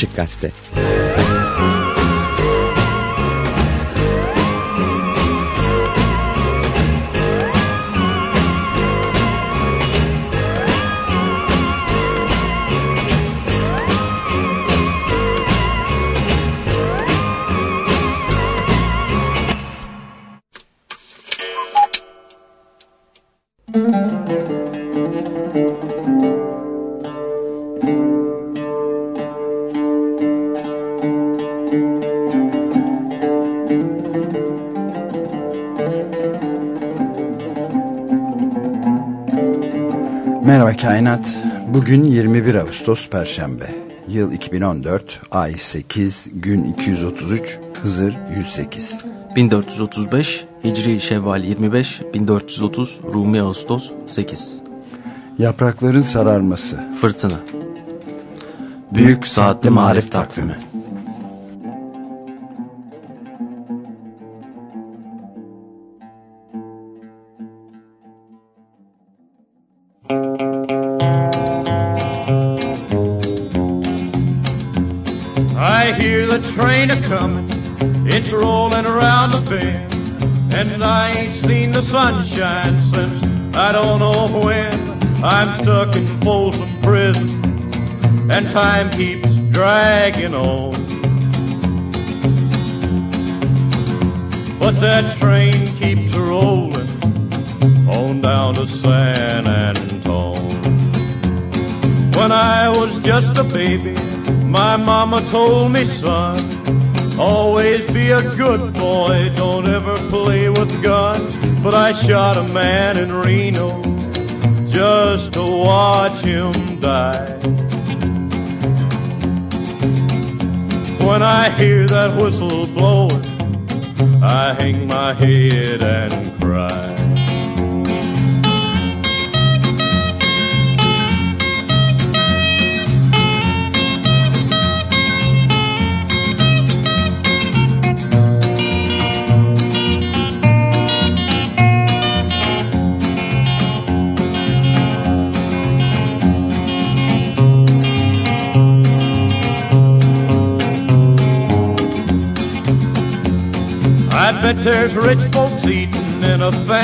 Açık Gazete Kainat. Bugün 21 Ağustos Perşembe. Yıl 2014, ay 8, gün 233, Hızır 108. 1435, Hicri Şevval 25, 1430, Rumi Ağustos 8. Yaprakların sararması. Fırtına. Büyük Saatli Marif Takvimi. Shot a man in Reno just to watch him die. When I hear that whistle blowing, I hang my head and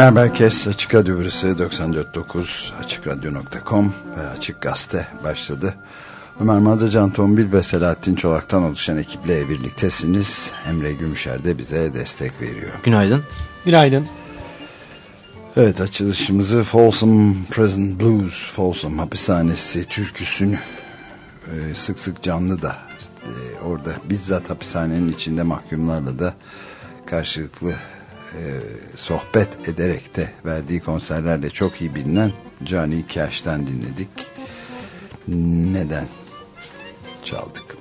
Merhaba herkes. Açık Radyo burası 94.9 AçıkRadyo.com ve Açık Gazete başladı. Ömer Madra, Can Tombil ve Selahattin Çolak'tan oluşan ekiple birliktesiniz. Emre Gümüşer de bize destek veriyor. Günaydın. Günaydın. Evet açılışımızı Folsom Prison Blues, Folsom hapishanesi türküsünü e, sık sık canlı da e, orada bizzat hapishanenin içinde mahkumlarla da karşılıklı e, sohbet ederek de verdiği konserlerle çok iyi bilinen Cani Cash'ten dinledik. Neden çaldık?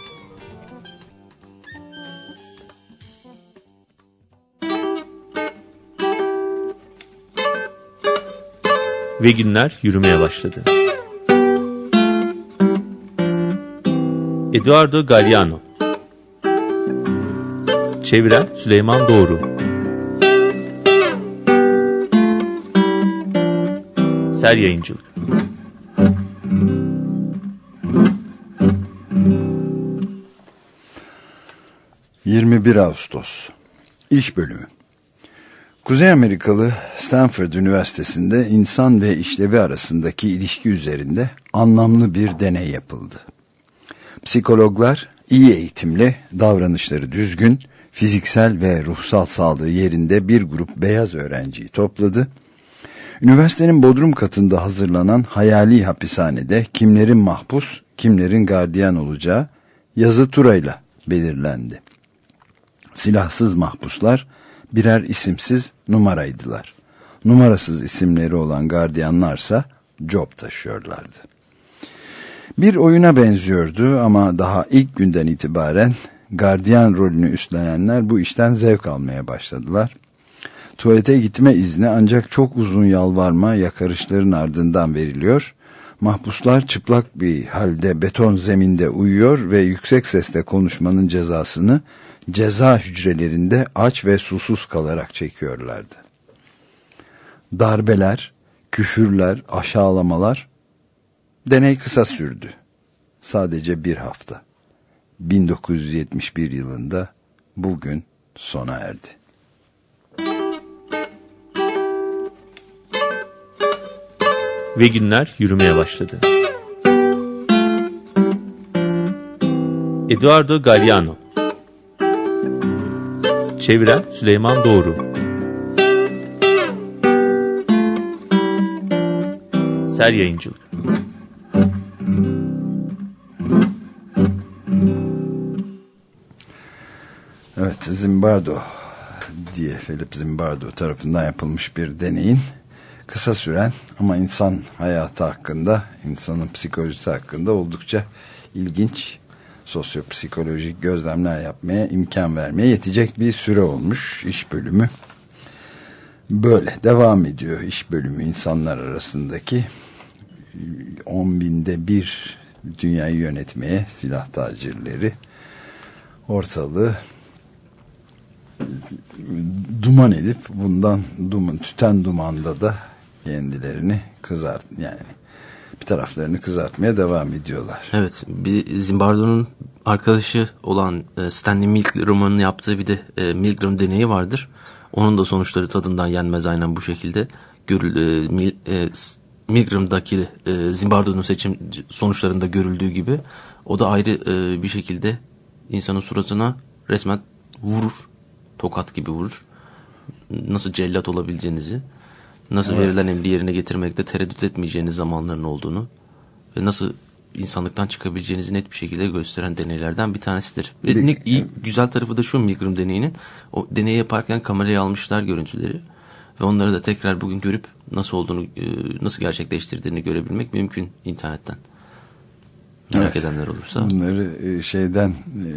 Ve günler yürümeye başladı. Eduardo Galliano Çeviren Süleyman Doğru Ser Yayıncılık 21 Ağustos İş Bölümü Kuzey Amerikalı Stanford Üniversitesi'nde insan ve işlevi arasındaki ilişki üzerinde anlamlı bir deney yapıldı. Psikologlar iyi eğitimli, davranışları düzgün, fiziksel ve ruhsal sağlığı yerinde bir grup beyaz öğrenciyi topladı. Üniversitenin bodrum katında hazırlanan hayali hapishanede kimlerin mahpus, kimlerin gardiyan olacağı yazı turayla belirlendi. Silahsız mahpuslar birer isimsiz numaraydılar. Numarasız isimleri olan gardiyanlarsa job taşıyorlardı. Bir oyuna benziyordu ama daha ilk günden itibaren gardiyan rolünü üstlenenler bu işten zevk almaya başladılar. Tuvalete gitme izni ancak çok uzun yalvarma yakarışların ardından veriliyor. Mahpuslar çıplak bir halde beton zeminde uyuyor ve yüksek sesle konuşmanın cezasını ceza hücrelerinde aç ve susuz kalarak çekiyorlardı. Darbeler, küfürler, aşağılamalar deney kısa sürdü. Sadece bir hafta. 1971 yılında bugün sona erdi. Ve günler yürümeye başladı. Eduardo Galliano. Çeviren Süleyman Doğru. Ser Yayıncılık. Evet Zimbardo diye Philip Zimbardo tarafından yapılmış bir deneyin kısa süren ama insan hayatı hakkında, insanın psikolojisi hakkında oldukça ilginç sosyopsikolojik gözlemler yapmaya imkan vermeye yetecek bir süre olmuş iş bölümü. Böyle devam ediyor iş bölümü insanlar arasındaki 10 binde bir dünyayı yönetmeye silah tacirleri ortalığı duman edip bundan duman, tüten dumanda da kendilerini kızart yani bir taraflarını kızartmaya devam ediyorlar. Evet bir Zimbardo'nun arkadaşı olan e, Stanley Milgram'ın yaptığı bir de e, Milgram deneyi vardır. Onun da sonuçları tadından yenmez aynen bu şekilde. Görül, e, Milgram'daki Zimbardo'nun seçim sonuçlarında görüldüğü gibi o da ayrı bir şekilde insanın suratına resmen vurur. Tokat gibi vurur. Nasıl cellat olabileceğinizi nasıl evet. verilen emri yerine getirmekte tereddüt etmeyeceğiniz zamanların olduğunu ve nasıl insanlıktan çıkabileceğinizi net bir şekilde gösteren deneylerden bir tanesidir. Bir, ne, iyi, güzel tarafı da şu Milgram deneyinin. O deneyi yaparken kameraya almışlar görüntüleri ve onları da tekrar bugün görüp nasıl olduğunu, e, nasıl gerçekleştirdiğini görebilmek mümkün internetten. Merak evet. edenler olursa. Bunları e, şeyden e,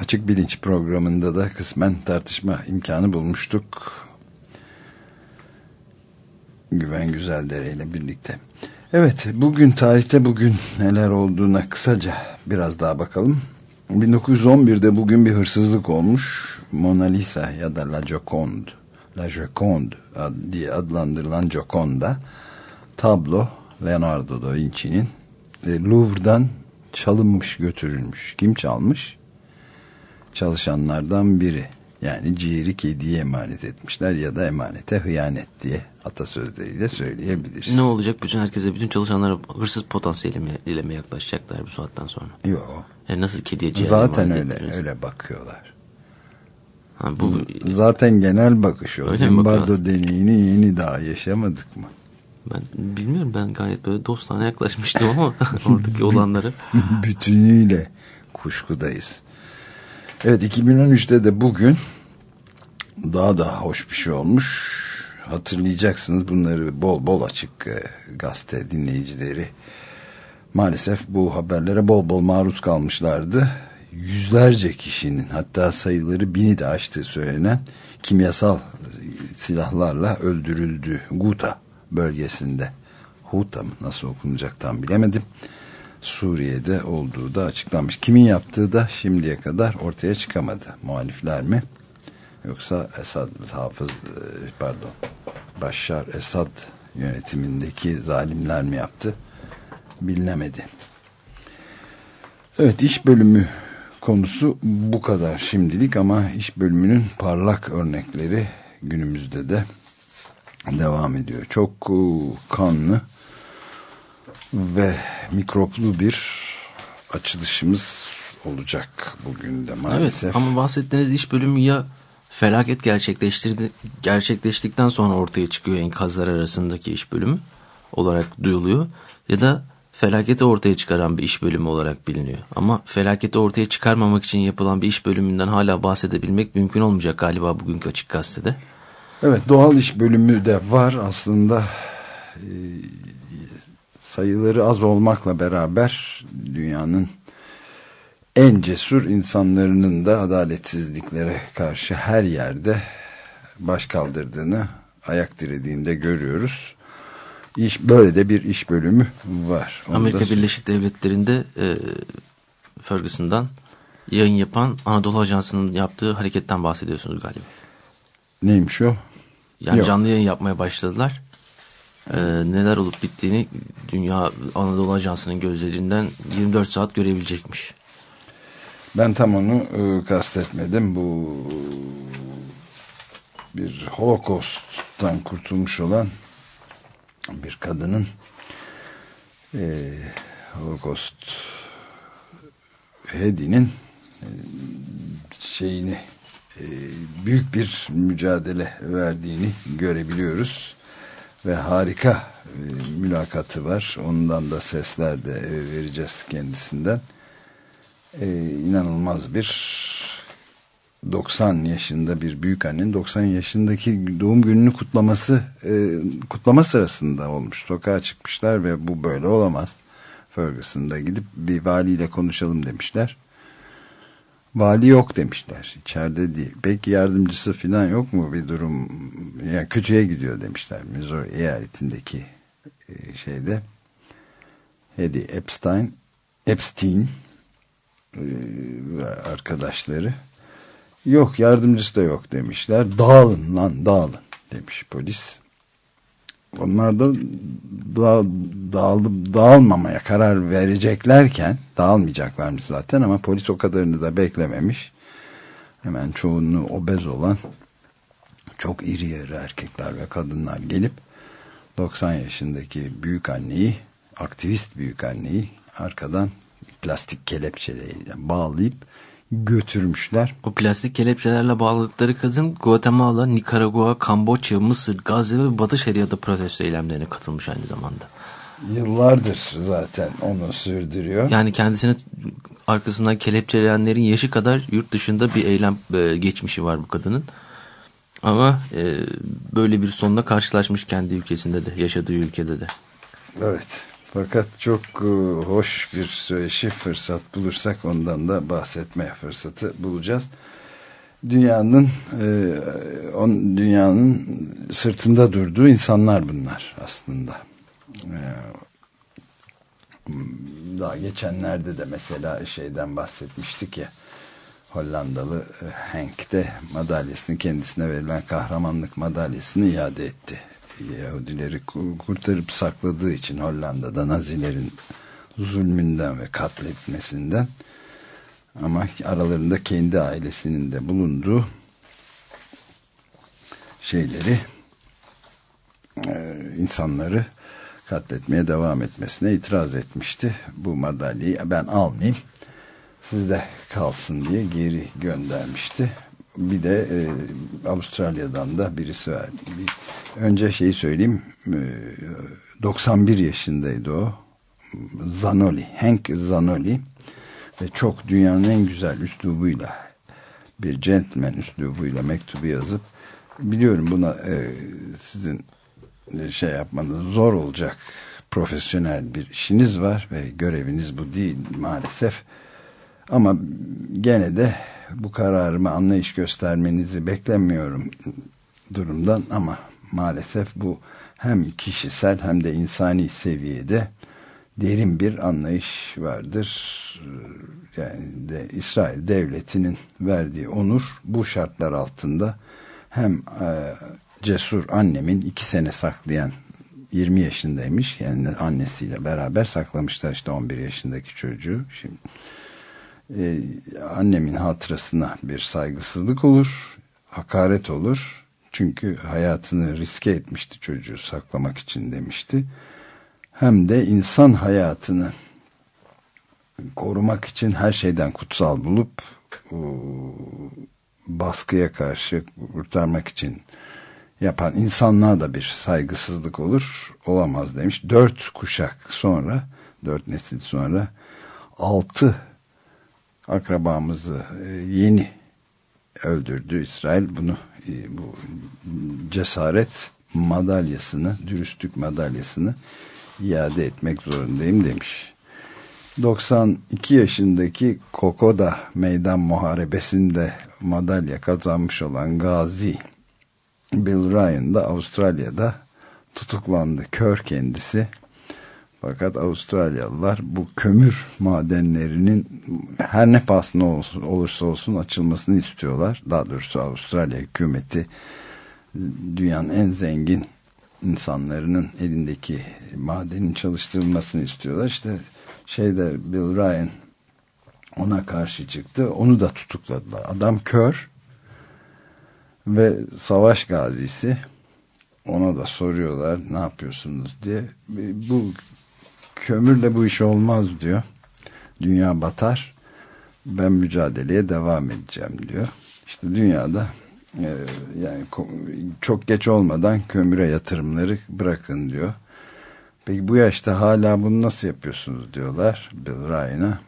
açık bilinç programında da kısmen tartışma imkanı bulmuştuk. Güven Güzeldere ile birlikte. Evet bugün tarihte bugün neler olduğuna kısaca biraz daha bakalım. 1911'de bugün bir hırsızlık olmuş. Mona Lisa ya da La Joconde, La Joconde diye adlandırılan Joconda tablo Leonardo da Vinci'nin e, Louvre'dan çalınmış götürülmüş. Kim çalmış? Çalışanlardan biri. Yani ciğeri kediye emanet etmişler ya da emanete hıyanet diye atasözleriyle söyleyebiliriz. Ne olacak? Bütün herkese, bütün çalışanlara hırsız potansiyeliyle mi yaklaşacaklar bu saatten sonra? Yok. Yani nasıl kediye ciğer Zaten öyle, ettiniz? öyle bakıyorlar. Ha, bu Zaten genel bakış o. Zimbardo deneyini yeni daha yaşamadık mı? Ben bilmiyorum ben gayet böyle dostane yaklaşmıştım ama oradaki olanları. Bütünüyle kuşkudayız. Evet 2013'te de bugün daha da hoş bir şey olmuş. Hatırlayacaksınız bunları bol bol açık e, gazete dinleyicileri. Maalesef bu haberlere bol bol maruz kalmışlardı. Yüzlerce kişinin hatta sayıları bini de aştığı söylenen kimyasal silahlarla öldürüldü. Guta bölgesinde Huta mı nasıl okunacak tam bilemedim. Suriye'de olduğu da açıklanmış. Kimin yaptığı da şimdiye kadar ortaya çıkamadı. Muhalifler mi? Yoksa Esad hafız e, pardon Başar Esad yönetimindeki zalimler mi yaptı? Bilinemedi. Evet iş bölümü konusu bu kadar şimdilik ama iş bölümünün parlak örnekleri günümüzde de devam ediyor. Çok e, kanlı ve mikroplu bir açılışımız olacak bugün de maalesef. Evet ama bahsettiğiniz iş bölümü ya felaket gerçekleştirdi, gerçekleştikten sonra ortaya çıkıyor enkazlar arasındaki iş bölümü olarak duyuluyor ya da felaketi ortaya çıkaran bir iş bölümü olarak biliniyor. Ama felaketi ortaya çıkarmamak için yapılan bir iş bölümünden hala bahsedebilmek mümkün olmayacak galiba bugünkü açık gazetede. Evet doğal iş bölümü de var aslında e, sayıları az olmakla beraber dünyanın en cesur insanların da adaletsizliklere karşı her yerde baş kaldırdığını ayak dirediğinde görüyoruz. İş, böyle de bir iş bölümü var. Onu Amerika. Birleşik Devletleri'nde e, Ferguson'dan yayın yapan Anadolu Ajansı'nın yaptığı hareketten bahsediyorsunuz galiba. Neymiş o? Yani Yok. canlı yayın yapmaya başladılar. Ee, neler olup bittiğini Dünya Anadolu Ajansı'nın gözlerinden 24 saat görebilecekmiş. Ben tam onu e, kastetmedim. Bu bir Holocaust'tan kurtulmuş olan bir kadının e, Holocaust Hedi'nin e, şeyini e, büyük bir mücadele verdiğini görebiliyoruz ve harika e, mülakatı var. Ondan da sesler de vereceğiz kendisinden. E, inanılmaz bir 90 yaşında bir büyük annenin 90 yaşındaki doğum gününü kutlaması e, kutlama sırasında olmuş. Sokağa çıkmışlar ve bu böyle olamaz. Ferguson'da gidip bir valiyle konuşalım demişler. Vali yok demişler. İçeride değil. Peki yardımcısı falan yok mu bir durum? Yani kötüye gidiyor demişler. Missouri eyaletindeki e, şeyde. Hedy Epstein Epstein ve arkadaşları yok yardımcısı da yok demişler. Dağılın lan dağılın demiş polis. Onlar da da, dağılıp dağılmamaya karar vereceklerken dağılmayacaklarmış zaten ama polis o kadarını da beklememiş. Hemen çoğunluğu obez olan çok iri yarı erkekler ve kadınlar gelip 90 yaşındaki büyük anneyi aktivist büyük anneyi arkadan plastik kelepçeleriyle bağlayıp götürmüşler. O plastik kelepçelerle bağladıkları kadın Guatemala, Nikaragua, Kamboçya, Mısır, Gazze ve Batı Şeria'da protesto eylemlerine katılmış aynı zamanda. Yıllardır zaten onu sürdürüyor. Yani kendisini arkasından kelepçeleyenlerin yaşı kadar yurt dışında bir eylem e, geçmişi var bu kadının. Ama e, böyle bir sonla karşılaşmış kendi ülkesinde de, yaşadığı ülkede de. Evet. Fakat çok e, hoş bir söyleşi fırsat bulursak ondan da bahsetmeye fırsatı bulacağız. Dünyanın e, on, dünyanın sırtında durduğu insanlar bunlar aslında. E, daha geçenlerde de mesela şeyden bahsetmiştik ya Hollandalı Henk de madalyasını kendisine verilen kahramanlık madalyasını iade etti Yahudileri kurtarıp sakladığı için Hollanda'da Nazilerin zulmünden ve katletmesinden ama aralarında kendi ailesinin de bulunduğu şeyleri e, insanları katletmeye devam etmesine itiraz etmişti. Bu madalyayı ben almayayım sizde kalsın diye geri göndermişti bir de e, Avustralya'dan da birisi var. Bir, önce şeyi söyleyeyim. E, 91 yaşındaydı o. Zanoli. Hank Zanoli. Ve çok dünyanın en güzel üslubuyla bir gentleman üslubuyla mektubu yazıp biliyorum buna e, sizin şey yapmanız zor olacak profesyonel bir işiniz var ve göreviniz bu değil maalesef ama gene de bu kararıma anlayış göstermenizi beklemiyorum durumdan ama maalesef bu hem kişisel hem de insani seviyede derin bir anlayış vardır. Yani de İsrail devletinin verdiği onur bu şartlar altında hem e, cesur annemin iki sene saklayan 20 yaşındaymış yani annesiyle beraber saklamışlar işte 11 yaşındaki çocuğu şimdi e, annemin hatırasına bir saygısızlık olur hakaret olur çünkü hayatını riske etmişti çocuğu saklamak için demişti hem de insan hayatını korumak için her şeyden kutsal bulup baskıya karşı kurtarmak için yapan insanlığa da bir saygısızlık olur. Olamaz demiş. Dört kuşak sonra, dört nesil sonra altı akrabamızı e, yeni öldürdü İsrail. Bunu e, bu cesaret madalyasını, dürüstlük madalyasını iade etmek zorundayım demiş. 92 yaşındaki Kokoda meydan muharebesinde madalya kazanmış olan Gazi Bill Ryan da Avustralya'da tutuklandı. Kör kendisi. Fakat Avustralyalılar bu kömür madenlerinin her ne pahasına olursa olsun açılmasını istiyorlar. Daha doğrusu Avustralya hükümeti dünyanın en zengin insanların elindeki madenin çalıştırılmasını istiyorlar. İşte şeyde Bill Ryan ona karşı çıktı. Onu da tutukladılar. Adam kör ve savaş gazisi ona da soruyorlar ne yapıyorsunuz diye. Bu kömürle bu iş olmaz diyor. Dünya batar. Ben mücadeleye devam edeceğim diyor. İşte dünyada e, yani çok geç olmadan kömüre yatırımları bırakın diyor. Peki bu yaşta hala bunu nasıl yapıyorsunuz diyorlar Bill Ryan'a.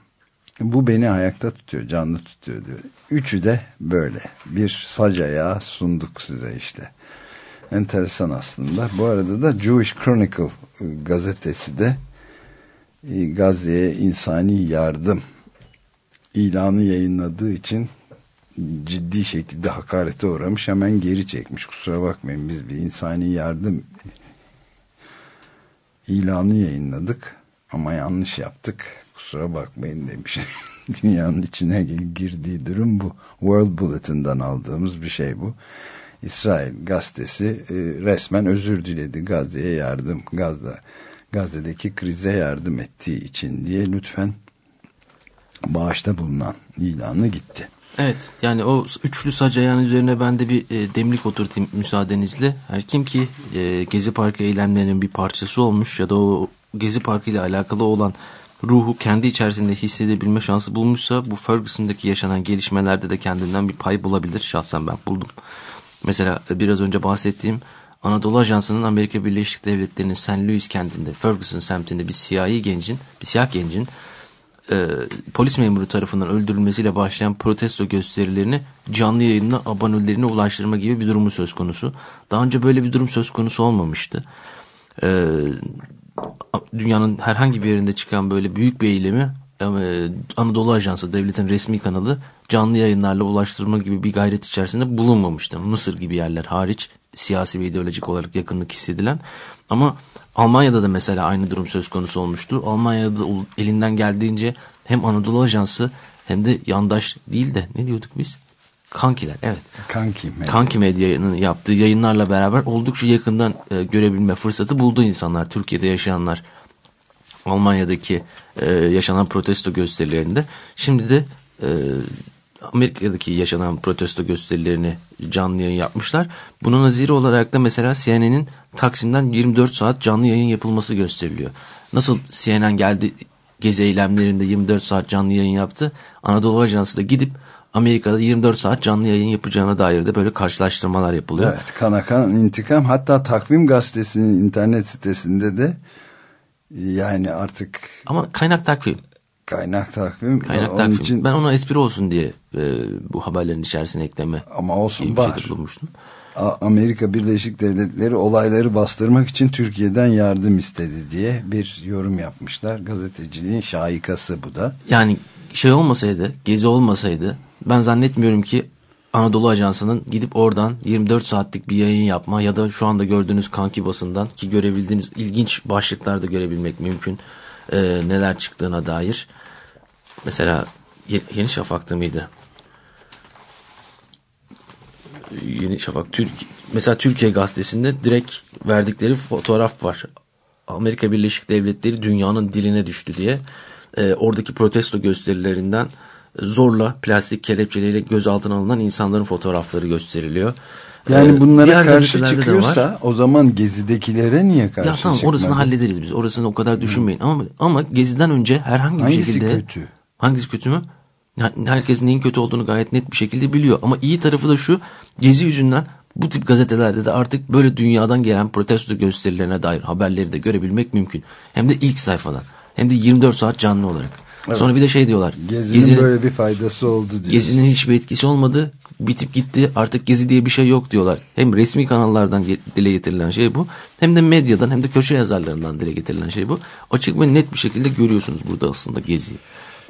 Bu beni ayakta tutuyor, canlı tutuyor diyor. Üçü de böyle. Bir sac ayağı sunduk size işte. Enteresan aslında. Bu arada da Jewish Chronicle gazetesi de e, Gazze'ye insani yardım ilanı yayınladığı için ciddi şekilde hakarete uğramış hemen geri çekmiş. Kusura bakmayın biz bir insani yardım ilanı yayınladık ama yanlış yaptık. Kusura bakmayın demiş. Dünyanın içine girdiği durum bu. World Bulletin'dan aldığımız bir şey bu. İsrail gazetesi e, resmen özür diledi Gazze'ye yardım. Gazze, Gazze'deki krize yardım ettiği için diye lütfen bağışta bulunan ilanı gitti. Evet yani o üçlü sac ayağın üzerine ben de bir e, demlik oturtayım müsaadenizle. Her kim ki e, Gezi Parkı eylemlerinin bir parçası olmuş ya da o Gezi Parkı ile alakalı olan ruhu kendi içerisinde hissedebilme şansı bulmuşsa bu Ferguson'daki yaşanan gelişmelerde de kendinden bir pay bulabilir. Şahsen ben buldum. Mesela biraz önce bahsettiğim Anadolu Ajansı'nın Amerika Birleşik Devletleri'nin St. Louis kentinde Ferguson semtinde bir siyahi gencin, bir siyah gencin e, polis memuru tarafından öldürülmesiyle başlayan protesto gösterilerini canlı yayında abonelerine ulaştırma gibi bir durumu söz konusu. Daha önce böyle bir durum söz konusu olmamıştı. E, dünyanın herhangi bir yerinde çıkan böyle büyük bir eylemi Anadolu Ajansı devletin resmi kanalı canlı yayınlarla ulaştırma gibi bir gayret içerisinde bulunmamıştı. Mısır gibi yerler hariç siyasi ve ideolojik olarak yakınlık hissedilen ama Almanya'da da mesela aynı durum söz konusu olmuştu. Almanya'da elinden geldiğince hem Anadolu Ajansı hem de yandaş değil de ne diyorduk biz? Kankiler evet. Kanki medya. Kanki medyanın yaptığı yayınlarla beraber oldukça yakından e, görebilme fırsatı buldu insanlar. Türkiye'de yaşayanlar Almanya'daki e, yaşanan protesto gösterilerinde. Şimdi de e, Amerika'daki yaşanan protesto gösterilerini canlı yayın yapmışlar. Bunun naziri olarak da mesela CNN'in Taksim'den 24 saat canlı yayın yapılması gösteriliyor. Nasıl CNN geldi gezi eylemlerinde 24 saat canlı yayın yaptı. Anadolu Ajansı da gidip Amerika'da 24 saat canlı yayın yapacağına dair de böyle karşılaştırmalar yapılıyor. Evet Kanakan intikam hatta Takvim Gazetesi'nin internet sitesinde de yani artık... Ama kaynak takvim. Kaynak takvim. Kaynak takvim. Için... Ben ona espri olsun diye e, bu haberlerin içerisine ekleme. Ama olsun var. Bulmuştum. Amerika Birleşik Devletleri olayları bastırmak için Türkiye'den yardım istedi diye bir yorum yapmışlar. Gazeteciliğin şaikası bu da. Yani şey olmasaydı, gezi olmasaydı ben zannetmiyorum ki Anadolu Ajansı'nın gidip oradan 24 saatlik bir yayın yapma ya da şu anda gördüğünüz kanki basından ki görebildiğiniz ilginç başlıklarda görebilmek mümkün e, neler çıktığına dair. Mesela Yeni Şafak'ta mıydı? Yeni Şafak Türk mesela Türkiye gazetesinde direkt verdikleri fotoğraf var. Amerika Birleşik Devletleri dünyanın diline düştü diye. E, oradaki protesto gösterilerinden zorla plastik kelepçeleriyle gözaltına alınan insanların fotoğrafları gösteriliyor. Yani Ee, bunlara karşı çıkıyorsa o zaman gezidekilere niye karşı Ya tamam çıkmadı? orasını hallederiz biz. Orasını o kadar düşünmeyin. Ama ama geziden önce herhangi bir Hangisi şekilde kötü? Hangisi kötü mü? Herkes neyin kötü olduğunu gayet net bir şekilde biliyor. Ama iyi tarafı da şu. Gezi yüzünden bu tip gazetelerde de artık böyle dünyadan gelen protesto gösterilerine dair haberleri de görebilmek mümkün. Hem de ilk sayfadan. Hem de 24 saat canlı olarak. Sonra bir de şey diyorlar. Gezinin, Gezi'nin- böyle bir faydası oldu diyor. Gezi'nin hiçbir etkisi olmadı. Bitip gitti. Artık Gezi diye bir şey yok diyorlar. Hem resmi kanallardan dile getirilen şey bu. Hem de medyadan hem de köşe yazarlarından dile getirilen şey bu. Açık ve net bir şekilde görüyorsunuz burada aslında Gezi'yi.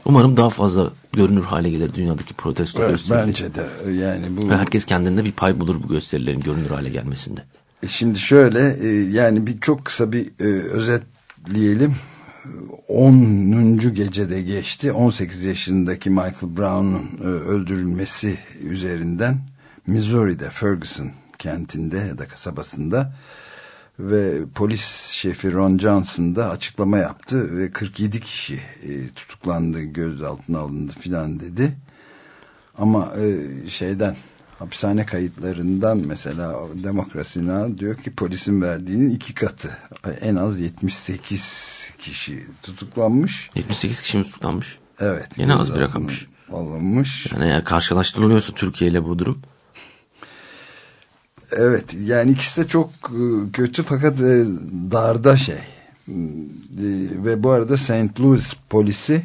Umarım daha fazla görünür hale gelir dünyadaki protesto Evet, gösterileri. bence de yani bu Ve herkes kendinde bir pay bulur bu gösterilerin görünür hale gelmesinde. Şimdi şöyle e, yani bir çok kısa bir e, özetleyelim. 10. gecede geçti. 18 yaşındaki Michael Brown'un e, öldürülmesi üzerinden Missouri'de Ferguson kentinde ya da kasabasında ve polis şefi Ron Johnson da açıklama yaptı ve 47 kişi e, tutuklandı, gözaltına alındı filan dedi. Ama e, şeyden hapishane kayıtlarından mesela Demokrasi Now diyor ki polisin verdiğinin iki katı. En az 78 kişi tutuklanmış. 78 kişi mi tutuklanmış? Evet. Yine az bir rakammış. Alınmış. Yani eğer karşılaştırılıyorsa Türkiye ile bu durum. Evet yani ikisi de çok e, kötü fakat e, darda şey. E, Ve bu arada St. Louis polisi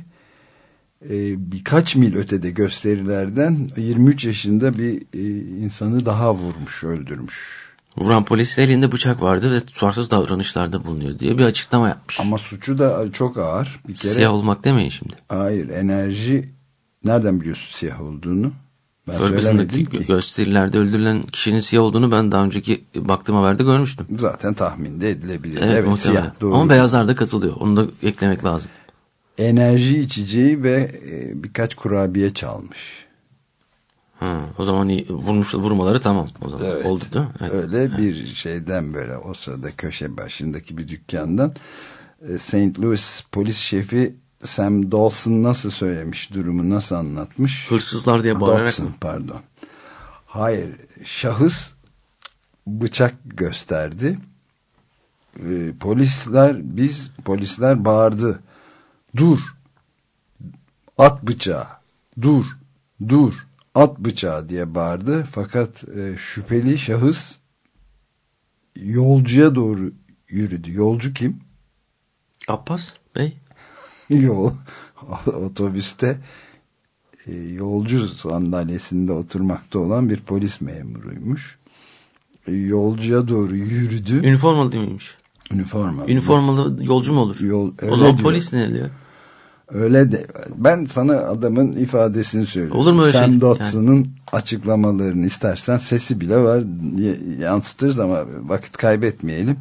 birkaç mil ötede gösterilerden 23 yaşında bir insanı daha vurmuş, öldürmüş. Vuran polis elinde bıçak vardı ve suarsız davranışlarda bulunuyor diye bir açıklama yapmış. Ama suçu da çok ağır. Bir kere Siyah olmak demeyin şimdi. hayır enerji nereden biliyorsun siyah olduğunu? Ben Ferguson'daki gösterilerde öldürülen kişinin siyah olduğunu ben daha önceki baktığım haberde görmüştüm. Zaten tahmin de edilebilir. Evet, Evet, muhtemelen. siyah doğru. Ama beyazlar da katılıyor. Onu da eklemek lazım. Enerji içeceği ve e, birkaç kurabiye çalmış. Ha, o zaman vurmuş, vurmaları tamam. O zaman Evet. oldu değil mi? Evet. Öyle bir şeyden böyle o sırada köşe başındaki bir dükkandan e, St. Louis polis şefi Sam Dawson nasıl söylemiş durumu nasıl anlatmış? Hırsızlar diye bağırarak Dodson, mı? pardon. Hayır şahıs bıçak gösterdi. E, polisler biz polisler bağırdı. Dur. At bıçağı. Dur. Dur. At bıçağı diye bağırdı. Fakat e, şüpheli şahıs yolcuya doğru yürüdü. Yolcu kim? Abbas Bey. Yol otobüste e, yolcu sandalyesinde oturmakta olan bir polis memuruymuş. E, yolcuya doğru yürüdü. Üniformalı değil miymiş? Üniforma. Üniformalı yolcu mu olur? Yol- o zaman diyor. polis ne diyor? Öyle de ben sana adamın ifadesini söylüyorum. Olur mu öyle Sam şey? Dotson'ın açıklamalarını istersen sesi bile var yansıtırız ama vakit kaybetmeyelim.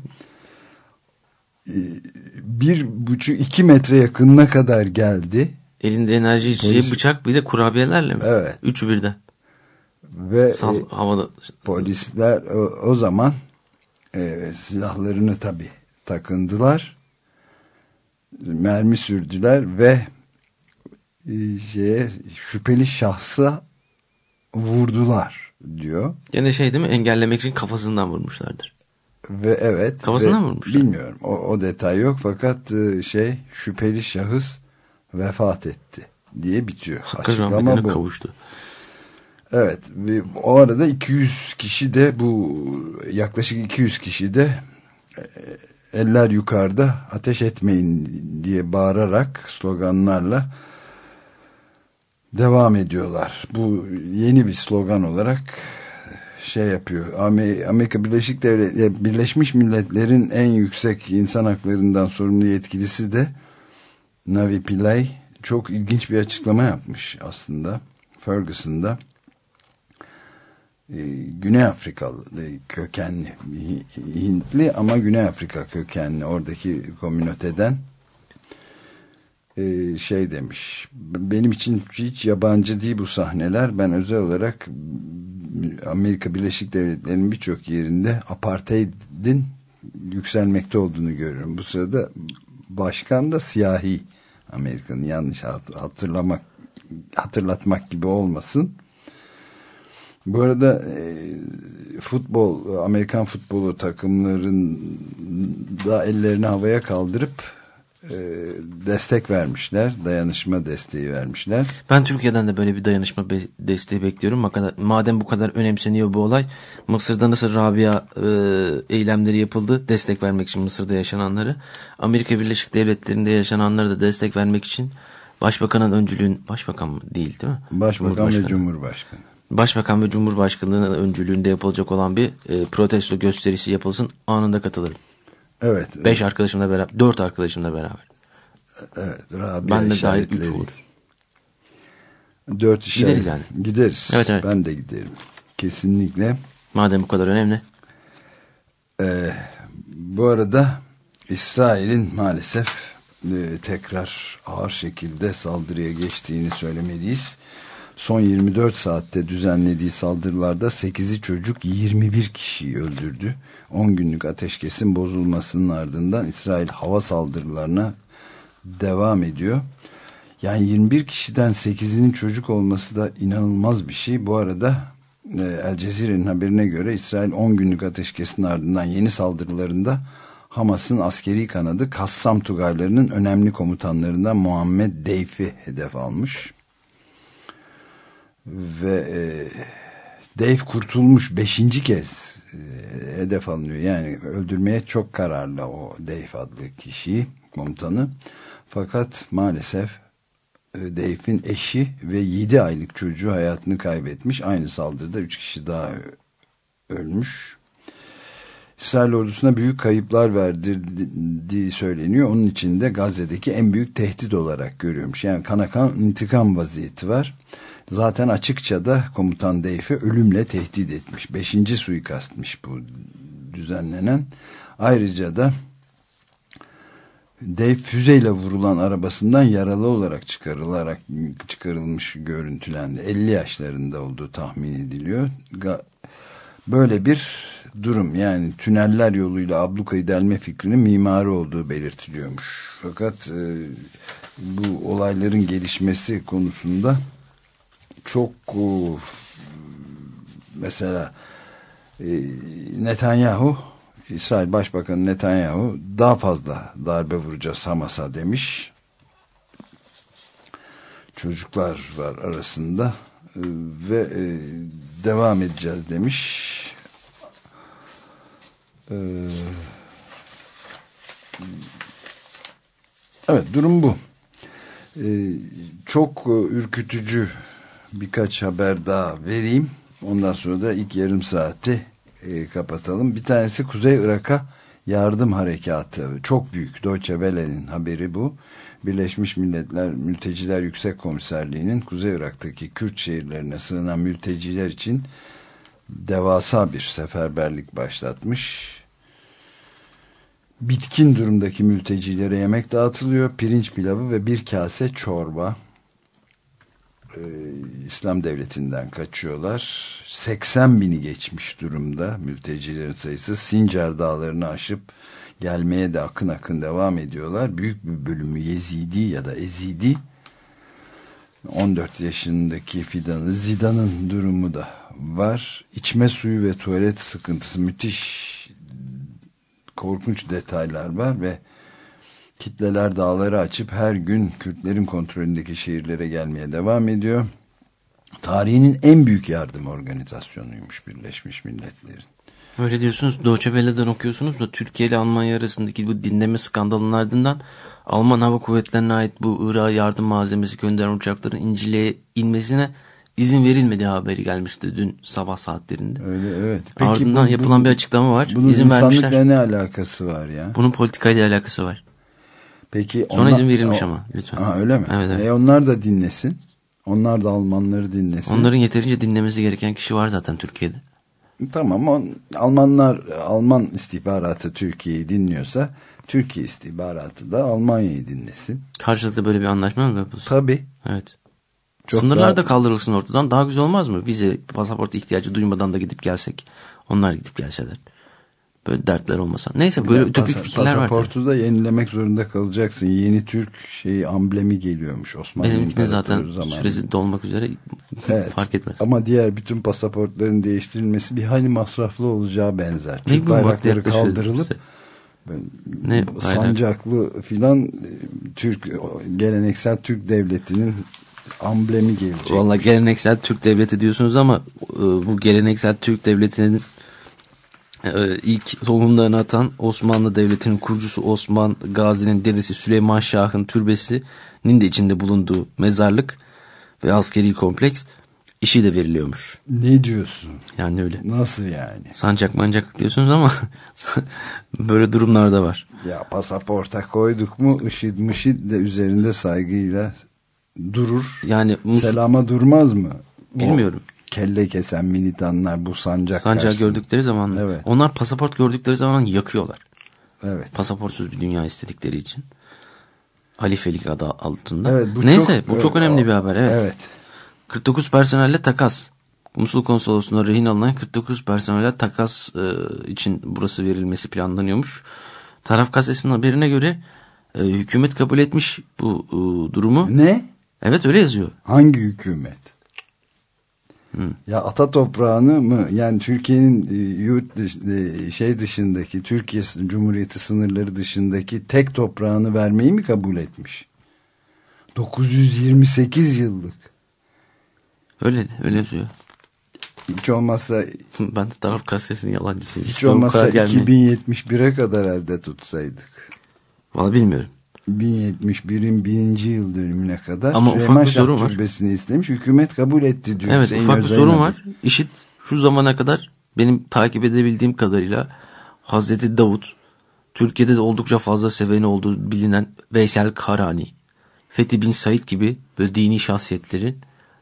Ee, Bir buçuk iki metre yakınına kadar geldi Elinde enerji içeceği, Polis- bıçak bir de kurabiyelerle mi? Evet. Üçü birden. ve Sal, e, havada. polisler o, o zaman e, silahlarını tabi takındılar mermi sürdüler ve e, şeye, şüpheli şahsa vurdular diyor Gene şey değil mi? Engellemek için kafasından vurmuşlardır. ve evet Kafasına ve vurmuşlar? bilmiyorum o, o detay yok fakat e, şey şüpheli şahıs vefat etti diye bitiyor Hakkı açıklama bu kavuştu. Evet ve o arada 200 kişi de bu yaklaşık 200 kişi de e, eller yukarıda ateş etmeyin diye bağırarak sloganlarla devam ediyorlar. Bu yeni bir slogan olarak şey yapıyor. Amer- Amerika Birleşik Devletleri Birleşmiş Milletler'in en yüksek insan haklarından sorumlu yetkilisi de Navi Pillay çok ilginç bir açıklama yapmış aslında Ferguson'da. E, Güney Afrikalı e, kökenli Hintli ama Güney Afrika kökenli oradaki komüniteden e, şey demiş benim için hiç yabancı değil bu sahneler. Ben özel olarak Amerika Birleşik Devletleri'nin birçok yerinde apartheidin yükselmekte olduğunu görüyorum. Bu sırada başkan da siyahi Amerika'nın yanlış hatırlamak hatırlatmak gibi olmasın bu arada e, futbol, Amerikan futbolu takımların da ellerini havaya kaldırıp e, destek vermişler. Dayanışma desteği vermişler. Ben Türkiye'den de böyle bir dayanışma be desteği bekliyorum. Madem bu kadar önemseniyor bu olay, Mısır'da nasıl Rabia e, eylemleri yapıldı destek vermek için Mısır'da yaşananları. Amerika Birleşik Devletleri'nde yaşananları da destek vermek için Başbakanın öncülüğün, başbakan mı değil değil mi? Başbakan ve Cumhurbaşkanı. Başbakan ve Cumhurbaşkanlığı'nın öncülüğünde yapılacak olan bir e, protesto gösterisi yapılsın anında katılırım. Evet. Beş evet. arkadaşımla beraber, dört arkadaşımla beraber. Evet. Rabia ben de dahil üç oluruz. Dört işaret. Gideriz yani. Gideriz. Evet, evet. Ben de giderim. Kesinlikle. Madem bu kadar önemli. Ee, bu arada İsrail'in maalesef e, tekrar ağır şekilde saldırıya geçtiğini söylemeliyiz. Son 24 saatte düzenlediği saldırılarda 8'i çocuk 21 kişiyi öldürdü. 10 günlük ateşkesin bozulmasının ardından İsrail hava saldırılarına devam ediyor. Yani 21 kişiden 8'inin çocuk olması da inanılmaz bir şey. Bu arada e, El Cezire'nin haberine göre İsrail 10 günlük ateşkesin ardından yeni saldırılarında Hamas'ın askeri kanadı Kassam Tugaylarının önemli komutanlarından Muhammed Deyf'i hedef almış ve e, Dave kurtulmuş beşinci kez e, hedef alınıyor. Yani öldürmeye çok kararlı o Dave adlı kişiyi komutanı. Fakat maalesef e, Dave'in eşi ve yedi aylık çocuğu hayatını kaybetmiş. Aynı saldırıda üç kişi daha ölmüş. İsrail ordusuna büyük kayıplar verdirdiği söyleniyor. Onun içinde Gazze'deki en büyük tehdit olarak görüyormuş. Yani kanakan intikam vaziyeti var. Zaten açıkça da komutan Deyf'i ölümle tehdit etmiş. Beşinci suikastmış bu düzenlenen. Ayrıca da Dave füzeyle vurulan arabasından yaralı olarak çıkarılarak çıkarılmış görüntülendi. 50 yaşlarında olduğu tahmin ediliyor. Böyle bir durum yani tüneller yoluyla ablukayı delme fikrinin mimarı olduğu belirtiliyormuş. Fakat e, bu olayların gelişmesi konusunda çok e, mesela e, Netanyahu İsrail Başbakanı Netanyahu daha fazla darbe vuracağız Hamas'a demiş. Çocuklar var arasında e, ve devam edeceğiz demiş. Evet durum bu. Çok ürkütücü birkaç haber daha vereyim. Ondan sonra da ilk yarım saati e, kapatalım. Bir tanesi Kuzey Irak'a yardım harekatı. Çok büyük. Deutsche Welle'nin haberi bu. Birleşmiş Milletler Mülteciler Yüksek Komiserliği'nin Kuzey Irak'taki Kürt şehirlerine sığınan mülteciler için devasa bir seferberlik başlatmış. Bitkin durumdaki mültecilere yemek dağıtılıyor. Pirinç pilavı ve bir kase çorba e, İslam devletinden kaçıyorlar. 80 bini geçmiş durumda mültecilerin sayısı. Sincar dağlarını aşıp gelmeye de akın akın devam ediyorlar. Büyük bir bölümü Yezidi ya da Ezidi. 14 yaşındaki Fidan'ı Zidan'ın durumu da var. İçme suyu ve tuvalet sıkıntısı müthiş korkunç detaylar var ve Kitleler dağları açıp her gün Kürtlerin kontrolündeki şehirlere gelmeye devam ediyor. Tarihinin en büyük yardım organizasyonuymuş Birleşmiş Milletler'in. Öyle diyorsunuz. Deutsche Welle'den okuyorsunuz da Türkiye ile Almanya arasındaki bu dinleme skandalının ardından Alman Hava Kuvvetleri'ne ait bu Irak'a yardım malzemesi gönderen uçakların İncil'e inmesine izin verilmediği haberi gelmişti dün sabah saatlerinde. Öyle evet. Peki, Ardından bu, yapılan bu, bir açıklama var. Bunun izin insanlıkla ne alakası var ya? Bunun politikayla alakası var. Peki Sonra onlar, izin verilmiş o, ama lütfen. Ha, öyle mi? Evet, evet. E onlar da dinlesin. Onlar da Almanları dinlesin. Onların yeterince dinlemesi gereken kişi var zaten Türkiye'de. Tamam on, Almanlar Alman istihbaratı Türkiye'yi dinliyorsa Türkiye istihbaratı da Almanya'yı dinlesin. Karşılıklı böyle bir anlaşma mı yapılsın? Tabii. Evet. Çok Sınırlar da kaldırılsın ortadan. Daha güzel olmaz mı? Vize, pasaport ihtiyacı duymadan da gidip gelsek. Onlar gidip gelseler. Böyle dertler olmasa. Neyse böyle ütopik fikirler var. Pasaportu da yenilemek zorunda kalacaksın. Yeni Türk şeyi amblemi geliyormuş Osmanlı Benimkine zaten zamanında. süresi dolmak üzere Evet. fark etmez. Ama diğer bütün pasaportların değiştirilmesi bir hayli masraflı olacağı benzer. Ne Türk bayrakları kaldırılıp Ne bayrak? sancaklı filan Türk geleneksel Türk devletinin amblemi gelecek. Vallahi geleneksel Türk devleti diyorsunuz ama e, bu geleneksel Türk devletinin ilk tohumlarını atan Osmanlı Devleti'nin kurucusu Osman Gazi'nin dedesi Süleyman Şah'ın türbesinin de içinde bulunduğu mezarlık ve askeri kompleks işi de veriliyormuş. Ne diyorsun? Yani öyle. Nasıl yani? Sancak mancak diyorsunuz ama böyle durumlar da var. Ya pasaporta koyduk mu IŞİD mışid de üzerinde saygıyla durur. Yani Mus- Selama durmaz mı? O Bilmiyorum. Kelle kesen militanlar bu sancak sancağı karşısında. gördükleri zaman Evet. onlar pasaport gördükleri zaman yakıyorlar. Evet. Pasaportsuz bir dünya istedikleri için. Halifelik adı altında. Evet, bu Neyse çok- bu çok önemli bir haber. Evet. Evet. 49 personelle takas. Musul konsolosluğuna rehin alınan 49 personelle takas e, için burası verilmesi planlanıyormuş. Taraf gazetesinin haberine göre e, hükümet kabul etmiş bu e, durumu. Ne? Evet öyle yazıyor. Hangi hükümet? Ya ata toprağını mı yani Türkiye'nin e, yurt dış- e, şey dışındaki Türkiye Cumhuriyeti sınırları dışındaki tek toprağını vermeyi mi kabul etmiş? 928 yıllık. Öyle öyle yazıyor. Hiç olmazsa ben de Taraf gazetesinin yalancısıyım. hiç bu olmazsa kadar gelmeyin. 2071'e kadar elde tutsaydık. Vallahi bilmiyorum. 1071'in birinci yıl dönümüne kadar Ama Süleyman ufak bir Şah sorun var. Türbesi'ni istemiş. Hükümet kabul etti diyor. Evet Hüseyin ufak bir sorun var. İşit şu zamana kadar benim takip edebildiğim kadarıyla Hazreti Davut Türkiye'de de oldukça fazla seveni olduğu bilinen Veysel Karani, Fethi Bin Said gibi böyle dini şahsiyetlerin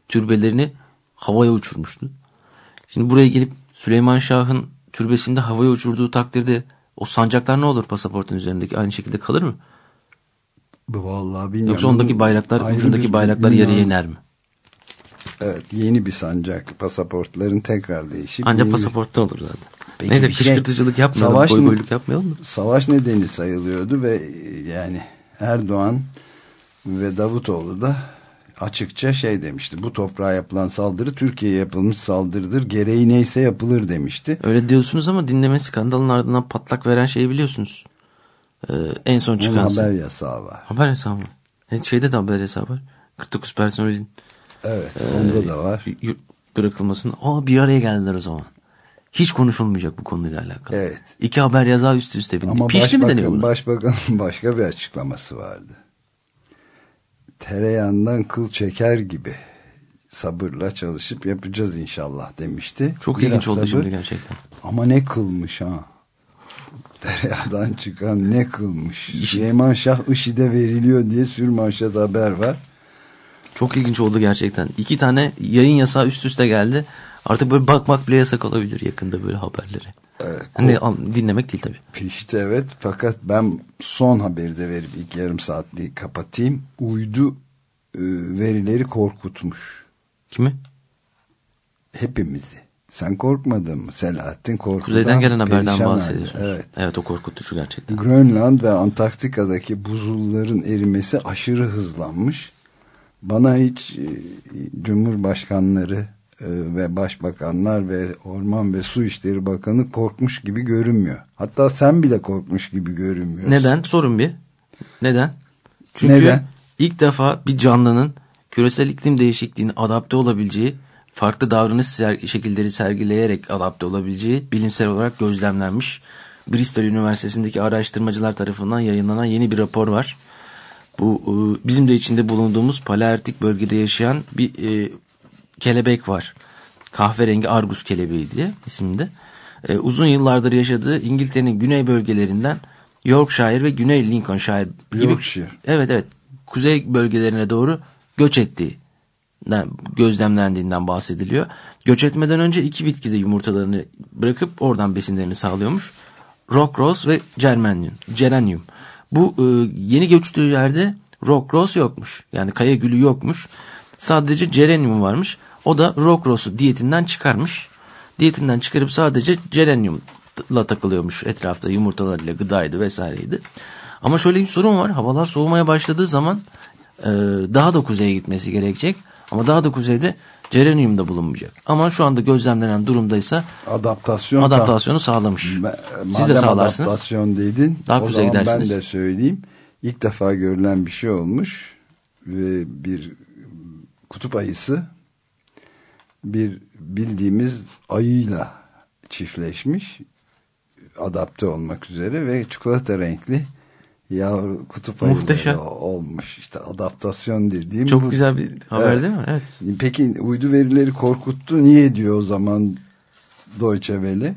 türbelerini havaya uçurmuştu. Şimdi buraya gelip Süleyman Şah'ın türbesinde havaya uçurduğu takdirde o sancaklar ne olur pasaportun üzerindeki aynı şekilde kalır mı? Vallahi bilmiyorum. Yoksa ondaki bayraklar Ayrı ucundaki bir bayraklar yarıya münaz- iner mi? Evet yeni bir sancak pasaportların tekrar değişip Ancak pasaportta olur zaten. Peki Neyse şey- kışkırtıcılık yapmayalım, Savaş boy mı- boyluk yapmayalım da. savaş nedeni sayılıyordu ve yani Erdoğan ve Davutoğlu da açıkça şey demişti. Bu toprağa yapılan saldırı Türkiye'ye yapılmış saldırıdır. Gereği neyse yapılır demişti. Öyle diyorsunuz ama dinleme skandalının ardından patlak veren şeyi biliyorsunuz. Ee, en son çıkan haber haber, yasağı var. haber hesabı. E, şeyde de haber hesabı var. 49 personelin Evet Ee, onda da var. bırakılmasını. O bir araya geldiler o zaman. Hiç konuşulmayacak bu konuyla alakalı. Evet. İki haber yazağı üst üste bindi. Ama Pişti mi deniyor başbakan, buna? başbakanın başka bir açıklaması vardı. Tereyağından kıl çeker gibi sabırla çalışıp yapacağız inşallah demişti. Çok Biraz ilginç oldu sabır. şimdi gerçekten. Ama ne kılmış ha. Tereyağdan çıkan ne kılmış. Süleyman Şah IŞİD'e veriliyor diye sürmanşet haber var. Çok ilginç oldu gerçekten. İki tane yayın yasağı üst üste geldi. Artık böyle bakmak bile yasak olabilir yakında böyle haberlere. Evet, Hani an- dinlemek değil tabii. Pişti evet fakat ben son haberi de verip ilk yarım saatliği kapatayım. Uydu e, verileri korkutmuş. Kimi? Hepimizi. Sen korkmadın mı? Selahattin korkudan Kuzeyden gelen haberden bahsediyorsunuz. Evet. evet o korkutucu gerçekten. Grönland ve Antarktika'daki buzulların erimesi aşırı hızlanmış. Bana hiç e, cumhurbaşkanları e, ve başbakanlar ve orman ve su işleri bakanı korkmuş gibi görünmüyor. Hatta sen bile korkmuş gibi görünmüyorsun. Neden? Sorun bir. Neden? Çünkü Neden? ilk defa bir canlının küresel iklim değişikliğine adapte olabileceği, farklı davranış ser- şekilleri sergileyerek adapte olabileceği bilimsel olarak gözlemlenmiş. Bristol Üniversitesi'ndeki araştırmacılar tarafından yayınlanan yeni bir rapor var. Bu e, bizim de içinde bulunduğumuz palearktik bölgede yaşayan bir e, kelebek var. Kahverengi Argus kelebeği diye isminde. E, uzun yıllardır yaşadığı İngiltere'nin güney bölgelerinden Yorkshire ve Güney Lincolnshire gibi Yorkshire. evet evet kuzey bölgelerine doğru göç ettiği gözlemlendiğinden bahsediliyor. Göç etmeden önce iki bitkide yumurtalarını bırakıp oradan besinlerini sağlıyormuş. Rock Rose ve Germanium. Geranium. Bu e, yeni göçtüğü yerde Rock Rose yokmuş. Yani kaya gülü yokmuş. Sadece Geranium varmış. O da Rock Rose'u diyetinden çıkarmış. Diyetinden çıkarıp sadece Geranium'la takılıyormuş etrafta yumurtalarıyla gıdaydı vesaireydi. Ama şöyle bir sorun var. Havalar soğumaya başladığı zaman e, daha da kuzeye gitmesi gerekecek. Ama daha da kuzeyde Geranium da bulunmayacak. Ama şu anda gözlemlenen durumdaysa adaptasyon adaptasyonu sağlamış. Siz de sağlarsınız. adaptasyon dedin. Daha o zaman gidersiniz. ben de söyleyeyim. İlk defa görülen bir şey olmuş ve bir kutup ayısı bir bildiğimiz ayıyla çiftleşmiş adapte olmak üzere ve çikolata renkli yavru kutup Muhteşem. ayıları olmuş. İşte adaptasyon dediğim Çok bu. güzel bir haber Evet. değil mi? Evet. Peki uydu verileri korkuttu. Niye diyor o zaman Deutsche Welle?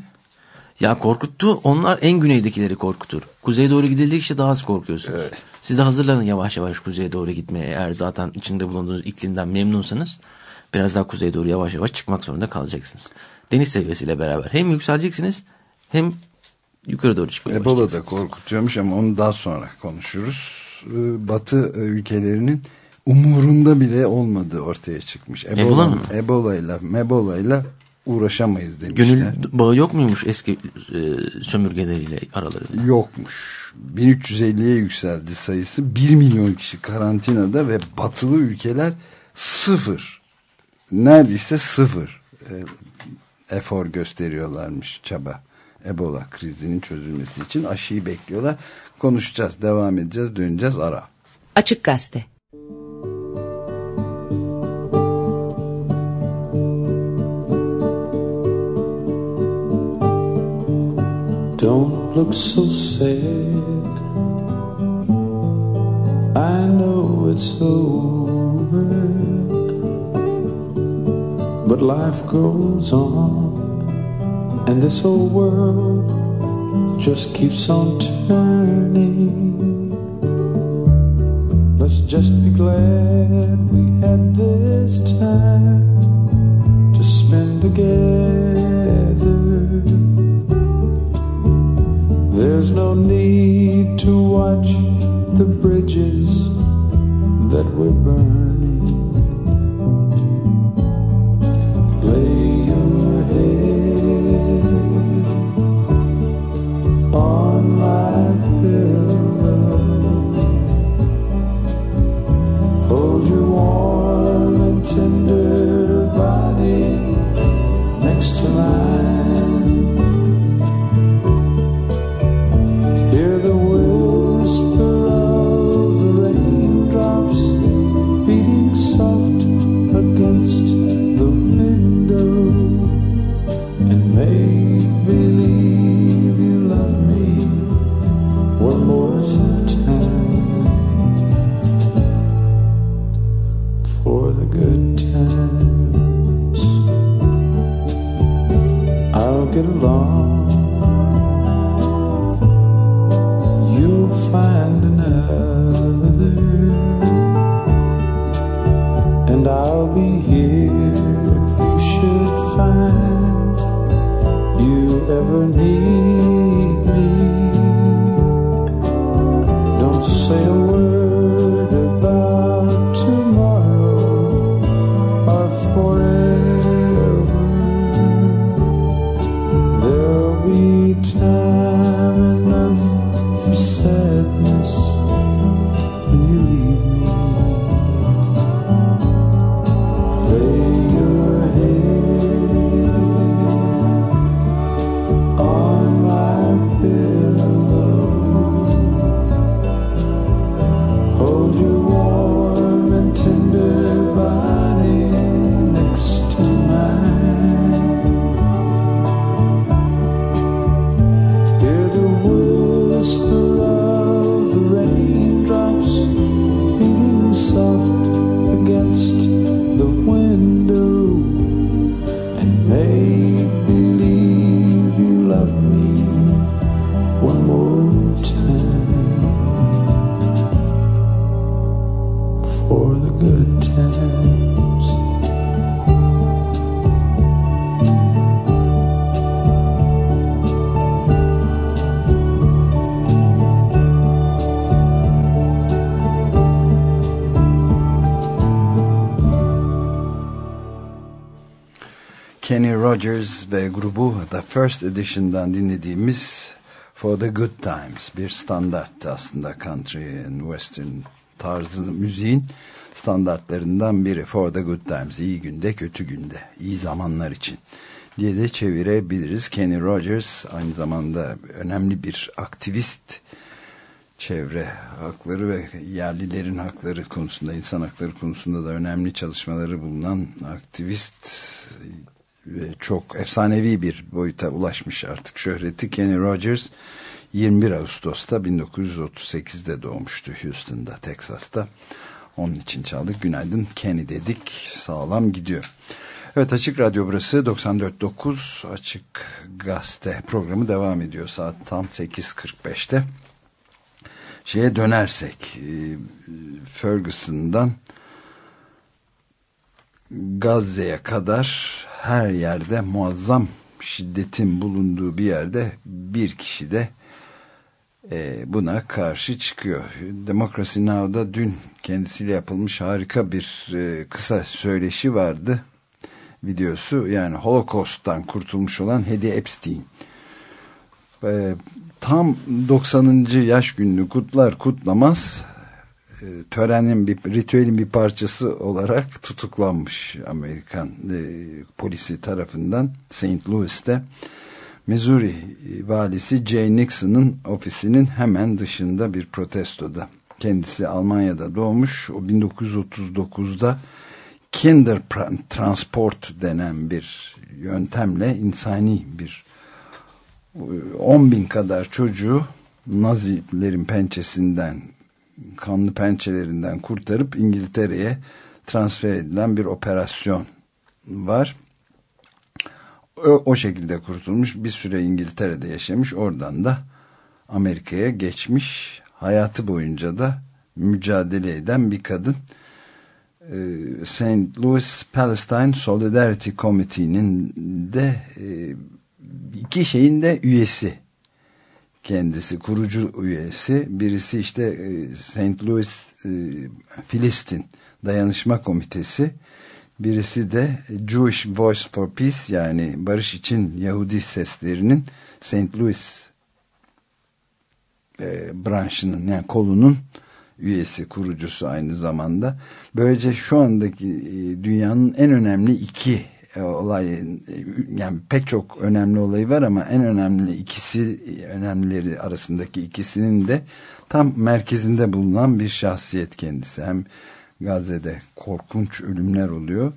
Ya korkuttu. Onlar en güneydekileri korkutur. Kuzeye doğru gidildikçe daha az korkuyorsunuz. Siz de hazırlanın yavaş yavaş kuzeye doğru gitmeye. Eğer zaten içinde bulunduğunuz iklimden memnunsanız biraz daha kuzeye doğru yavaş yavaş çıkmak zorunda kalacaksınız. Deniz seviyesiyle beraber hem yükseleceksiniz hem yukarı doğru çıkmaya Ebola da korkutuyormuş ama onu daha sonra konuşuruz. Ee, Batı e, ülkelerinin umurunda bile olmadığı ortaya çıkmış. Ebola mı? Ebola ile Mebola ile uğraşamayız demişler. Gönül bağı yok muymuş eski e, sömürgeleriyle aralarında? Yokmuş. 1350'ye yükseldi sayısı. 1 milyon kişi karantinada ve batılı ülkeler sıfır. Neredeyse sıfır e, efor gösteriyorlarmış çaba. Ebola krizinin çözülmesi için aşıyı bekliyorlar. Konuşacağız, devam edeceğiz, döneceğiz ara. Açık Gazete Don't look so sad. I know it's over, but life goes on, and this old world just keeps on turning. Let's just be glad we had this time to spend together. There's no need to watch the bridges that we're burning. Rogers ve grubu The First Edition'dan dinlediğimiz For the Good Times bir standart aslında country and western tarzı müziğin standartlarından biri For the Good Times iyi günde kötü günde iyi zamanlar için diye de çevirebiliriz. Kenny Rogers aynı zamanda önemli bir aktivist çevre hakları ve yerlilerin hakları konusunda, insan hakları konusunda da önemli çalışmaları bulunan aktivist çok efsanevi bir boyuta ulaşmış artık şöhreti. Kenny Rogers 21 Ağustos'ta 1938'de doğmuştu Houston'da, Texas'ta. Onun için çaldık. Günaydın Kenny dedik. Sağlam gidiyor. Evet Açık Radyo burası 94.9 Açık Gazete programı devam ediyor. Saat tam 8.45'te şeye dönersek e, Ferguson'dan Gazze'ye kadar her yerde muazzam şiddetin bulunduğu bir yerde bir kişi de e, buna karşı çıkıyor. Democracy Now'da dün kendisiyle yapılmış harika bir e, kısa söyleşi vardı. Videosu yani Holocaust'tan kurtulmuş olan Hedy Epstein. E, tam 90. yaş gününü kutlar kutlamaz törenin bir ritüelin bir parçası olarak tutuklanmış Amerikan e, polisi tarafından St. Louis'te Missouri valisi Jay Nixon'ın ofisinin hemen dışında bir protestoda. Kendisi Almanya'da doğmuş. O 1939'da Kinder Transport denen bir yöntemle insani bir 10 bin kadar çocuğu Nazilerin pençesinden kanlı pençelerinden kurtarıp İngiltere'ye transfer edilen bir operasyon var. O, o şekilde kurtulmuş. Bir süre İngiltere'de yaşamış. Oradan da Amerika'ya geçmiş. Hayatı boyunca da mücadele eden bir kadın. Ee, St. Louis Palestine Solidarity Committee'nin de e, iki şeyin de üyesi kendisi kurucu üyesi birisi işte e, St. Louis e, Filistin Dayanışma Komitesi birisi de Jewish Voice for Peace yani barış için Yahudi seslerinin St. Louis e, branşının yani kolunun üyesi kurucusu aynı zamanda böylece şu andaki dünyanın en önemli iki olay yani pek çok önemli olayı var ama en önemli ikisi önemlileri arasındaki ikisinin de tam merkezinde bulunan bir şahsiyet kendisi. Hem Gazze'de korkunç ölümler oluyor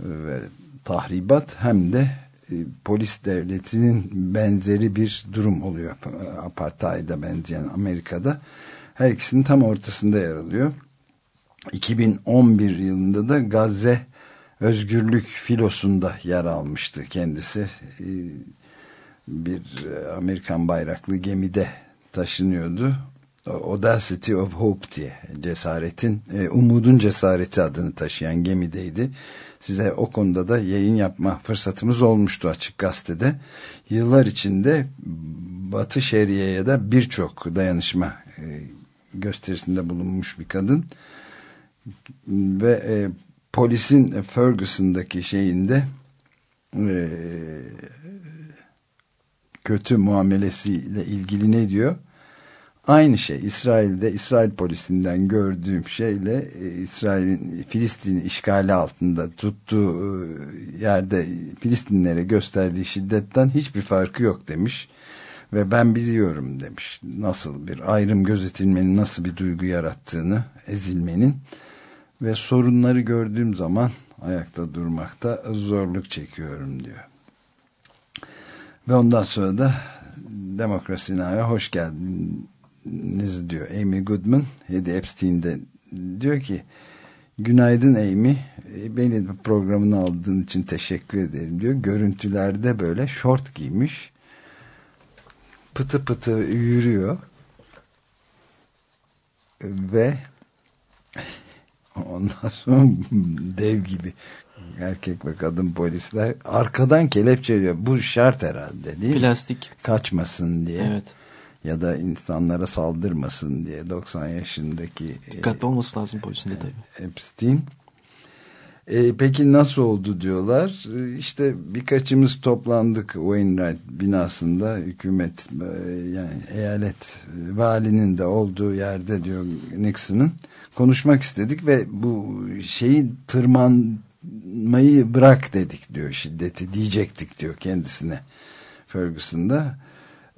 ve tahribat hem de e, polis devletinin benzeri bir durum oluyor. Apartheid'e benzeyen Amerika'da. Her ikisinin tam ortasında yer alıyor. 2011 yılında da Gazze özgürlük filosunda yer almıştı kendisi. Ee, bir e, Amerikan bayraklı gemide taşınıyordu. Audacity of Hope diye cesaretin, e, umudun cesareti adını taşıyan gemideydi. Size o konuda da yayın yapma fırsatımız olmuştu açık gazetede. Yıllar içinde Batı Şeriye'ye de birçok dayanışma e, gösterisinde bulunmuş bir kadın ve polisin Ferguson'daki şeyinde e, kötü muamelesiyle ilgili ne diyor? Aynı şey İsrail'de İsrail polisinden gördüğüm şeyle e, İsrail'in Filistin işgali altında tuttuğu e, yerde Filistinlere gösterdiği şiddetten hiçbir farkı yok demiş. Ve ben biliyorum demiş nasıl bir ayrım gözetilmenin nasıl bir duygu yarattığını ezilmenin ve sorunları gördüğüm zaman ayakta durmakta zorluk çekiyorum diyor. Ve ondan sonra da Demokrasi Na'ya hoş geldiniz diyor Amy Goodman. Hedy Epstein'de diyor ki günaydın Amy beni programını aldığın için teşekkür ederim diyor. Görüntülerde böyle şort giymiş pıtı pıtı yürüyor ve Ondan sonra dev gibi erkek ve kadın polisler arkadan kelepçeliyor. Bu şart herhalde değil Plastik. Kaçmasın diye. Evet. Ya da insanlara saldırmasın diye 90 yaşındaki dikkatli olması lazım polisin de tabii. Epstein E, peki nasıl oldu diyorlar. E, işte birkaçımız toplandık Wainwright binasında hükümet e, yani eyalet e, valinin de olduğu yerde diyor Nixon'ın konuşmak istedik ve bu şeyi tırmanmayı bırak dedik diyor şiddeti diyecektik diyor kendisine Ferguson'da.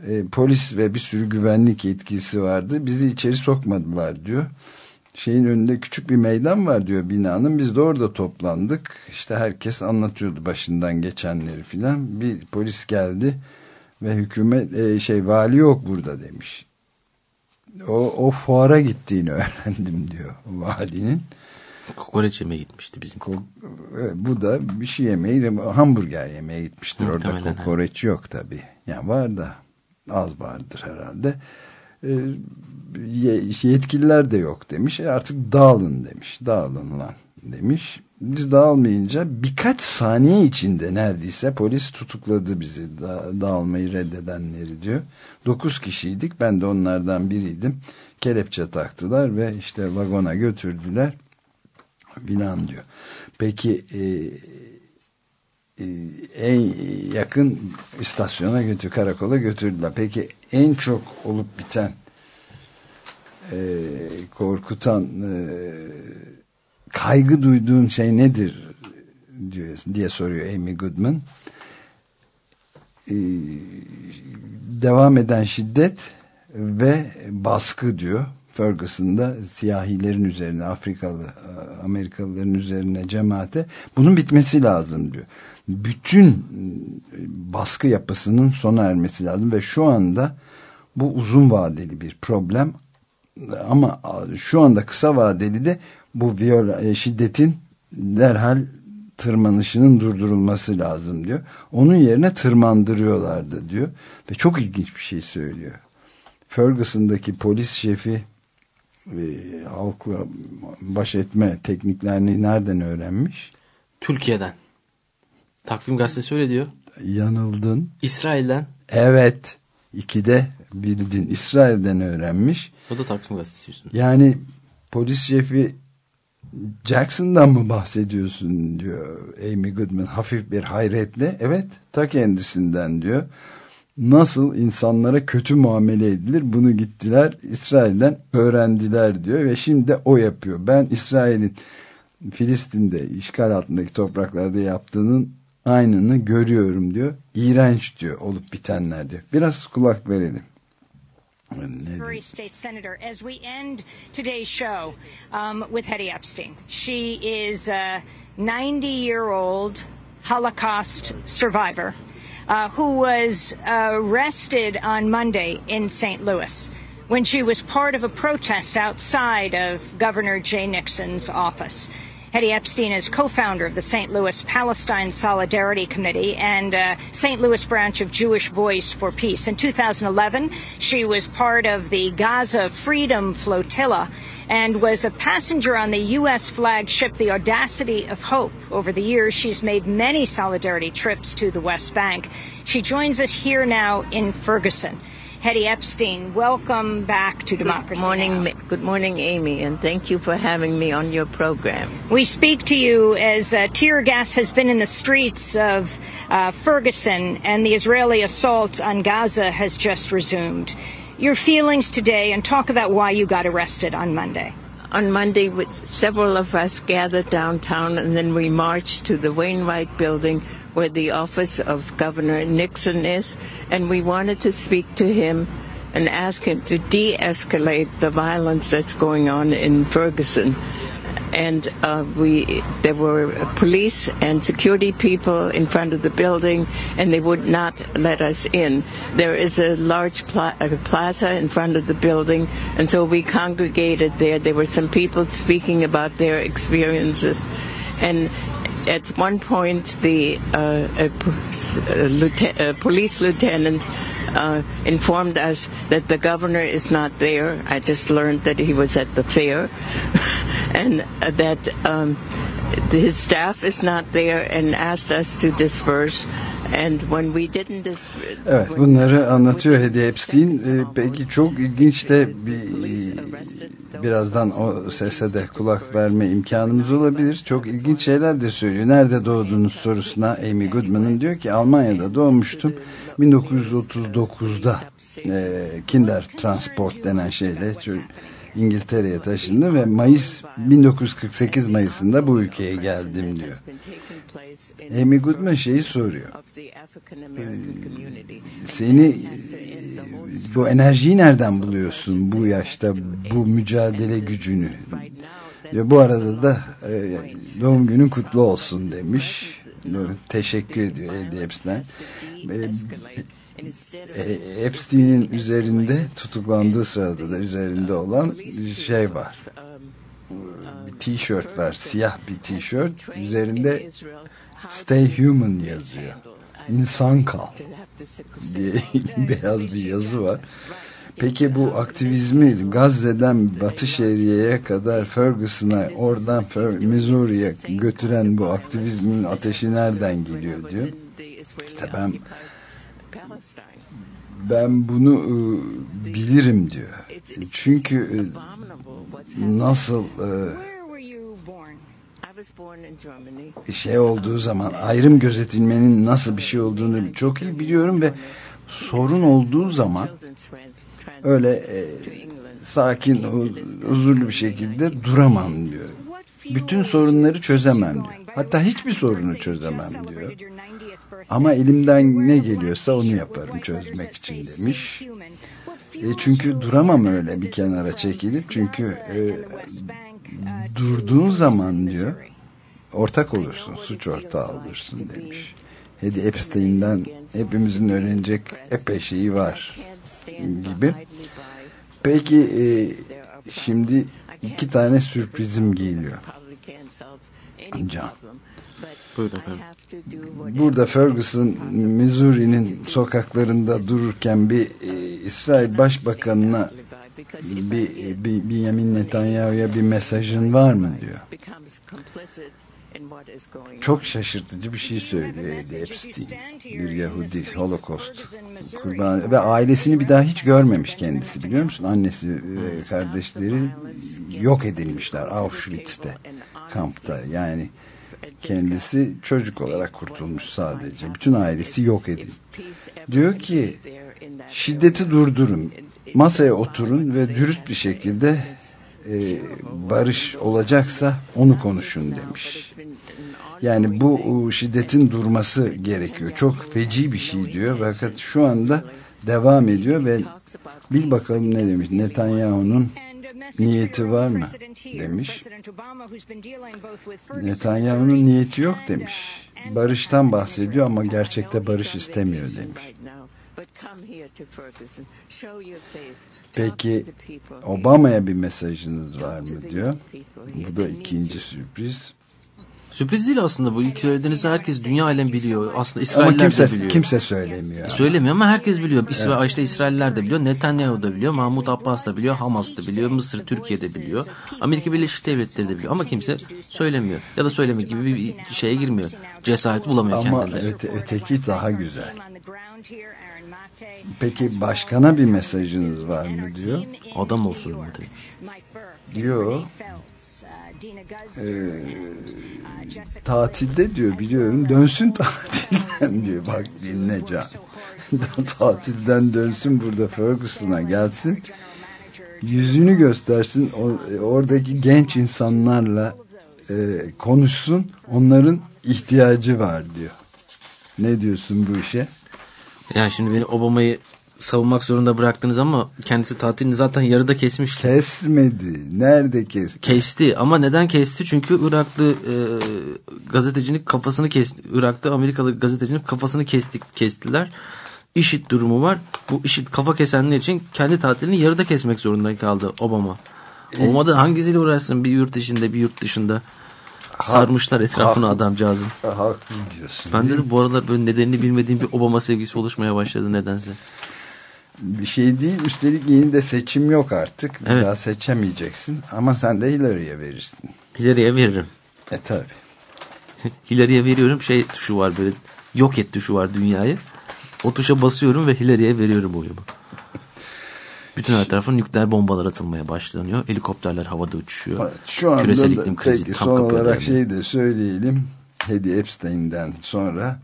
E, polis ve bir sürü güvenlik yetkisi vardı. Bizi içeri sokmadılar diyor şeyin önünde küçük bir meydan var diyor binanın. Biz de orada toplandık. İşte herkes anlatıyordu başından geçenleri filan. Bir polis geldi ve hükümet e, şey vali yok burada demiş. O, o fuara gittiğini öğrendim diyor valinin. Kokoreç yemeye gitmişti bizim. Ko e, bu da bir şey yemeği hamburger yemeye gitmiştir. Muhtemelen, Orada kokoreç yok tabi. Yani var da az vardır herhalde. E, yetkililer de yok demiş. E artık dağılın demiş. Dağılın lan demiş. Biz dağılmayınca birkaç saniye içinde neredeyse polis tutukladı bizi da, dağılmayı reddedenleri diyor. Dokuz kişiydik ben de onlardan biriydim. Kelepçe taktılar ve işte vagona götürdüler filan diyor. Peki e, en yakın istasyona götür karakola götürdüler. Peki en çok olup biten e, korkutan e, kaygı duyduğun şey nedir diyor, diye soruyor Amy Goodman. E, devam eden şiddet ve baskı diyor. Ferguson'da siyahilerin üzerine Afrikalı Amerikalıların üzerine cemaate bunun bitmesi lazım diyor. Bütün baskı yapısının sona ermesi lazım ve şu anda bu uzun vadeli bir problem ama şu anda kısa vadeli de bu viola, e, şiddetin derhal tırmanışının durdurulması lazım diyor. Onun yerine tırmandırıyorlardı diyor. Ve çok ilginç bir şey söylüyor. Ferguson'daki polis şefi e, halkla baş etme tekniklerini nereden öğrenmiş? Türkiye'den. Takvim gazetesi öyle diyor. Yanıldın. İsrail'den. Evet. İkide bildin. İsrail'den öğrenmiş. O da Takvim gazetesi yüzünden. Yani polis şefi Jackson'dan mı bahsediyorsun diyor Amy Goodman hafif bir hayretle. Evet ta kendisinden diyor. Nasıl insanlara kötü muamele edilir bunu gittiler İsrail'den öğrendiler diyor ve şimdi de o yapıyor. Ben İsrail'in Filistin'de işgal altındaki topraklarda yaptığının aynını görüyorum diyor. İğrenç diyor olup bitenler diyor. Biraz kulak verelim. Missouri State Senator, as we end today's show um, with Hetty Epstein. She is a 90 year old Holocaust survivor uh, who was arrested on Monday in St. Louis when she was part of a protest outside of Governor Jay Nixon's office. Hetty Epstein is co-founder of the St. Louis Palestine Solidarity Committee and uh, St. Louis branch of Jewish Voice for Peace. In 2011, she was part of the Gaza Freedom Flotilla and was a passenger on the U.S. flagged ship the Audacity of Hope. Over the years, she's made many solidarity trips to the West Bank. She joins us here now in Ferguson. Hetty Epstein, welcome back to Democracy Good morning, Now! good morning, Amy, and thank you for having me on your program. We speak to you as uh, tear gas has been in the streets of uh, Ferguson and the Israeli assault on Gaza has just resumed. Your feelings today and talk about why you got arrested on Monday. On Monday, with several of us gathered downtown, and then we marched to the Wainwright Building, where the office of Governor Nixon is, and we wanted to speak to him and ask him to de-escalate the violence that's going on in Ferguson. And uh, we, there were police and security people in front of the building, and they would not let us in. There is a large a plaza in front of the building, and so we congregated there. There were some people speaking about their experiences, and at one point, the uh, police lieutenant uh, informed us that the governor is not there. I just learned that he was at the fair, and that um, his staff is not there, and asked us to disperse. And when we didn't dis- Evet bunları anlatıyor Hedy Epstein. Peki çok ilginç de bir birazdan o sese de kulak verme imkanımız olabilir. Çok ilginç şeyler de söylüyor. Nerede doğdunuz sorusuna Amy Goodman'ın diyor ki Almanya'da doğmuştum. 1939'da e, Kinder Transport denen şeyle çö- İngiltere'ye taşındı ve Mayıs 1948 Mayıs'ında bu ülkeye geldim diyor. Amy Goodman şeyi soruyor. Seni bu enerjiyi nereden buluyorsun bu yaşta bu mücadele gücünü? Ve bu arada da e, doğum günün kutlu olsun demiş. Teşekkür ediyor Eddie Epstein. E, Epstein'in üzerinde tutuklandığı sırada da üzerinde olan şey var. Bir tişört var. Siyah bir tişört. Üzerinde Stay Human yazıyor. İnsan kal diye beyaz bir yazı var. Peki bu aktivizmi Gazze'den Batı Şeria'ya kadar Ferguson'a oradan Fer- Missouri'ye götüren bu aktivizmin ateşi nereden geliyor diyor. İşte ben ben bunu e, bilirim diyor. Çünkü e, nasıl e, şey olduğu zaman ayrım gözetilmenin nasıl bir şey olduğunu çok iyi biliyorum ve sorun olduğu zaman öyle e, sakin hu- huzurlu bir şekilde duramam diyor. Bütün sorunları çözemem diyor. Hatta hiçbir sorunu çözemem diyor. Ama elimden ne geliyorsa onu yaparım çözmek için demiş. E, çünkü duramam öyle bir kenara çekilip çünkü e, durduğun zaman diyor ortak olursun, suç ortağı olursun demiş. Hedy Epstein'den hepimizin öğrenecek epey şeyi var gibi. Peki e, şimdi iki tane sürprizim geliyor. Can. Buyurun efendim. Burada Ferguson, Missouri'nin sokaklarında dururken bir e, İsrail Başbakanına bir, bir Benjamin Netanyahu'ya bir mesajın var mı diyor. Çok şaşırtıcı bir şey söylüyor Epstein. Bir Yahudi Holocaust kurbanı ve ailesini bir daha hiç görmemiş kendisi biliyor musun? Annesi ve kardeşleri yok edilmişler Auschwitz'te kampta yani kendisi çocuk olarak kurtulmuş sadece. Bütün ailesi yok edildi. Diyor ki şiddeti durdurun masaya oturun ve dürüst bir şekilde e, barış olacaksa onu konuşun demiş. Yani bu şiddetin durması gerekiyor. Çok feci bir şey diyor. Fakat şu anda devam ediyor ve bil bakalım ne demiş. Netanyahu'nun niyeti var mı demiş. Netanyahu'nun niyeti yok demiş. Barıştan bahsediyor ama gerçekte barış istemiyor demiş. Peki Obama'ya bir mesajınız var mı diyor. Bu da ikinci sürpriz. Sürpriz değil aslında bu. İlk söylediğinizi herkes dünya alem biliyor. Aslında Ama İsrailler de kimse, biliyor. kimse söylemiyor. Söylemiyor ama herkes biliyor. İsrail, işte İsrailler de biliyor. Netanyahu da biliyor. Mahmut Abbas da biliyor. Hamas da biliyor. Mısır, Türkiye de biliyor. Amerika Birleşik Devletleri de biliyor. Ama kimse söylemiyor. Ya da söyleme gibi bir şeye girmiyor. Cesaret bulamıyor Ama kendileri. öte, öteki daha güzel. Peki başkana bir mesajınız var mı diyor. Adam olsun mu demiş. Diyor. Ee, tatilde diyor biliyorum dönsün tatilden diyor. Bak dinle can. tatilden dönsün burada Ferguson'a gelsin. yüzünü göstersin o, oradaki genç insanlarla e, konuşsun onların ihtiyacı var diyor. Ne diyorsun bu işe? Yani şimdi beni Obama'yı savunmak zorunda bıraktınız ama kendisi tatilini zaten yarıda kesmişti. kesmedi nerede kesti Kesti ama neden kesti? Çünkü Iraklı e, gazetecinin kafasını kesti. Irak'ta Amerikalı gazetecinin kafasını kestik, kestiler. IŞİD durumu var. Bu IŞİD kafa kesenler için kendi tatilini yarıda kesmek zorunda kaldı Obama. Olmadı hangisiyle uğraşsın bir yurt içinde bir yurt dışında. Sarmışlar etrafını ha- adamcağızın. haklı diyorsun Ben de bu aralar böyle nedenini bilmediğim bir Obama sevgisi oluşmaya başladı nedense. Bir şey değil üstelik yeni de seçim yok artık bir Evet. daha seçemeyeceksin ama sen de Hillary'e verirsin Hillary'e veririm. e tabi Hillary'e veriyorum şey tuşu var böyle yok et tuşu var dünyayı. O tuşa basıyorum ve Hillary'e veriyorum oyumu. Bütün her tarafa nükleer bombalar atılmaya başlanıyor. Helikopterler havada uçuşuyor. Evet, Şu anda Küresel da iklim krizi peki tam son olarak dayanıyor. şeyi de söyleyelim. Hedy Epstein'den sonra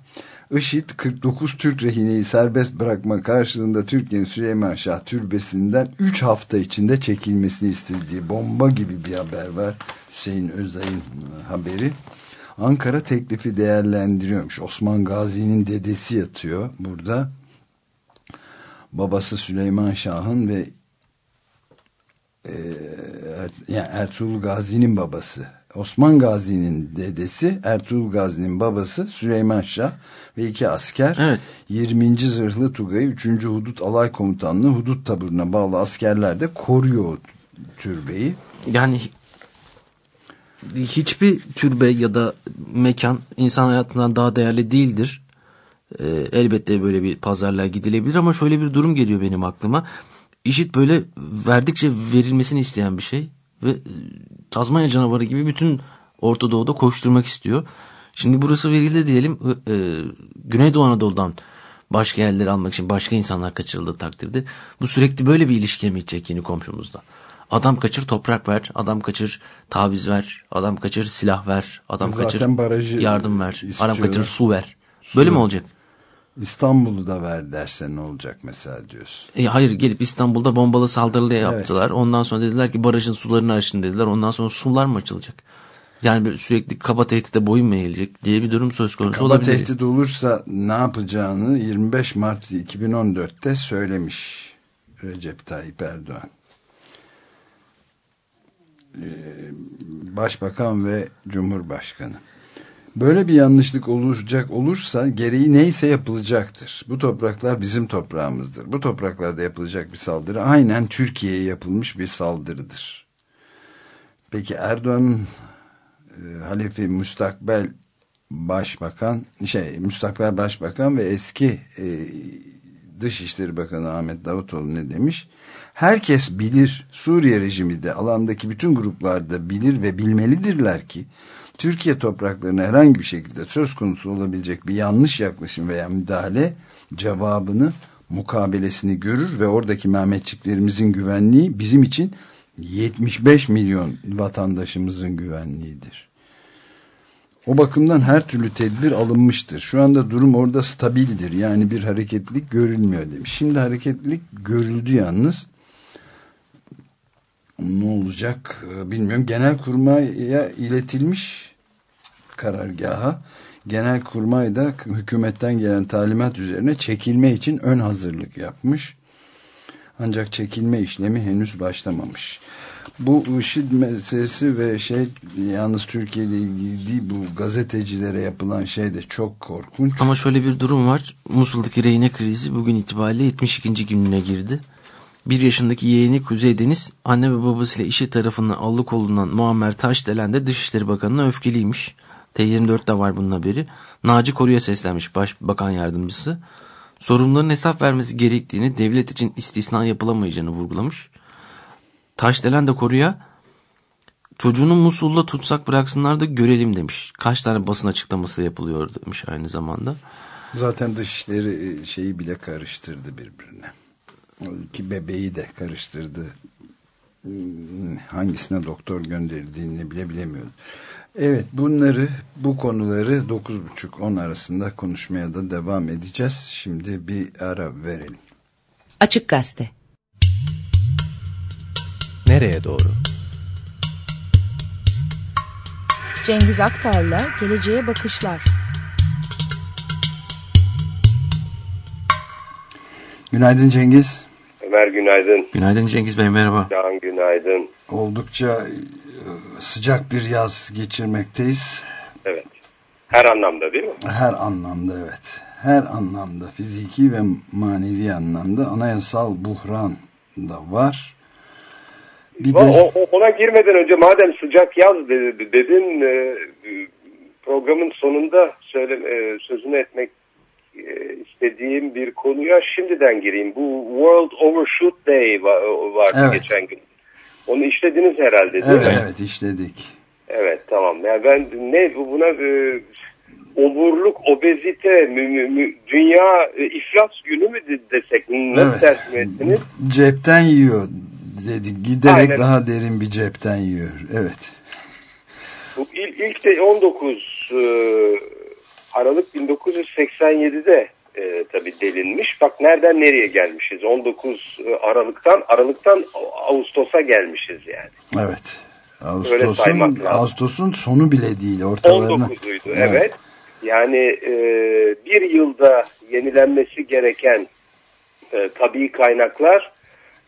IŞİD 49 Türk rehineyi serbest bırakma karşılığında Türkiye'nin Süleyman Şah türbesinden 3 hafta içinde çekilmesini istediği bomba gibi bir haber var. Hüseyin Özay'ın e, haberi. Ankara teklifi değerlendiriyormuş. Osman Gazi'nin dedesi yatıyor burada. Babası Süleyman Şah'ın ve Er, yani Ertuğrul Gazi'nin babası. Osman Gazi'nin dedesi, Ertuğrul Gazi'nin babası Süleyman Şah ve iki asker. Evet. 20. Zırhlı Tugay'ı 3. Hudut Alay Komutanlığı Hudut Taburu'na bağlı askerler de koruyor türbeyi. Yani hiçbir türbe ya da mekan insan hayatından daha değerli değildir. Ee, elbette böyle bir pazarlığa gidilebilir ama şöyle bir durum geliyor benim aklıma. İşit böyle verdikçe verilmesini isteyen bir şey ve e, Tazmanya canavarı gibi bütün Orta Doğu'da koşturmak istiyor. Şimdi burası verildi diyelim e, Güneydoğu Anadolu'dan başka yerleri almak için başka insanlar kaçırıldığı takdirde bu sürekli böyle bir ilişkiye mi gidecek yeni komşumuzda? Adam kaçır toprak ver, adam kaçır taviz ver, adam kaçır silah ver, adam Zaten kaçır barajı yardım ver, istiyorlar. adam kaçır su ver. Böyle mi olacak? İstanbul'u da ver derse ne olacak mesela diyorsun. E, hayır gelip İstanbul'da bombalı saldırılı yaptılar. Ondan sonra dediler ki barajın sularını açın dediler. Ondan sonra sular mı açılacak? Yani sürekli kaba tehdide boyun mu eğilecek diye bir durum söz konusu Kaba olabilir. tehdit olursa ne yapacağını 25 Mart 2014'te söylemiş Recep Tayyip Erdoğan. Ee, Başbakan ve Cumhurbaşkanı. Böyle bir yanlışlık olacak olursa gereği neyse yapılacaktır. Bu topraklar bizim toprağımızdır. Bu topraklarda yapılacak bir saldırı aynen Türkiye'ye yapılmış bir saldırıdır. Peki Erdoğan'ın e, halifi müstakbel başbakan şey müstakbel başbakan ve eski e, Dışişleri Bakanı Ahmet Davutoğlu ne demiş? Herkes bilir Suriye rejimi de alandaki bütün gruplarda bilir ve bilmelidirler ki Türkiye topraklarına herhangi bir şekilde söz konusu olabilecek bir yanlış yaklaşım veya müdahale cevabını mukabelesini görür ve oradaki Mehmetçiklerimizin güvenliği bizim için 75 milyon vatandaşımızın güvenliğidir. O bakımdan her türlü tedbir alınmıştır. Şu anda durum orada stabildir. Yani bir hareketlilik görülmüyor demiş. Şimdi hareketlilik görüldü yalnız. Ne olacak e, bilmiyorum. Genelkurmay'a iletilmiş karargaha. Genelkurmay da hükümetten gelen talimat üzerine çekilme için ön hazırlık yapmış. Ancak çekilme işlemi henüz başlamamış. Bu IŞİD meselesi ve şey yalnız Türkiye ile ilgili bu gazetecilere yapılan şey de çok korkunç. Ama şöyle bir durum var. Musul'daki rehine krizi bugün itibariyle 72. gününe girdi. Bir yaşındaki yeğeni Kuzey Deniz anne ve babasıyla işi tarafından alıkonulan Muammer Taşdelen de Dışişleri Bakanı'na öfkeliymiş. T24'te var bunun haberi. Naci Koru'ya seslenmiş Başbakan Yardımcısı. Sorumluların hesap vermesi gerektiğini devlet için istisna yapılamayacağını vurgulamış. Taşdelen de Koru'ya çocuğunu Musul'da tutsak bıraksınlar da görelim demiş. Kaç tane basın açıklaması yapılıyor demiş aynı zamanda. Zaten dışişleri e, şeyi bile karıştırdı birbirine. İki bebeği de karıştırdı. Hmm, Hangisine doktor gönderildiğini bile bilemiyordu. Evet bunları bu konuları 9.30-10 arasında konuşmaya da devam edeceğiz. Şimdi bir ara verelim. Açık Gazete Nereye doğru? Cengiz Aktar'la Geleceğe Bakışlar. Günaydın Cengiz. Ömer günaydın. Günaydın Cengiz Bey merhaba. Can günaydın. Oldukça e, sıcak bir yaz geçirmekteyiz. Evet. Her anlamda değil mi? Her anlamda evet. Her anlamda fiziki ve manevi anlamda anayasal buhran da var. Bir O, de o- ona girmeden önce madem sıcak yaz dedi- dedin e, programın sonunda söyle, e, sözünü etmek istediğim bir konuya şimdiden gireyim. Bu World Overshoot Day va- vardı Evet. geçen gün. Onu işlediniz herhalde değil evet, mi? evet işledik. Evet tamam. Yani ben ne bu- buna e, oburluk, obezite, mü, mü, dünya e, iflas günü mü de- desek? Nasıl Evet. tercih ettiniz? Cepten yiyor dedik. Giderek Aynen. daha derin bir cepten yiyor. Evet. Bu ilk, ilk de 19 e, Aralık 1987'de e, tabii delinmiş. Bak nereden nereye gelmişiz? 19 Aralık'tan Aralık'tan Ağustos'a gelmişiz yani. Evet. Ağustos'un. Ağustos'un sonu bile değil ortalarına. 19'uydu evet. Yani e, bir yılda yenilenmesi gereken e, tabii kaynaklar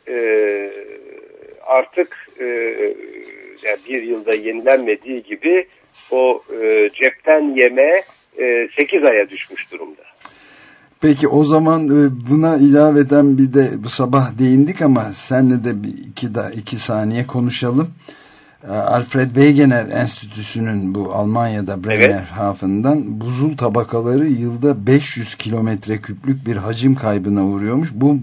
e, artık e, yani bir yılda yenilenmediği gibi o e, cepten yeme e, 8 aya düşmüş durumda. Peki o zaman e, buna ilaveten bir de bu sabah değindik ama senle de bir iki, da, iki saniye konuşalım. E, Alfred Wegener Enstitüsü'nün bu Almanya'da Bremerhaven'dan buzul tabakaları yılda 500 kilometre küplük bir hacim kaybına uğruyormuş. Bu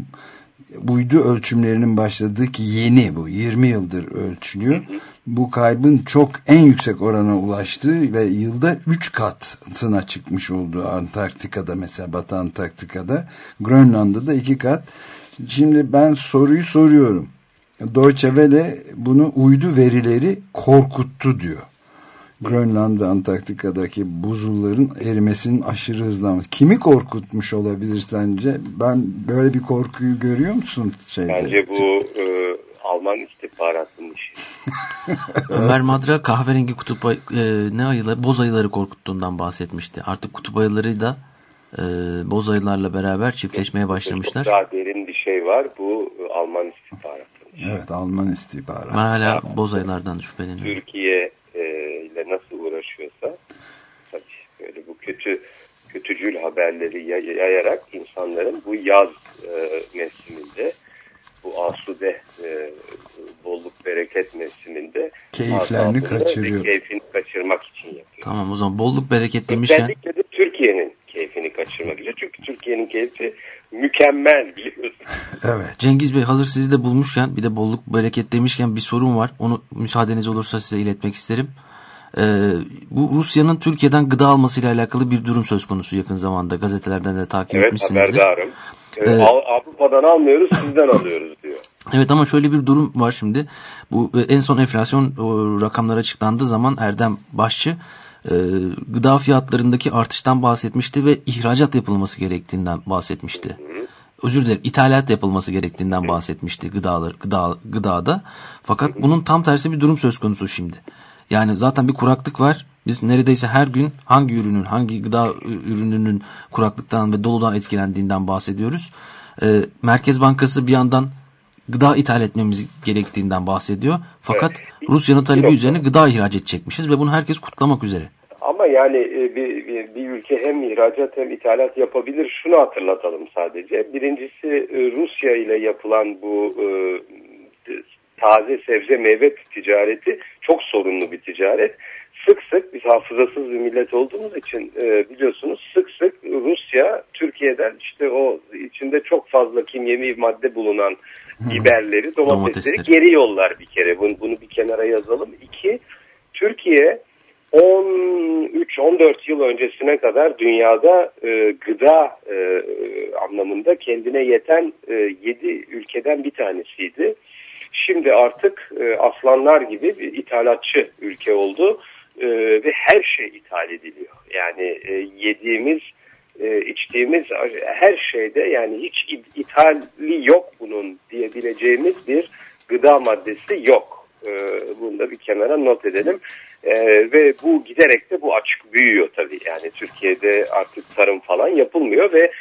uydu ölçümlerinin başladığı ki yeni bu 20 yıldır ölçülüyor. Bu kaybın çok en yüksek orana ulaştığı ve yılda 3 katına çıkmış olduğu Antarktika'da mesela Batı Antarktika'da Grönland'da da 2 kat. Şimdi ben soruyu soruyorum. Deutsche Welle bunu uydu verileri korkuttu diyor. Grönland ve Antarktika'daki buzulların erimesinin aşırı hızlanması. Kimi korkutmuş olabilir sence? Ben böyle bir korkuyu görüyor musun? Şeyde? Bence bu e, Alman istihbaratının işi. Ömer Madra kahverengi kutup ay- e, ne ayıları boz ayıları korkuttuğundan bahsetmişti. Artık kutup ayıları da e, boz ayılarla beraber çiftleşmeye başlamışlar. Çok daha derin bir şey var. Bu Alman istihbaratı. Evet Alman istihbaratı. Ben hala boz ayılardan şüpheleniyorum. Türkiye e, ile nasıl uğraşıyorsa tabii böyle bu kötü kötücül haberleri yay- yayarak insanların bu yaz e, mevsiminde bu asude e, bolluk bereket mevsiminde Keyiflerini kaçırıyor. Keyfini kaçırmak için yapıyor. Tamam o zaman bolluk bereket demişken Özellikle de Türkiye'nin keyfini kaçırmak için. Çünkü Türkiye'nin keyfi mükemmel biliyorsun. Evet. Cengiz Bey hazır sizi de bulmuşken bir de bolluk bereket demişken bir sorun var. Onu müsaadeniz olursa size iletmek isterim. Ee, bu Rusya'nın Türkiye'den gıda almasıyla alakalı bir durum söz konusu yakın zamanda gazetelerden de takip Evet etmişsinizdir. haberdarım. Ee, Evet. Av- Avrupa'dan almıyoruz sizden alıyoruz diyor. Evet ama şöyle bir durum var şimdi. Bu e, en son enflasyon rakamları açıklandığı zaman Erdem Başçı e, gıda fiyatlarındaki artıştan bahsetmişti ve ihracat yapılması gerektiğinden bahsetmişti. Özür dilerim ithalat yapılması gerektiğinden bahsetmişti gıdalar gıda gıdada. Fakat bunun tam tersi bir durum söz konusu şimdi. Yani zaten bir kuraklık var. Biz neredeyse her gün hangi ürünün, hangi gıda ürününün kuraklıktan ve doludan etkilendiğinden bahsediyoruz. Ee, Merkez Bankası bir yandan gıda ithal etmemiz gerektiğinden bahsediyor. Fakat Rusya'nın talebi üzerine gıda ihraç edecekmişiz ve bunu herkes kutlamak üzere. Ama yani e, bir, bir, bir ülke hem ihracat hem ithalat yapabilir. Şunu hatırlatalım sadece. Birincisi e, Rusya ile yapılan bu e, taze sebze meyve ticareti çok sorunlu bir ticaret. Sık sık biz hafızasız bir millet olduğumuz için e, biliyorsunuz sık sık Rusya Türkiye'den işte o içinde çok fazla kimyevi madde bulunan biberleri, domatesleri Domatesleri. geri yollar bir kere. Bunu, bunu bir kenara yazalım. İki, Türkiye 13-14 yıl öncesine kadar dünyada e, gıda e, anlamında kendine yeten e, 7 ülkeden bir tanesiydi. Şimdi artık e, aslanlar gibi bir ithalatçı ülke oldu e, ve her şey ithal ediliyor. Yani e, yediğimiz, e, içtiğimiz her şeyde yani hiç ithali yok bunun diyebileceğimiz bir gıda maddesi yok. E, bunu da bir kenara not edelim. E, ve bu giderek de bu açık büyüyor tabii. Yani Türkiye'de artık tarım falan yapılmıyor ve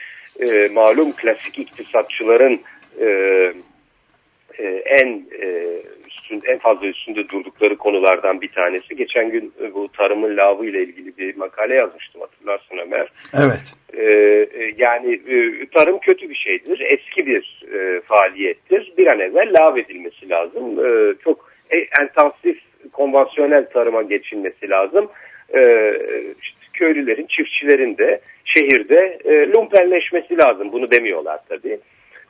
e, malum klasik iktisatçıların e, e, en e, üstün, en fazla üstünde durdukları konulardan bir tanesi. Geçen gün e, bu tarımın lavı ile ilgili bir makale yazmıştım hatırlarsın Ömer. Evet. E, yani e, tarım kötü bir şeydir. Eski bir e, faaliyettir. Bir an evvel lav edilmesi lazım. E, çok e, intensif konvansiyonel tarıma geçilmesi lazım. E, işte köylülerin, çiftçilerin de şehirde e, lumpenleşmesi lazım. Bunu demiyorlar tabii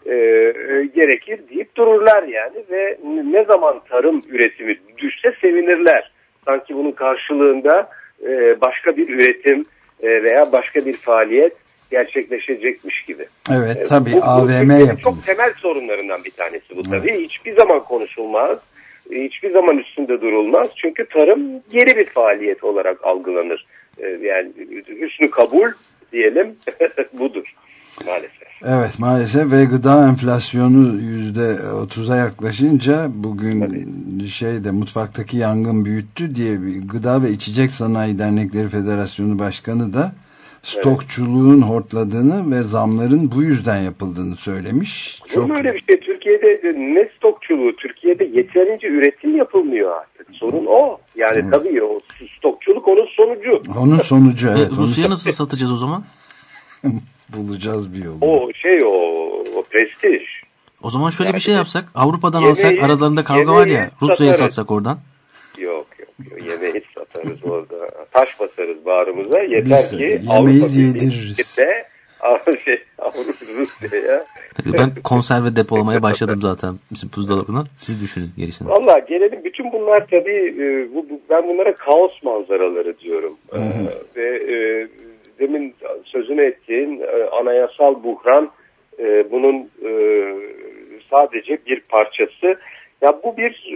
e, e, gerekir deyip dururlar yani ve ne zaman tarım üretimi düşse sevinirler. Sanki bunun karşılığında e, başka bir üretim e, veya başka bir faaliyet gerçekleşecekmiş gibi. Evet E, tabii bu- bu AVM yapıldı. Çok temel sorunlarından bir tanesi bu tabii. Hiçbir zaman konuşulmaz. Hiçbir zaman üstünde durulmaz. Çünkü tarım geri bir faaliyet olarak algılanır. E, Yani hüsnü kabul diyelim budur maalesef. Evet maalesef ve gıda enflasyonu yüzde otuza yaklaşınca bugün şeyde mutfaktaki yangın büyüttü diye bir Gıda ve İçecek Sanayi Dernekleri Federasyonu Başkanı da stokçuluğun hortladığını ve zamların bu yüzden yapıldığını söylemiş. Çok... öyle bir şey. Türkiye'de ne stokçuluğu? Türkiye'de yeterince üretim yapılmıyor artık. Sorun o. Yani tabii o stokçuluk onun sonucu. Onun sonucu E, evet. onu Rusya'ya nasıl satacağız o zaman? bulacağız bir yolu. O şey o, o prestij. O zaman şöyle bir Yani şey yapsak. Avrupa'dan yemeği- alsak aralarında kavga var ya. Rusya'ya satsak oradan. Yok yok. yok. Yemeği satarız orada. Taş basarız bağrımıza. Yeter Biz ki yemeği Avrupa yediririz. Şey, Rusya'ya Ben konserve depolamaya başladım zaten bizim buzdolabına. Siz düşünün gerisini. Valla gelelim bütün bunlar tabii e, bu, bu- ben bunlara kaos manzaraları diyorum. E, ve e, demin sözünü ettiğin e, anayasal buhran e, bunun e, sadece bir parçası. Ya bu bir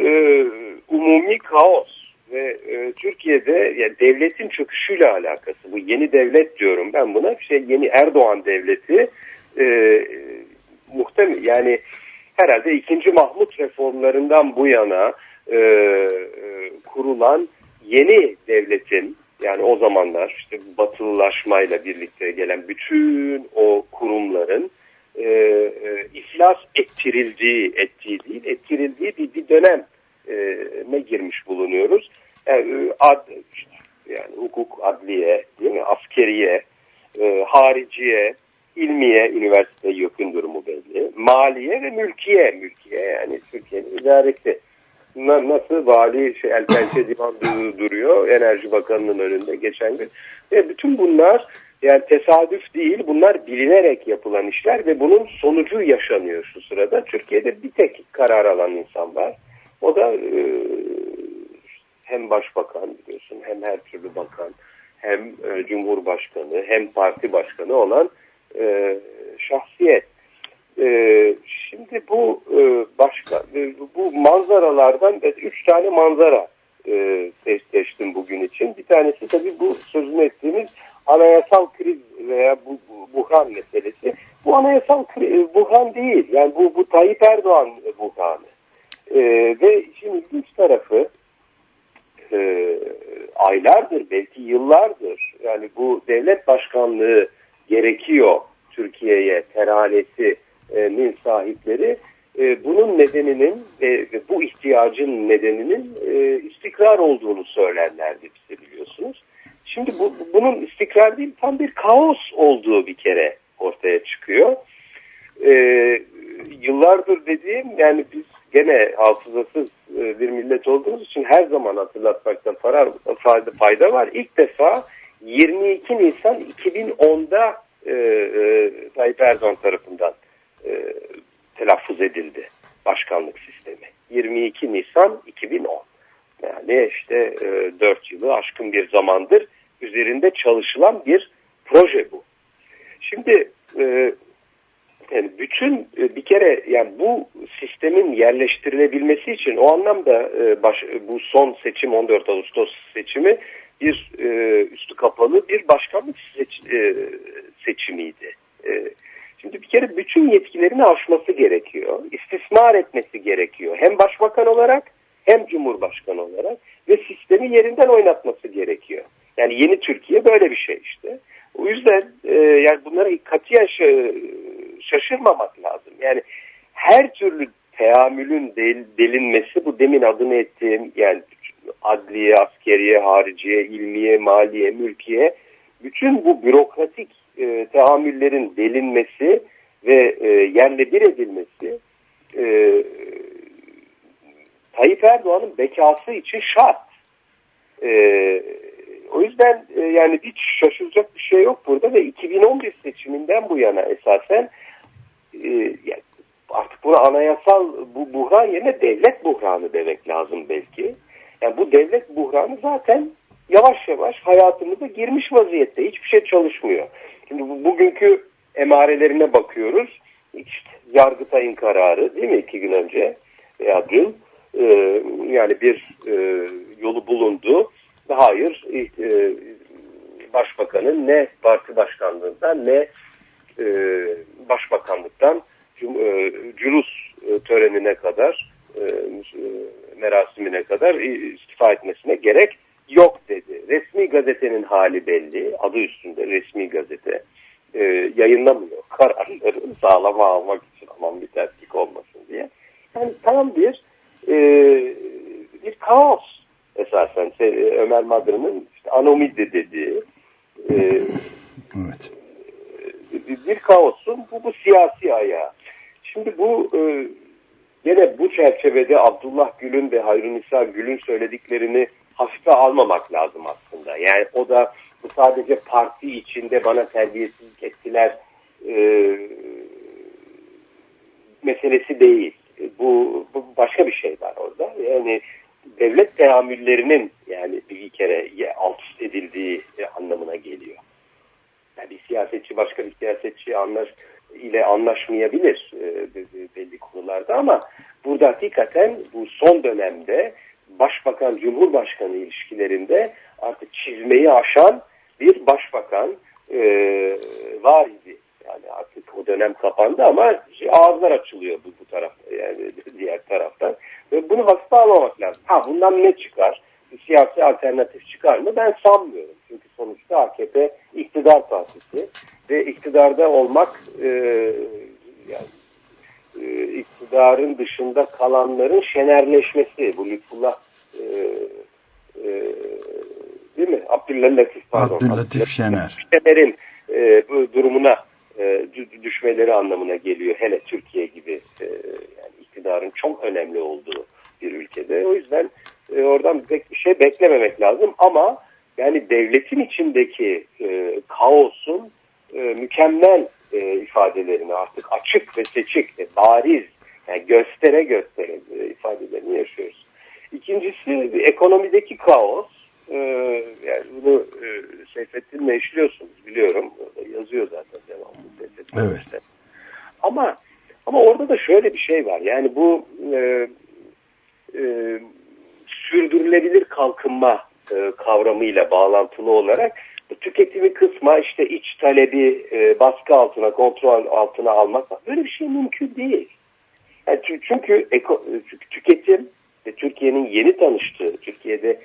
umumi kaos ve Türkiye'de ya devletin çöküşüyle alakası. Bu yeni devlet diyorum ben buna. Şey yeni Erdoğan devleti e, muhtemel yani herhalde ikinci Mahmut reformlarından bu yana kurulan yeni devletin yani o zamanlar işte batılılaşmayla birlikte gelen bütün o kurumların e, e, iflas ettirildiği, ettiği değil, ettirildiği bir, bir döneme girmiş bulunuyoruz. Yani, e, ad, işte, yani hukuk, adliye, değil mi? askeriye, e, hariciye, ilmiye, üniversite yakın durumu belli, maliye ve mülkiye, mülkiye yani Türkiye'nin idaresi. Na- Nasıl vali şey, el pençe divan du- duruyor Enerji Bakanı'nın önünde geçen gün. Ve bütün bunlar yani tesadüf değil bunlar bilinerek yapılan işler ve bunun sonucu yaşanıyor şu sırada. Türkiye'de bir tek karar alan insan var. O da e, hem başbakan biliyorsun hem her türlü bakan hem e, cumhurbaşkanı hem parti başkanı olan e, şahsiyet. E, şimdi bu e, başka e, bu manzaralardan ben üç tane manzara e, seç- seçtim bugün için. Bir tanesi tabii bu sözünü ettiğimiz anayasal kriz veya bu, bu buhran meselesi. Bu anayasal kri- buhran değil. Yani bu, bu Tayyip Erdoğan buhranı. E, ve işin ilginç tarafı e, aylardır belki yıllardır yani bu devlet başkanlığı gerekiyor Türkiye'ye terhalesinin sahipleri e, bunun nedeninin e, ve bu ihtiyacın nedeninin e, istikrar olduğunu söylerlerdi bize biliyorsunuz. Şimdi bu, bunun istikrar değil tam bir kaos olduğu bir kere ortaya çıkıyor. E, yıllardır dediğim yani biz gene hafızasız e, bir millet olduğumuz için her zaman hatırlatmakta fayda, fayda, var. İlk defa 22 Nisan 2010'da e, e, Tayyip Erdoğan tarafından e, telaffuz edildi başkanlık sistemi. 22 Nisan 2010. Yani işte e, 4 yılı aşkın bir zamandır üzerinde çalışılan bir proje bu. Şimdi e, yani bütün e, bir kere yani bu sistemin yerleştirilebilmesi için o anlamda e, baş, bu son seçim 14 Ağustos seçimi bir e, üstü kapalı bir başkanlık seç, e, seçimiydi. E, şimdi bir kere bütün yetkilerini aşması gerekiyor. İstismar etmesi gerekiyor. Hem başbakan olarak hem cumhurbaşkanı olarak ve sistemi yerinden oynatması gerekiyor. Yani yeni Türkiye böyle bir şey işte. O yüzden e, yani bunlara katiyen şa- şaşırmamak lazım. Yani her türlü teamülün del, delinmesi bu demin adını ettiğim yani adliye, askeriye, hariciye, ilmiye, maliye, mülkiye bütün bu bürokratik e, teamüllerin delinmesi ve e, yerle bir edilmesi e, Tayyip Erdoğan'ın bekası için şart. E, o yüzden e, yani hiç şaşılacak bir şey yok burada ve 2011 seçiminden bu yana esasen e, artık buna anayasal bu buhran yerine devlet buhranı demek lazım belki. Yani bu devlet buhranı zaten yavaş yavaş hayatımıza girmiş vaziyette. Hiçbir şey çalışmıyor. Şimdi bu, bugünkü emarelerine bakıyoruz. İşte Yargıtay'ın kararı değil mi iki gün önce veya dün e, yani bir e, yolu bulundu. Hayır e, başbakanın ne parti başkanlığından ne e, başbakanlıktan e, cülus e, törenine kadar e, merasimine kadar istifa etmesine gerek yok dedi. Resmi gazetenin hali belli. Adı üstünde resmi gazete. E, yayınlamıyor kararları sağlama almak için aman bir terslik olmasın diye. Yani tam bir e, bir kaos esasen Ömer Madra'nın işte anomidi dediği e, evet. bir kaosun bu, bu siyasi ayağı. Şimdi bu e, Yine bu çerçevede Abdullah Gül'ün ve Hayrunisa Gül'ün söylediklerini hafife almamak lazım aslında. Yani o da bu sadece parti içinde bana terbiyesizlik ettiler e, meselesi değil. Bu, bu başka bir şey var orada. Yani devlet teamüllerinin yani bir kere alt üst edildiği anlamına geliyor. Yani bir siyasetçi başka bir siyasetçi anlaş ile anlaşmayabilir e, belli konularda ama burada hakikaten bu son dönemde Başbakan Cumhurbaşkanı ilişkilerinde artık çizmeyi aşan bir başbakan e, var idi. Yani artık o dönem kapandı ama ağızlar açılıyor bu, bu tarafta yani diğer taraftan. Ve bunu hafife almamak lazım. Ha bundan ne çıkar? Bir siyasi alternatif çıkar mı? Ben sanmıyorum. Çünkü sonuçta AKP iktidar partisi ve iktidarda olmak e, yani e, iktidarın dışında kalanların şenerleşmesi bu Lütfullah e, e, değil mi? Abdüllah Latif pardon. Abdüllatif Şener. Şener'in e, bu durumuna e, düşmeleri anlamına geliyor. Hele Türkiye gibi e, yani iktidarın çok önemli olduğu bir ülkede. O yüzden e, oradan pek bir şey beklememek lazım ama yani devletin içindeki e, kaosun e, mükemmel e, ifadelerini artık açık ve seçik, ve bariz, yani göstere göstere e, ifadelerini yaşıyoruz. İkincisi ekonomideki kaos. E, yani bunu e, Seyfettin'le işliyorsunuz biliyorum. Yazıyor zaten devamlı Seyfettin. Evet. Işte. Ama ama orada da şöyle bir şey var. Yani bu e, e, sürdürülebilir kalkınma e, kavramıyla bağlantılı olarak tüketimi kısma işte iç talebi e, baskı altına kontrol altına almak böyle bir şey mümkün değil. Yani çünkü eko, tüketim ve Türkiye'nin yeni tanıştığı Türkiye'de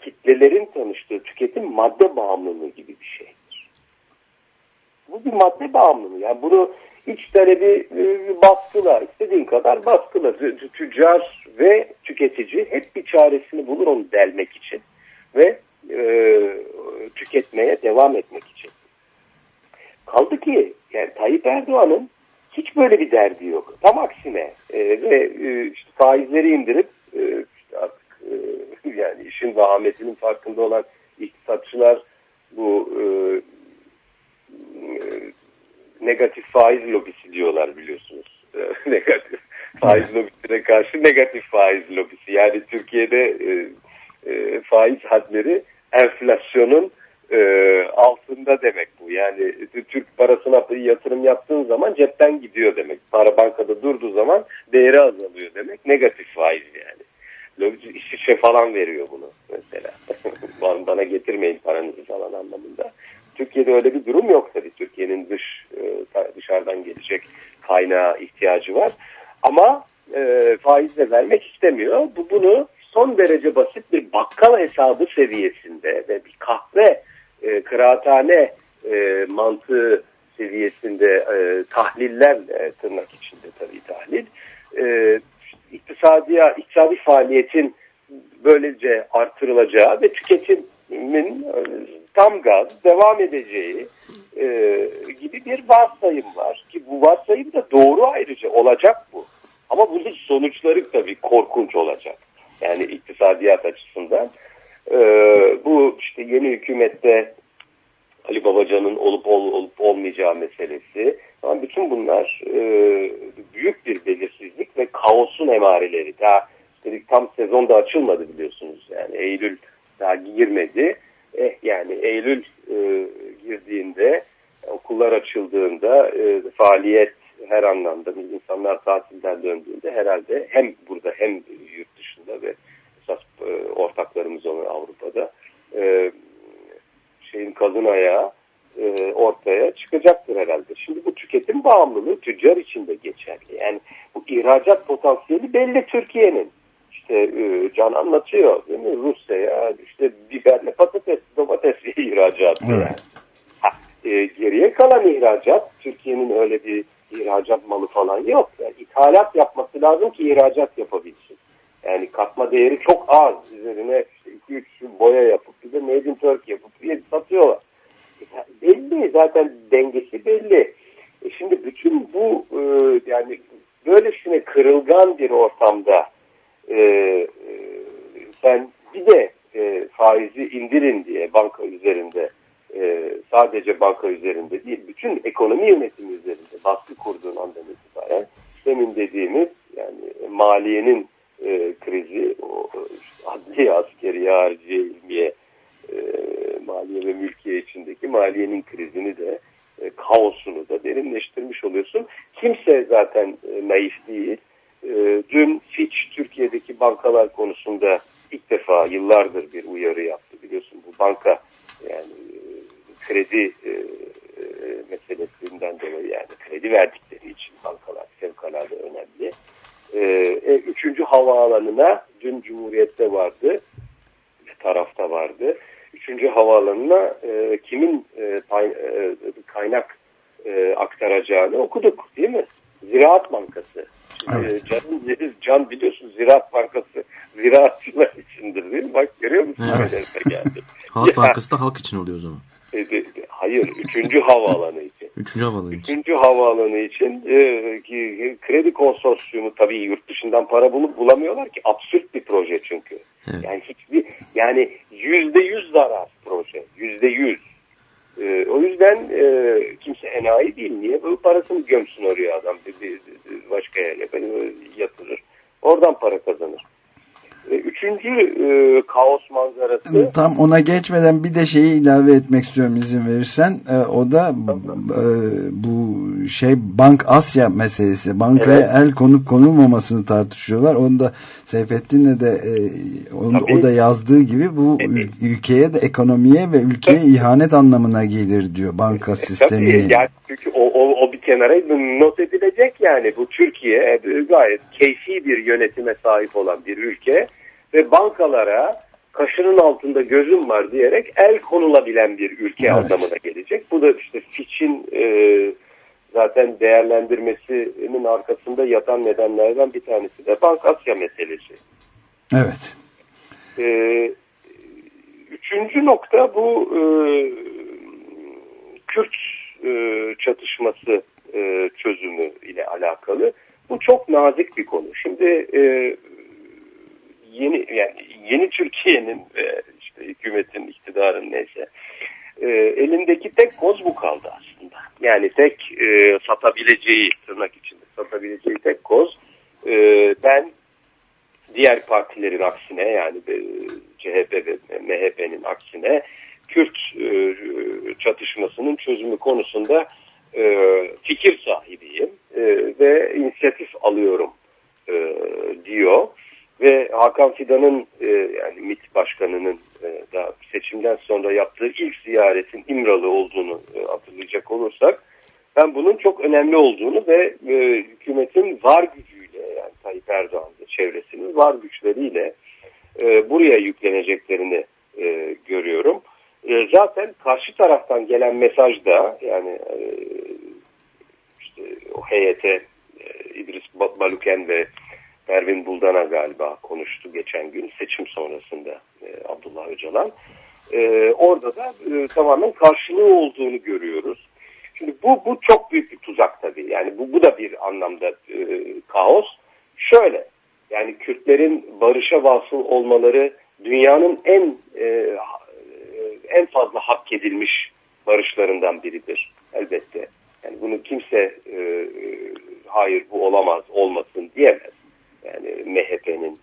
kitlelerin tanıştığı tüketim madde bağımlılığı gibi bir şeydir. Bu bir madde bağımlılığı. Yani bunu iç talebi e, baskıla istediğin kadar baskıla tüccar ve tüketici hep bir çaresini bulur onu delmek için ve e, tüketmeye devam etmek için. Kaldı ki yani Tayyip Erdoğan'ın hiç böyle bir derdi yok. Tam aksine e, ve e, işte faizleri indirip e, artık e, yani işin vahametinin farkında olan iktisatçılar bu e, e, negatif faiz lobisi diyorlar biliyorsunuz. E, negatif faiz lobisine karşı negatif faiz lobisi. Yani Türkiye'de e, e, faiz hadleri enflasyonun e, altında demek bu. Yani Türk parasına yatırım yaptığın zaman cepten gidiyor demek. Para bankada durduğu zaman değeri azalıyor demek. Negatif faiz yani. İsviçre falan veriyor bunu mesela. Bana getirmeyin paranızı falan anlamında. Türkiye'de öyle bir durum yok tabii. Türkiye'nin dış e, dışarıdan gelecek kaynağa ihtiyacı var. Ama e, faizle vermek istemiyor. Bu bunu son derece basit bir bakkal hesabı seviyesinde ve bir kahve e, kıraathane e, mantığı seviyesinde e, tahlillerle tırnak içinde tabii tahlil e, iktisadiya, iktisadi faaliyetin böylece artırılacağı ve tüketimin e, tam gaz devam edeceği e, gibi bir varsayım var. Ki bu varsayım da doğru ayrıca olacak bu. Ama bunun sonuçları tabii korkunç olacak. Yani iktisadiyat açısından. E, bu işte yeni hükümette Ali Babacan'ın olup ol, olup olmayacağı meselesi. Ama bütün bunlar e, büyük bir belirsizlik ve kaosun emareleri. Daha dedik tam sezonda açılmadı biliyorsunuz. Yani Eylül daha girmedi. Eh, yani Eylül e, girdiğinde okullar açıldığında e, faaliyet her anlamda insanlar tatilden döndüğünde herhalde hem burada hem yurt dışında ve esas e, ortaklarımız olan Avrupa'da e, şeyin kazın ayağı e, ortaya çıkacaktır herhalde. Şimdi bu tüketim bağımlılığı tüccar için de geçerli. Yani bu ihracat potansiyeli belli Türkiye'nin. İşte e, Can anlatıyor değil mi? Rusya'ya işte biberle patates, domates ihracatı Evet. Ha, e, geriye kalan ihracat Türkiye'nin öyle bir ihracat malı falan yok. Yani ithalat yapması lazım ki ihracat yapabilsin. Yani katma değeri çok az. Üzerine işte 2-3 boya yapıp bir de Made in Turkey yapıp bir satıyorlar. Belli zaten dengesi belli. E şimdi bütün bu e, yani böylesine kırılgan bir ortamda e, e, sen bir de e, faizi indirin diye banka üzerinde e, sadece banka üzerinde değil bütün ekonomi yönetimi üzerinde baskı kurduğun andan itibaren demin dediğimiz yani maliyenin e, krizi o işte adli askeri harciye ilmiye e, maliye ve mülkiye içindeki maliyenin krizini de e, kaosunu da derinleştirmiş oluyorsun. Kimse zaten e, naif değil. E, dün Fitch Türkiye'deki bankalar konusunda ilk defa yıllardır bir uyarı yaptı. Biliyorsun bu banka yani e, kredi e, e, meselesinden dolayı yani kredi verdikleri için bankalar fevkalade önemli. E, e, üçüncü havaalanına dün Cumhuriyet'te vardı tarafta vardı. Üçüncü havaalanına e, kimin e, pay- e, kaynak e, aktaracağını okuduk değil mi? Ziraat Bankası. Şimdi, Evet. Can, Can biliyorsun Ziraat Bankası ziraatçılar içindir değil mi? Bak görüyor musun? Evet. Nereye geldi? Halk Ya, Bankası da halk için oluyor o zaman. e, de- de- hayır, üçüncü havaalanı için. Üçüncü havalı için. Üçüncü havaalanı için e, ki- kredi konsorsiyumu tabii yurt dışından para bulup bulamıyorlar ki absürt bir proje çünkü. Evet. Yani hiçbir yani yüzde yüz zarar proje. Yüzde yüz. E, o yüzden e, kimse enayi değil. Niye? Bu parasını gömsün oraya adam. Bir, bir- bir başka yere böyle yatırır. Oradan para kazanır. E, üçüncü e, kaos manzarası Tam ona geçmeden bir de şeyi ilave etmek istiyorum izin verirsen. Ee, o da e, bu şey Bank Asya meselesi. Bankaya el konup konulmamasını tartışıyorlar. Onu da Seyfettin'le de e, onu, Tabii. o da yazdığı gibi bu ül- ülkeye de ekonomiye ve ülkeye ihanet anlamına gelir diyor banka sistemini. Tabii yani çünkü o, o, o bir kenara not edilecek yani bu Türkiye e, gayet keyfi bir yönetime sahip olan bir ülke ve bankalara kaşının altında gözüm var diyerek el konulabilen bir ülke Evet. anlamına gelecek. Bu da işte Fitch'in e, zaten değerlendirmesinin arkasında yatan nedenlerden bir tanesi de Bank Asya meselesi. Evet. Ee, üçüncü nokta bu e, Kürt e, çatışması e, çözümü ile alakalı. Bu çok nazik bir konu. Şimdi e, yeni yani yeni Türkiye'nin ve işte hükümetin, iktidarın neyse e, elindeki tek koz bu kaldı aslında. Yani tek e, satabileceği tırnak içinde satabileceği tek koz e, ben diğer partilerin aksine yani e, CHP ve MHP'nin aksine Kürt e, çatışmasının çözümü konusunda e, fikir sahibiyim e, ve inisiyatif alıyorum e, diyor ve Hakan Fidan'ın e, yani MİT başkanının e, da seçimden sonra yaptığı ilk ziyaretin İmralı olduğunu e, hatırlayacak olursak ben bunun çok önemli olduğunu ve e, hükümetin var gücüyle yani Tayyip Erdoğan çevresinin var güçleriyle e, buraya yükleneceklerini e, görüyorum. E, zaten karşı taraftan gelen mesaj da yani e, işte o heyete e, İdris Ba- Baluken ve Pervin Buldan'a galiba konuştu geçen gün seçim sonrasında e, Abdullah Öcalan. E, orada da e, tamamen karşılığı olduğunu görüyoruz. Şimdi bu, bu çok büyük bir tuzak tabii. Yani bu, bu da bir anlamda e, kaos. Şöyle yani Kürtlerin barışa vasıl olmaları dünyanın en e, e, en fazla hak edilmiş barışlarından biridir elbette. Yani bunu kimse e, e, hayır bu olamaz olmasın diyemez. Yani MHP'nin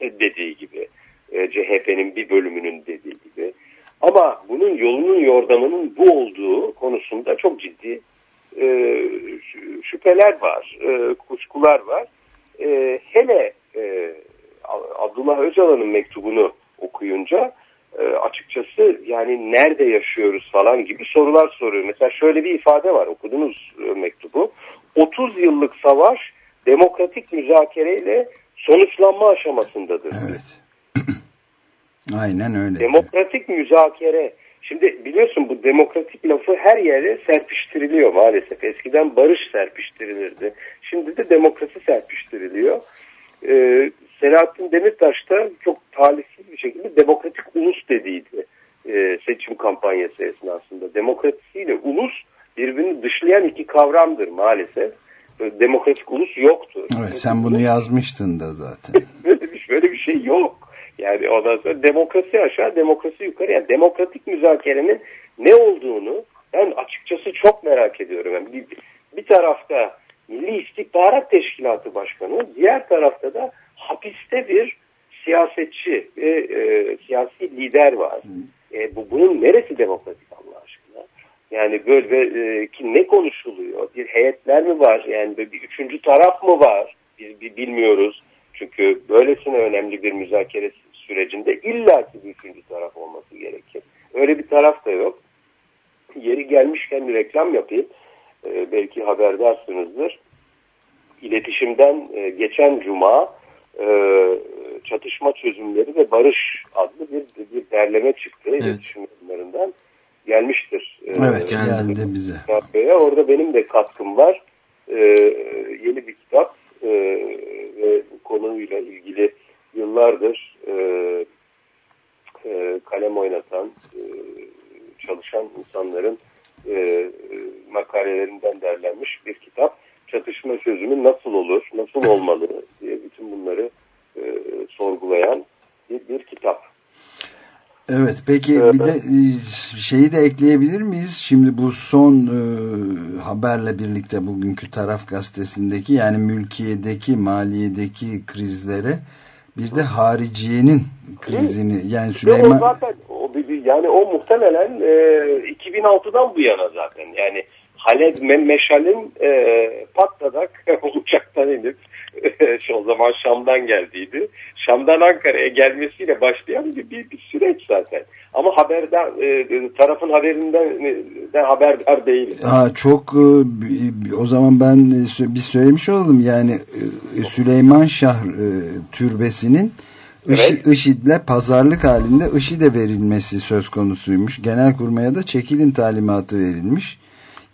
e, dediği gibi e, CHP'nin bir bölümünün dediği Ama bunun yolunun yordamının bu olduğu konusunda çok ciddi e, şü- şüpheler var, kuşkular var. Hele Abdullah Öcalan'ın mektubunu okuyunca açıkçası yani nerede yaşıyoruz falan gibi sorular soruyor. Mesela şöyle bir ifade var okudunuz mektubu. 30 yıllık savaş demokratik müzakereyle sonuçlanma aşamasındadır. Evet. Aynen öyle. Demokratik müzakere. Şimdi biliyorsun bu demokratik lafı her yere serpiştiriliyor maalesef. Eskiden barış serpiştirilirdi. Şimdi de demokrasi serpiştiriliyor. Ee, Selahattin Demirtaş da çok talihsiz bir şekilde demokratik ulus dediydi e, seçim kampanyası esnasında. Demokrasiyle ulus birbirini dışlayan iki kavramdır maalesef. Böyle Demokratik ulus yoktur. Evet, sen bunu yazmıştın da zaten. böyle bir, böyle bir şey yok. Yani ondan sonra demokrasi aşağı, demokrasi yukarı. Yani demokratik müzakerenin ne olduğunu ben açıkçası çok merak ediyorum. Yani bir, bir tarafta Milli İstihbarat Teşkilatı Başkanı, diğer tarafta da hapiste bir siyasetçi ve e, siyasi lider var. E, bu bunun neresi demokratik Allah? Yani böyle e, ki ne konuşuluyor? Bir heyetler mi var? Yani bir üçüncü taraf mı var? Biz bir bilmiyoruz. Çünkü böylesine önemli bir müzakere sürecinde illaki bir üçüncü taraf olması gerekir. Öyle bir taraf da yok. Yeri gelmişken bir reklam yapayım. Ee, belki haberdarsınızdır. İletişimden e, geçen cuma e, çatışma çözümleri ve barış adlı bir, bir derleme çıktı Evet. iletişim yayınlarından. Gelmiştir. Ee, Evet geldi. bize. Kitapya. Orada benim de katkım var. Ee, yeni bir kitap ee, ve bu konuyla ilgili yıllardır e, e, kalem oynatan, e, çalışan insanların e, makalelerinden derlenmiş bir kitap. Çatışma çözümü nasıl olur, nasıl olmalı diye bütün bunları e, sorgulayan bir, bir kitap. Evet peki Evet. bir de e, şeyi de ekleyebilir miyiz? Şimdi bu son e, haberle birlikte bugünkü taraf gazetesindeki yani mülkiyedeki maliyedeki krizlere bir de hariciyenin krizini yani Ve o Süleyman zaten o yani o muhtemelen e, 2006'dan bu yana zaten yani Haled Me- Meşal'in e, patladak uçaktan inip o zaman Şam'dan geldiydi. Şam'dan Ankara'ya gelmesiyle başlayan bir, bir, bir süreç zaten. Ama haberden e, tarafın haberinden de haberdar değilim. Ha, çok e, o zaman ben e, bir söylemiş olalım yani e, Süleyman Şah e, türbesinin Evet. IŞİD'le pazarlık halinde IŞİD'e verilmesi söz konusuymuş. Genelkurmay'a da çekilin talimatı verilmiş.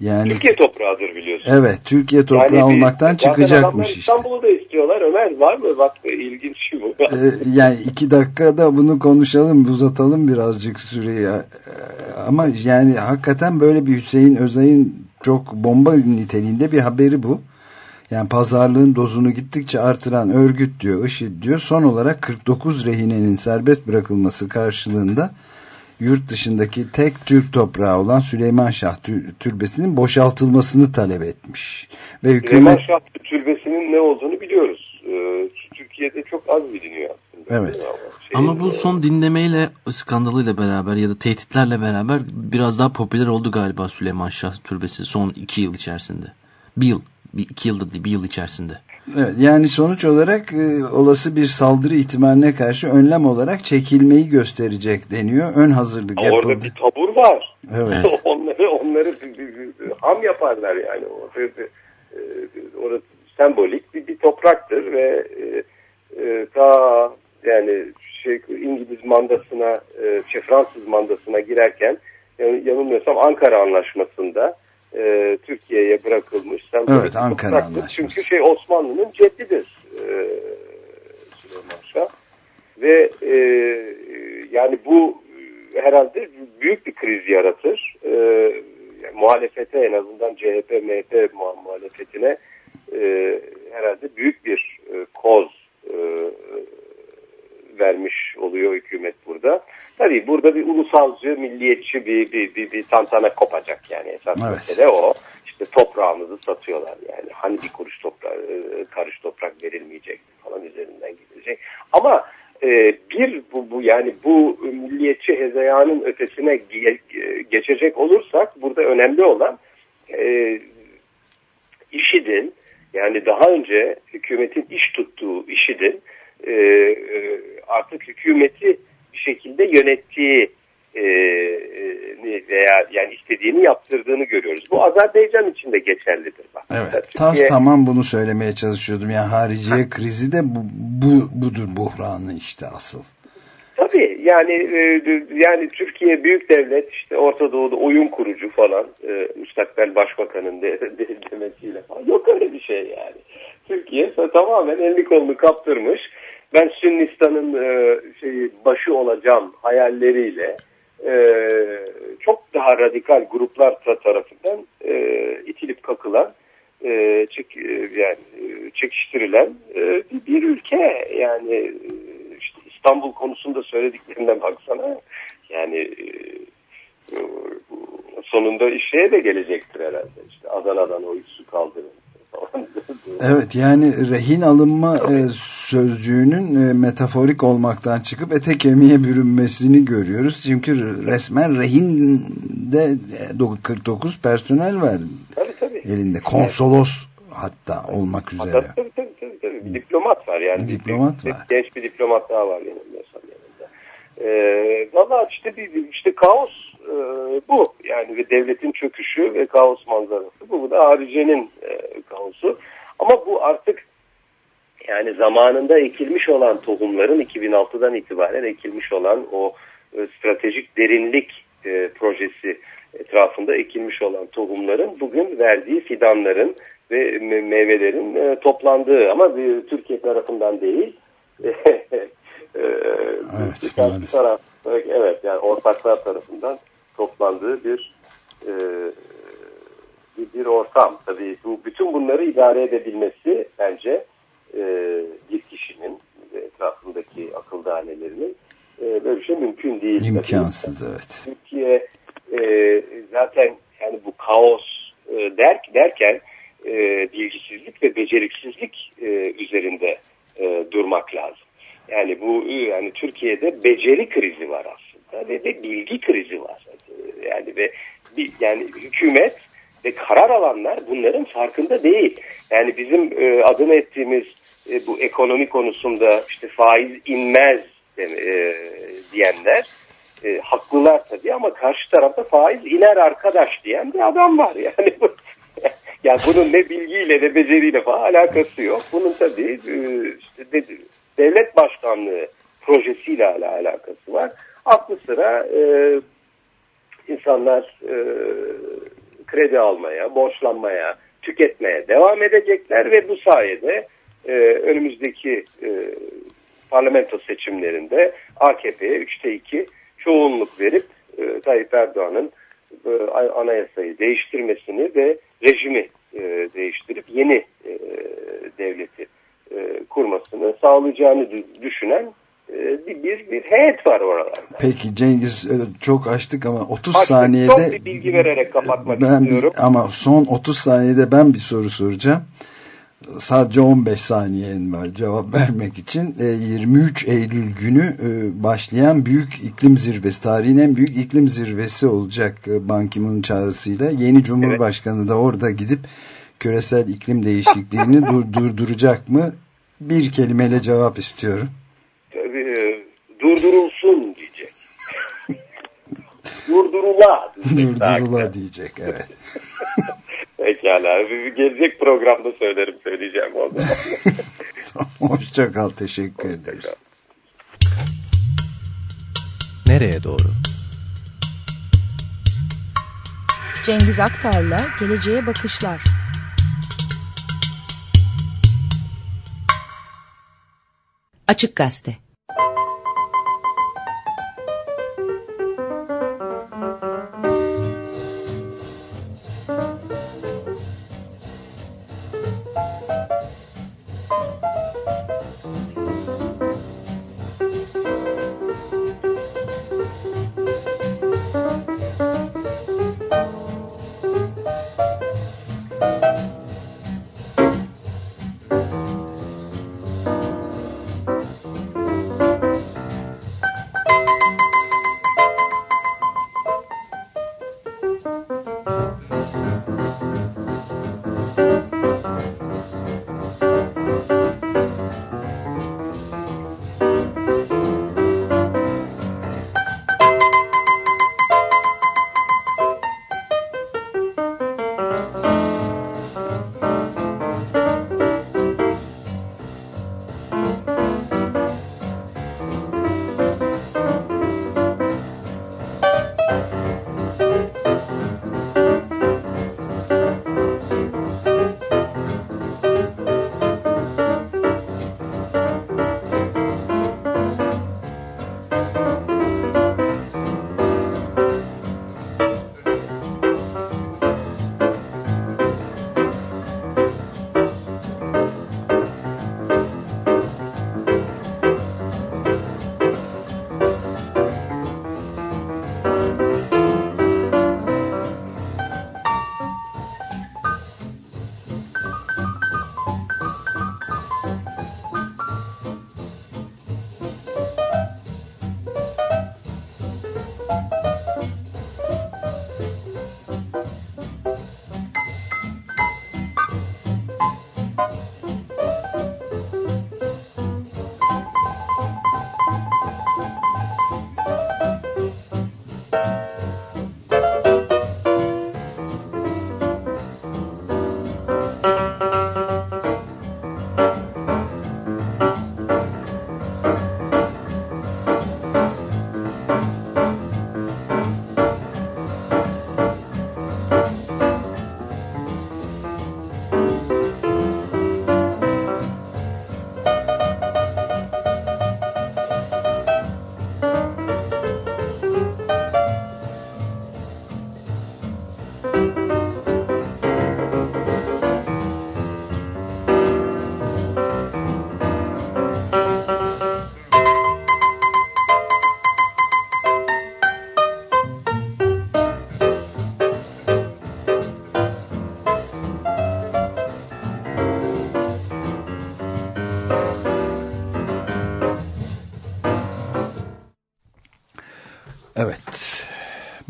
Yani Türkiye toprağıdır biliyorsun. evet Türkiye toprağı Yani bir- olmaktan adamlar çıkacakmış işte. İstanbul'u da istiyorlar. Ömer var mı? Bak ilginç şey bu. E, yani iki dakikada bunu konuşalım uzatalım birazcık süreyi E, ama yani hakikaten böyle bir Hüseyin Özay'ın çok bomba niteliğinde bir haberi bu. Yani pazarlığın dozunu gittikçe artıran örgüt diyor, IŞİD diyor. Son olarak 49 rehinenin serbest bırakılması karşılığında yurt dışındaki tek Türk toprağı olan Süleyman Şah tür- türbesinin boşaltılmasını talep etmiş. Ve hükümet Süleyman Şah türbesinin ne olduğunu biliyoruz. Ee, Türkiye'de çok az biliniyor aslında. Evet. Şey, Ama bu son dinlemeyle, skandalıyla beraber ya da tehditlerle beraber biraz daha popüler oldu galiba Süleyman Şah Türbesi son iki yıl içerisinde. Bir yıl, bir, iki yılda değil bir yıl içerisinde. Evet, yani sonuç olarak e, olası bir saldırı ihtimaline karşı önlem olarak çekilmeyi gösterecek deniyor. Ön hazırlık Orada yapıldı. bir tabur var. Evet. onları onları ham yaparlar yani. Orada, e, orası sembolik bir, bir topraktır ve e, e, ta yani şey İngiliz mandasına, e, şey, Fransız mandasına girerken yani yanılmıyorsam Ankara Anlaşması'nda e, Türkiye'ye bırakılmış sembolik Evet, Ankara. Anlaşması. Çünkü şey Osmanlı'nın ceddidir e, Süleyman Şah ve e, yani bu herhalde büyük bir kriz yaratır. E, yani muhalefete en azından CHP, MHP muha- muhalefetine e, herhalde büyük bir e, koz e, vermiş oluyor hükümet burada. Tabii burada bir ulusalcı, milliyetçi bir, bir, bir, bir tantana kopacak yani esas Evet. mesele o. İşte toprağımızı satıyorlar yani. Hani bir kuruş toprak, e, karış toprak verilmeyecek falan üzerinden gidilecek. Ama e, bir bu, bu yani bu milliyetçi hezeyanın ötesine ge- geçecek olursak burada önemli olan e, IŞİD'in yani daha önce hükümetin iş tuttuğu IŞİD'in e, e, artık hükümeti bir şekilde yönettiği e, e, veya yani istediğini yaptırdığını görüyoruz. Bu Azerbaycan için de geçerlidir. Bak. Evet. Mesela Tas Türkiye- tamam bunu söylemeye çalışıyordum. Yani hariciye krizi de bu, bu budur buhranı işte asıl. Tabii yani e, yani Türkiye büyük devlet işte Orta Doğu'da oyun kurucu falan e, müstakbel başbakanın de, de, demesiyle falan yok öyle bir şey yani. Türkiye tamamen elini kolunu kaptırmış. Ben Sünnistan'ın e, şeyi başı olacağım hayalleriyle e, çok daha radikal gruplar ta- tarafından e, itilip kakılan e, çek, e, yani e, çekiştirilen e, bir, ülke yani e, işte İstanbul konusunda söylediklerinden baksana yani e, sonunda işe de gelecektir herhalde işte Adana'dan o üssü kaldırın. Evet yani rehin alınma e, sözcüğünün e, metaforik olmaktan çıkıp ete kemiğe bürünmesini görüyoruz. Çünkü resmen rehinde e, do- 49 personel var Tabii tabii. elinde. Konsolos hatta olmak üzere. Tabii tabii tabii, tabii, tabii. Bir diplomat var yani. Diplomat bir, var. Genç bir diplomat daha var yanında. Ee, Valla işte bir işte kaos e, bu yani ve devletin çöküşü ve kaos manzarası bu. Bu da hariciyenin e, kaosu. Ama bu artık yani zamanında ekilmiş olan tohumların 2006'dan itibaren ekilmiş olan o e, stratejik derinlik e, projesi etrafında ekilmiş olan tohumların bugün verdiği fidanların ve me- meyvelerin e, toplandığı ama e, Türkiye tarafından değil e, Evet, maalesef. taraf evet yani ortaklar tarafından toplandığı bir e, bir, bir ortam tabii bu bütün bunları idare edebilmesi bence e, bir kişinin ve etrafındaki akıl danelerinin e, böyle bir şey mümkün değil. Tabii. İmkansız evet. Türkiye e, zaten yani bu kaos e, der, derken e, bilgisizlik ve beceriksizlik e, üzerinde e, durmak lazım. Yani bu yani Türkiye'de beceri krizi var aslında ve, ve bilgi krizi var. Yani ve bir, yani hükümet ve karar alanlar bunların farkında değil. Yani bizim e, adını ettiğimiz e, bu ekonomi konusunda işte faiz inmez e, diyenler e, haklılar tabii ama karşı tarafta faiz iner arkadaş diyen bir adam var. Yani bu, yani bunun ne bilgiyle ne beceriyle falan alakası yok. Bunun tabii e, işte de- devlet başkanlığı projesiyle hala alakası var. Aklı sıra e, insanlar e, kredi almaya, borçlanmaya, tüketmeye devam edecekler ve bu sayede e, önümüzdeki e, parlamento seçimlerinde AKP'ye 3'te 2 çoğunluk verip e, Tayyip Erdoğan'ın e, anayasayı değiştirmesini ve rejimi e, değiştirip yeni e, devleti e, kurmasını sağlayacağını dü- düşünen e, bir, bir, bir heyet var oralarda. Peki Cengiz e, çok açtık ama 30 Açtık, saniyede Son bir bilgi vererek kapatmak ben bir- istiyorum. ama son 30 saniyede ben bir soru soracağım. Sadece 15 saniyen var cevap vermek için. E, 23 Eylül günü başlayan büyük iklim zirvesi, tarihin en büyük iklim zirvesi olacak Ban Ki-moon'un çağrısıyla. Yeni Cumhurbaşkanı da orada gidip küresel iklim değişikliğini dur, durduracak mı? Bir kelimeyle cevap istiyorum. Tabii, e, durdurulsun diyecek. Durdurula. diyecek Durdurula diyecek evet. Pekala. Gelecek programda söylerim söyleyeceğim o zaman. Hoşça kal teşekkür ederiz. Nereye doğru? Cengiz Aktar'la Geleceğe Bakışlar. Açık Gazete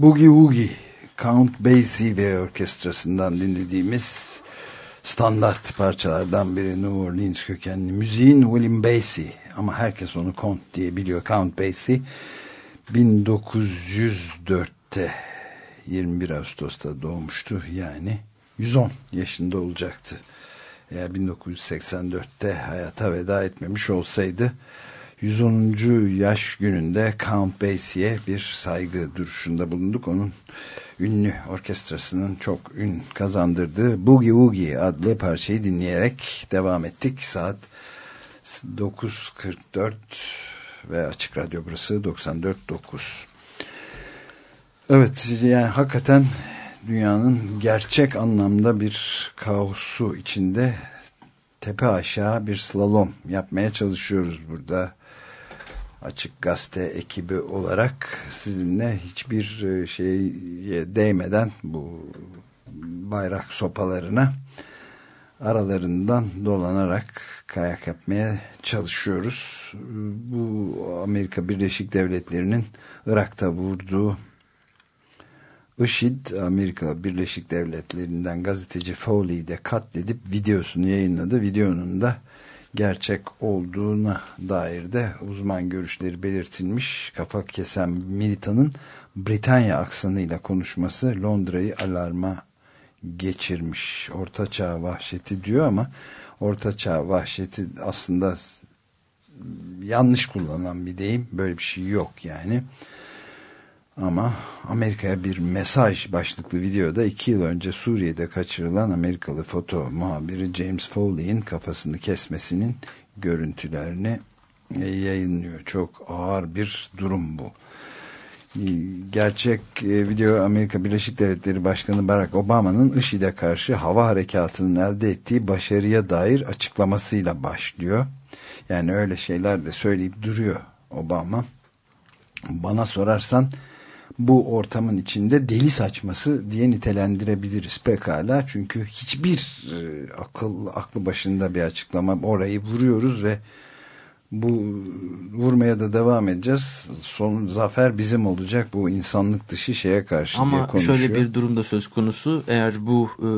Boogie Woogie, Count Basie ve orkestrasından dinlediğimiz standart parçalardan biri New Orleans kökenli müziğin William Basie ama herkes onu Count diye biliyor. Count Basie 1904'te 21 Ağustos'ta doğmuştu yani 110 yaşında olacaktı. Eğer 1984'te hayata veda etmemiş olsaydı 110. yaş gününde Count Basie'ye bir saygı duruşunda bulunduk. Onun ünlü orkestrasının çok ün kazandırdığı Boogie Woogie adlı parçayı dinleyerek devam ettik. Saat 9.44 ve Açık Radyo burası 94.9. Evet yani hakikaten dünyanın gerçek anlamda bir kaosu içinde tepe aşağı bir slalom yapmaya çalışıyoruz burada. Açık Gazete ekibi olarak sizinle hiçbir e, şeye değmeden bu bayrak sopalarına aralarından dolanarak kayak yapmaya çalışıyoruz. Bu Amerika Birleşik Devletleri'nin Irak'ta vurduğu IŞİD Amerika Birleşik Devletleri'nden gazeteci Foley'i de katledip videosunu yayınladı. Videonun da gerçek olduğuna dair de uzman görüşleri belirtilmiş. Kafa kesen militanın Britanya aksanıyla konuşması Londra'yı alarma geçirmiş. Ortaçağ vahşeti diyor ama Ortaçağ vahşeti aslında yanlış kullanılan bir deyim. Böyle bir şey yok yani. Ama Amerika'ya bir mesaj başlıklı videoda iki yıl önce Suriye'de kaçırılan Amerikalı foto muhabiri James Foley'in kafasını kesmesinin görüntülerini yayınlıyor. Çok ağır bir durum bu. Gerçek e, video Amerika Birleşik Devletleri Başkanı Barack Obama'nın IŞİD'e karşı hava harekatının elde ettiği başarıya dair açıklamasıyla başlıyor. Yani öyle şeyler de söyleyip duruyor Obama. Bana sorarsan bu ortamın içinde deli saçması diye nitelendirebiliriz pekala. Çünkü hiçbir e, akıl aklı başında bir açıklama orayı vuruyoruz ve bu vurmaya da devam edeceğiz. Son zafer bizim olacak bu insanlık dışı şeye karşı Ama diye konuşuyor. şöyle bir durumda söz konusu. Eğer bu e,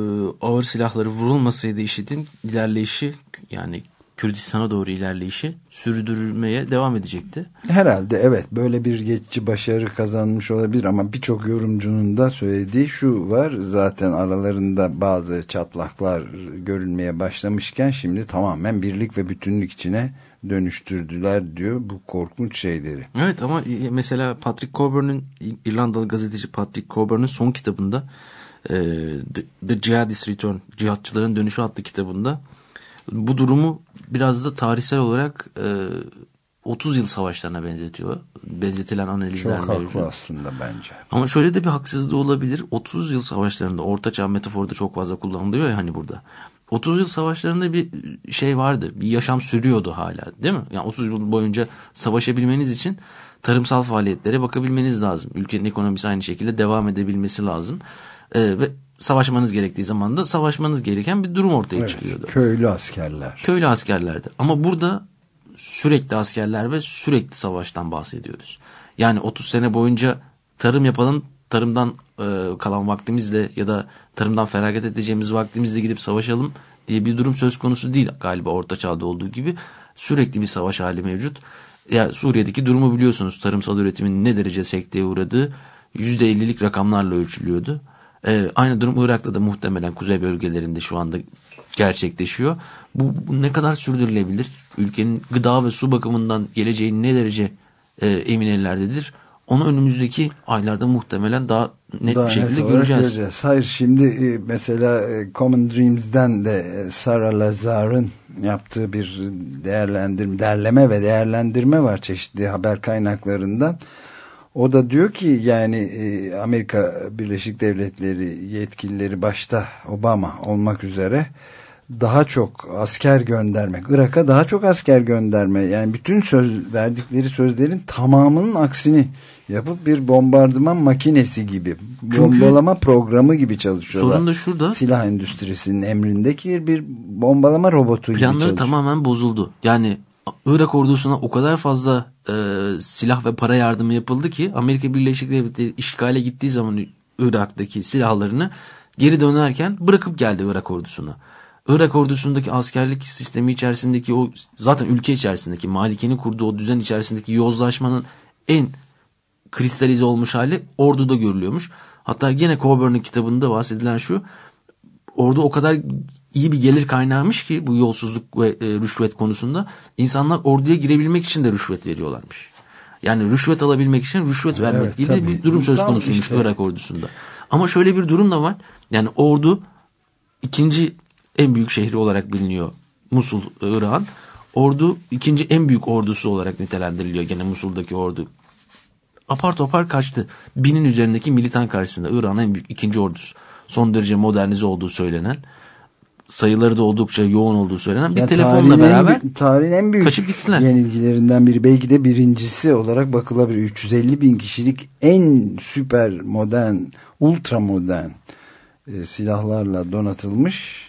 ağır silahları vurulmasaydı IŞİD'in ilerleyişi yani Kürdistan'a doğru ilerleyişi sürdürülmeye devam edecekti. Herhalde evet böyle bir geçici başarı kazanmış olabilir ama birçok yorumcunun da söylediği şu var zaten aralarında bazı çatlaklar görülmeye başlamışken şimdi tamamen birlik ve bütünlük içine dönüştürdüler diyor bu korkunç şeyleri. Evet ama mesela Patrick Coburn'un İrlandalı gazeteci Patrick Coburn'un son kitabında e, The, The Jihadist Return Cihatçıların Dönüşü adlı kitabında bu durumu biraz da tarihsel olarak e, 30 yıl savaşlarına benzetiyor. Benzetilen analizler Çok mevcut. haklı aslında bence. Ama şöyle de bir haksızlığı olabilir. 30 yıl savaşlarında ortaçağ metaforu da çok fazla kullanılıyor ya hani burada. 30 yıl savaşlarında bir şey vardı. Bir yaşam sürüyordu hala değil mi? Yani 30 yıl boyunca savaşabilmeniz için tarımsal faaliyetlere bakabilmeniz lazım. Ülkenin ekonomisi aynı şekilde devam edebilmesi lazım. Ee, ve savaşmanız gerektiği zaman da savaşmanız gereken bir durum ortaya Evet, çıkıyordu. köylü askerler. Köylü askerlerdi. Ama burada sürekli askerler ve sürekli savaştan bahsediyoruz. Yani 30 sene boyunca tarım yapalım, tarımdan e, kalan vaktimizle ya da tarımdan feragat edeceğimiz vaktimizle gidip savaşalım diye bir durum söz konusu değil galiba Orta Çağ'da olduğu gibi. Sürekli bir savaş hali mevcut. Ya Suriye'deki durumu biliyorsunuz tarımsal üretimin ne derece sekteye uğradığı %50'lik rakamlarla ölçülüyordu. Ee, aynı durum Irak'ta da muhtemelen kuzey bölgelerinde şu anda gerçekleşiyor. Bu, bu ne kadar sürdürülebilir? Ülkenin gıda ve su bakımından geleceği ne derece e, emin ellerdedir? Onu önümüzdeki aylarda muhtemelen daha net Daha bir şekilde net olarak göreceğiz. Hayır şimdi e, mesela e, Common Dreams'den de e, Sarah Lazar'ın yaptığı bir değerlendirme, derleme ve değerlendirme var çeşitli haber kaynaklarından. O da diyor ki yani e, Amerika Birleşik Devletleri yetkilileri başta Obama olmak üzere daha çok asker göndermek, Irak'a daha çok asker gönderme yani bütün söz verdikleri sözlerin tamamının aksini yapıp bir bombardıman makinesi gibi Çünkü- bombalama programı gibi çalışıyorlar. Sorun da şurada. Silah endüstrisinin emrindeki bir bombalama robotu gibi Planları çalışıyor. tamamen bozuldu. Yani Irak ordusuna o kadar fazla e, silah ve para yardımı yapıldı ki Amerika Birleşik Devletleri işgale gittiği zaman Irak'taki silahlarını geri dönerken bırakıp geldi Irak ordusuna. Irak ordusundaki askerlik sistemi içerisindeki o zaten ülke içerisindeki Malike'nin kurduğu o düzen içerisindeki yozlaşmanın en kristalize olmuş hali orduda görülüyormuş. Hatta gene Coburn'un kitabında bahsedilen şu ordu o kadar iyi bir gelir kaynağıymış ki bu yolsuzluk ve e, rüşvet konusunda insanlar orduya girebilmek için de rüşvet veriyorlarmış. Yani rüşvet alabilmek için rüşvet vermek Evet, gibi tabii. bir durum söz konusuymuş işte. Irak ordusunda. Ama şöyle bir durum da var. Yani ordu ikinci en büyük şehri olarak biliniyor Musul Irak'ın. Ordu ikinci en büyük ordusu olarak nitelendiriliyor gene Musul'daki ordu. Apar topar kaçtı. Binin üzerindeki militan karşısında Irak'ın en büyük ikinci ordusu. Son derece modernize olduğu söylenen sayıları da oldukça yoğun olduğu söylenen bir Ya telefonla en beraber büyük- tarihin en büyük kaçıp gittiler. yenilgilerinden biri belki de birincisi olarak bakılabilir. 350 bin kişilik en süper modern, ultra modern e, silahlarla donatılmış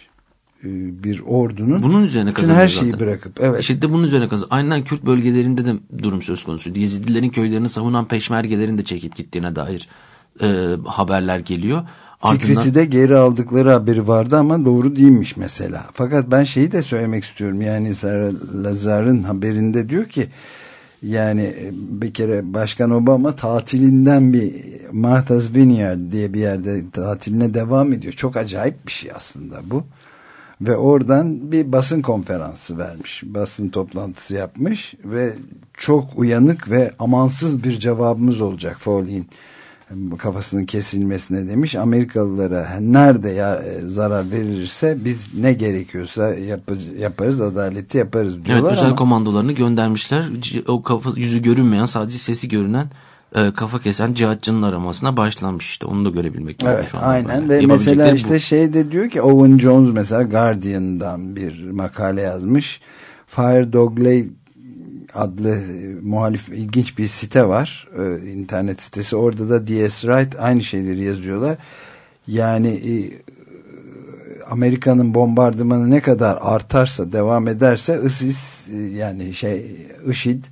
e, bir ordunun bunun üzerine bütün her şeyi zaten. bırakıp evet de bunun üzerine kazanıyor. Aynen Kürt bölgelerinde de durum söz konusuydu. Yezidilerin köylerini savunan peşmergelerin de çekip gittiğine dair e, haberler geliyor. Fikret'i de geri aldıkları haberi vardı ama doğru değilmiş mesela. Fakat ben şeyi de söylemek istiyorum. Yani Lazar'ın haberinde diyor ki yani e, bir kere Başkan Obama tatilinden bir Martha's Vineyard diye bir yerde tatiline devam ediyor. Çok acayip bir şey aslında bu. Ve oradan bir basın konferansı vermiş. Basın toplantısı yapmış ve çok uyanık ve amansız bir cevabımız olacak Foley'in kafasının kesilmesine demiş. Amerikalılara nerede ya e, zarar verirse biz ne gerekiyorsa yapı- yaparız, adaleti yaparız Evet diyorlar özel ama komandolarını göndermişler. O kafa, yüzü görünmeyen sadece sesi görünen e, kafa kesen cihatçının aramasına başlanmış işte. Onu da görebilmek lazım Evet şu aynen böyle. ve mesela işte bu. şey de diyor ki Owen Jones mesela Guardian'dan bir makale yazmış. Fire Dogley adlı e, muhalif ilginç bir site var. E, internet sitesi. Orada da DS Wright aynı şeyleri yazıyorlar. Yani e, Amerika'nın bombardımanı ne kadar artarsa devam ederse ISIS e, yani şey IŞİD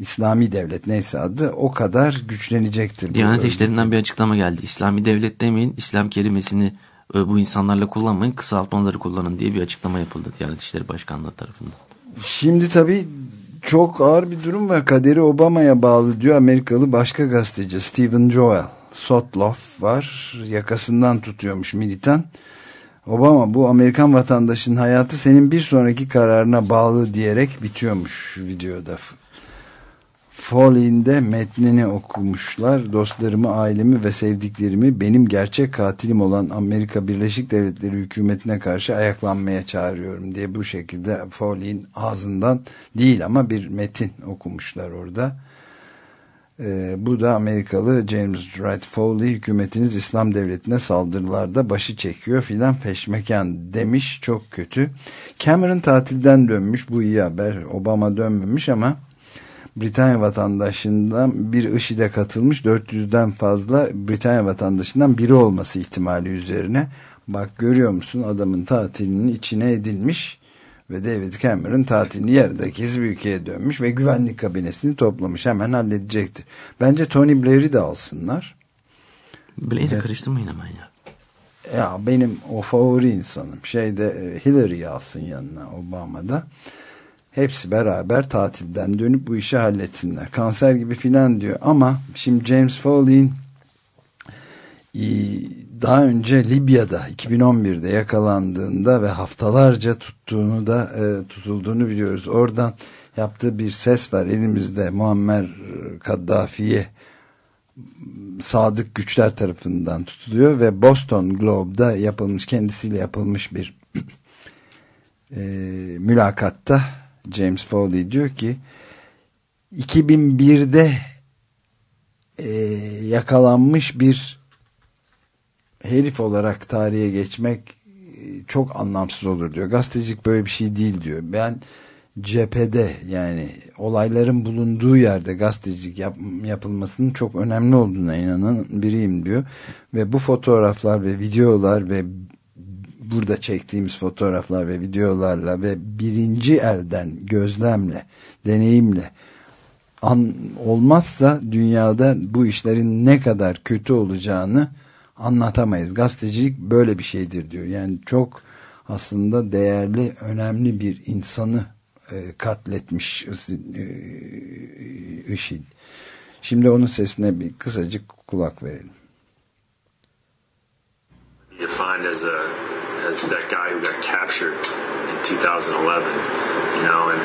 İslami devlet neyse adı o kadar güçlenecektir. Diyanet. İşleri'nden bir açıklama geldi. İslami devlet demeyin, İslam kelimesini e, bu insanlarla kullanmayın, kısaltmaları kullanın diye bir açıklama yapıldı Diyanet İşleri Başkanlığı tarafından. Şimdi tabii çok ağır bir durum var. Kaderi Obama'ya bağlı diyor Amerikalı başka gazeteci Stephen Joel. Sotloff var. Yakasından tutuyormuş militan. Obama bu Amerikan vatandaşının hayatı senin bir sonraki kararına bağlı diyerek bitiyormuş videoda. Foley'in de metnini okumuşlar. Dostlarımı, ailemi ve sevdiklerimi benim gerçek katilim olan Amerika Birleşik Devletleri hükümetine karşı ayaklanmaya çağırıyorum diye bu şekilde Foley'in ağzından değil ama bir metin okumuşlar orada. Ee, bu da Amerikalı James Wright Foley hükümetiniz İslam devletine saldırılarda başı çekiyor filan feşmeken demiş çok kötü. Cameron tatilden dönmüş bu iyi haber Obama dönmemiş ama Britanya vatandaşından bir IŞİD'e katılmış 400'den fazla Britanya vatandaşından biri olması ihtimali üzerine bak görüyor musun adamın tatilinin içine edilmiş ve David Cameron tatilini yarıdaki bir ülkeye dönmüş ve güvenlik kabinesini toplamış hemen halledecektir. Bence Tony Blair'i de alsınlar. Blair'i Evet. karıştırmayın hemen ya. Ya benim o favori insanım. Şeyde e, Hillary'yi alsın yanına Obama'da. Hepsi beraber tatilden dönüp bu işi halletsinler. Kanser gibi filan diyor ama şimdi James Foley'in e, daha önce Libya'da 2011'de yakalandığında ve haftalarca tuttuğunu da e, tutulduğunu biliyoruz. Oradan yaptığı bir ses var elimizde Muammer Kaddafi'ye sadık güçler tarafından tutuluyor ve Boston Globe'da yapılmış kendisiyle yapılmış bir e, mülakatta James Foley diyor ki 2001'de e, yakalanmış bir herif olarak tarihe geçmek e, çok anlamsız olur diyor. Gazetecilik böyle bir şey değil diyor. Ben cephede yani olayların bulunduğu yerde gazetecilik yap, yapılmasının çok önemli olduğuna inanan biriyim diyor. Ve bu fotoğraflar ve videolar ve burada çektiğimiz fotoğraflar ve videolarla ve birinci elden gözlemle, deneyimle an, olmazsa dünyada bu işlerin ne kadar kötü olacağını anlatamayız. Gazetecilik böyle bir şeydir diyor. Yani çok aslında değerli, önemli bir insanı e, katletmiş e, IŞİD. Şimdi onun sesine bir kısacık kulak verelim. Defined as a as that guy who got captured in 2011, you know, and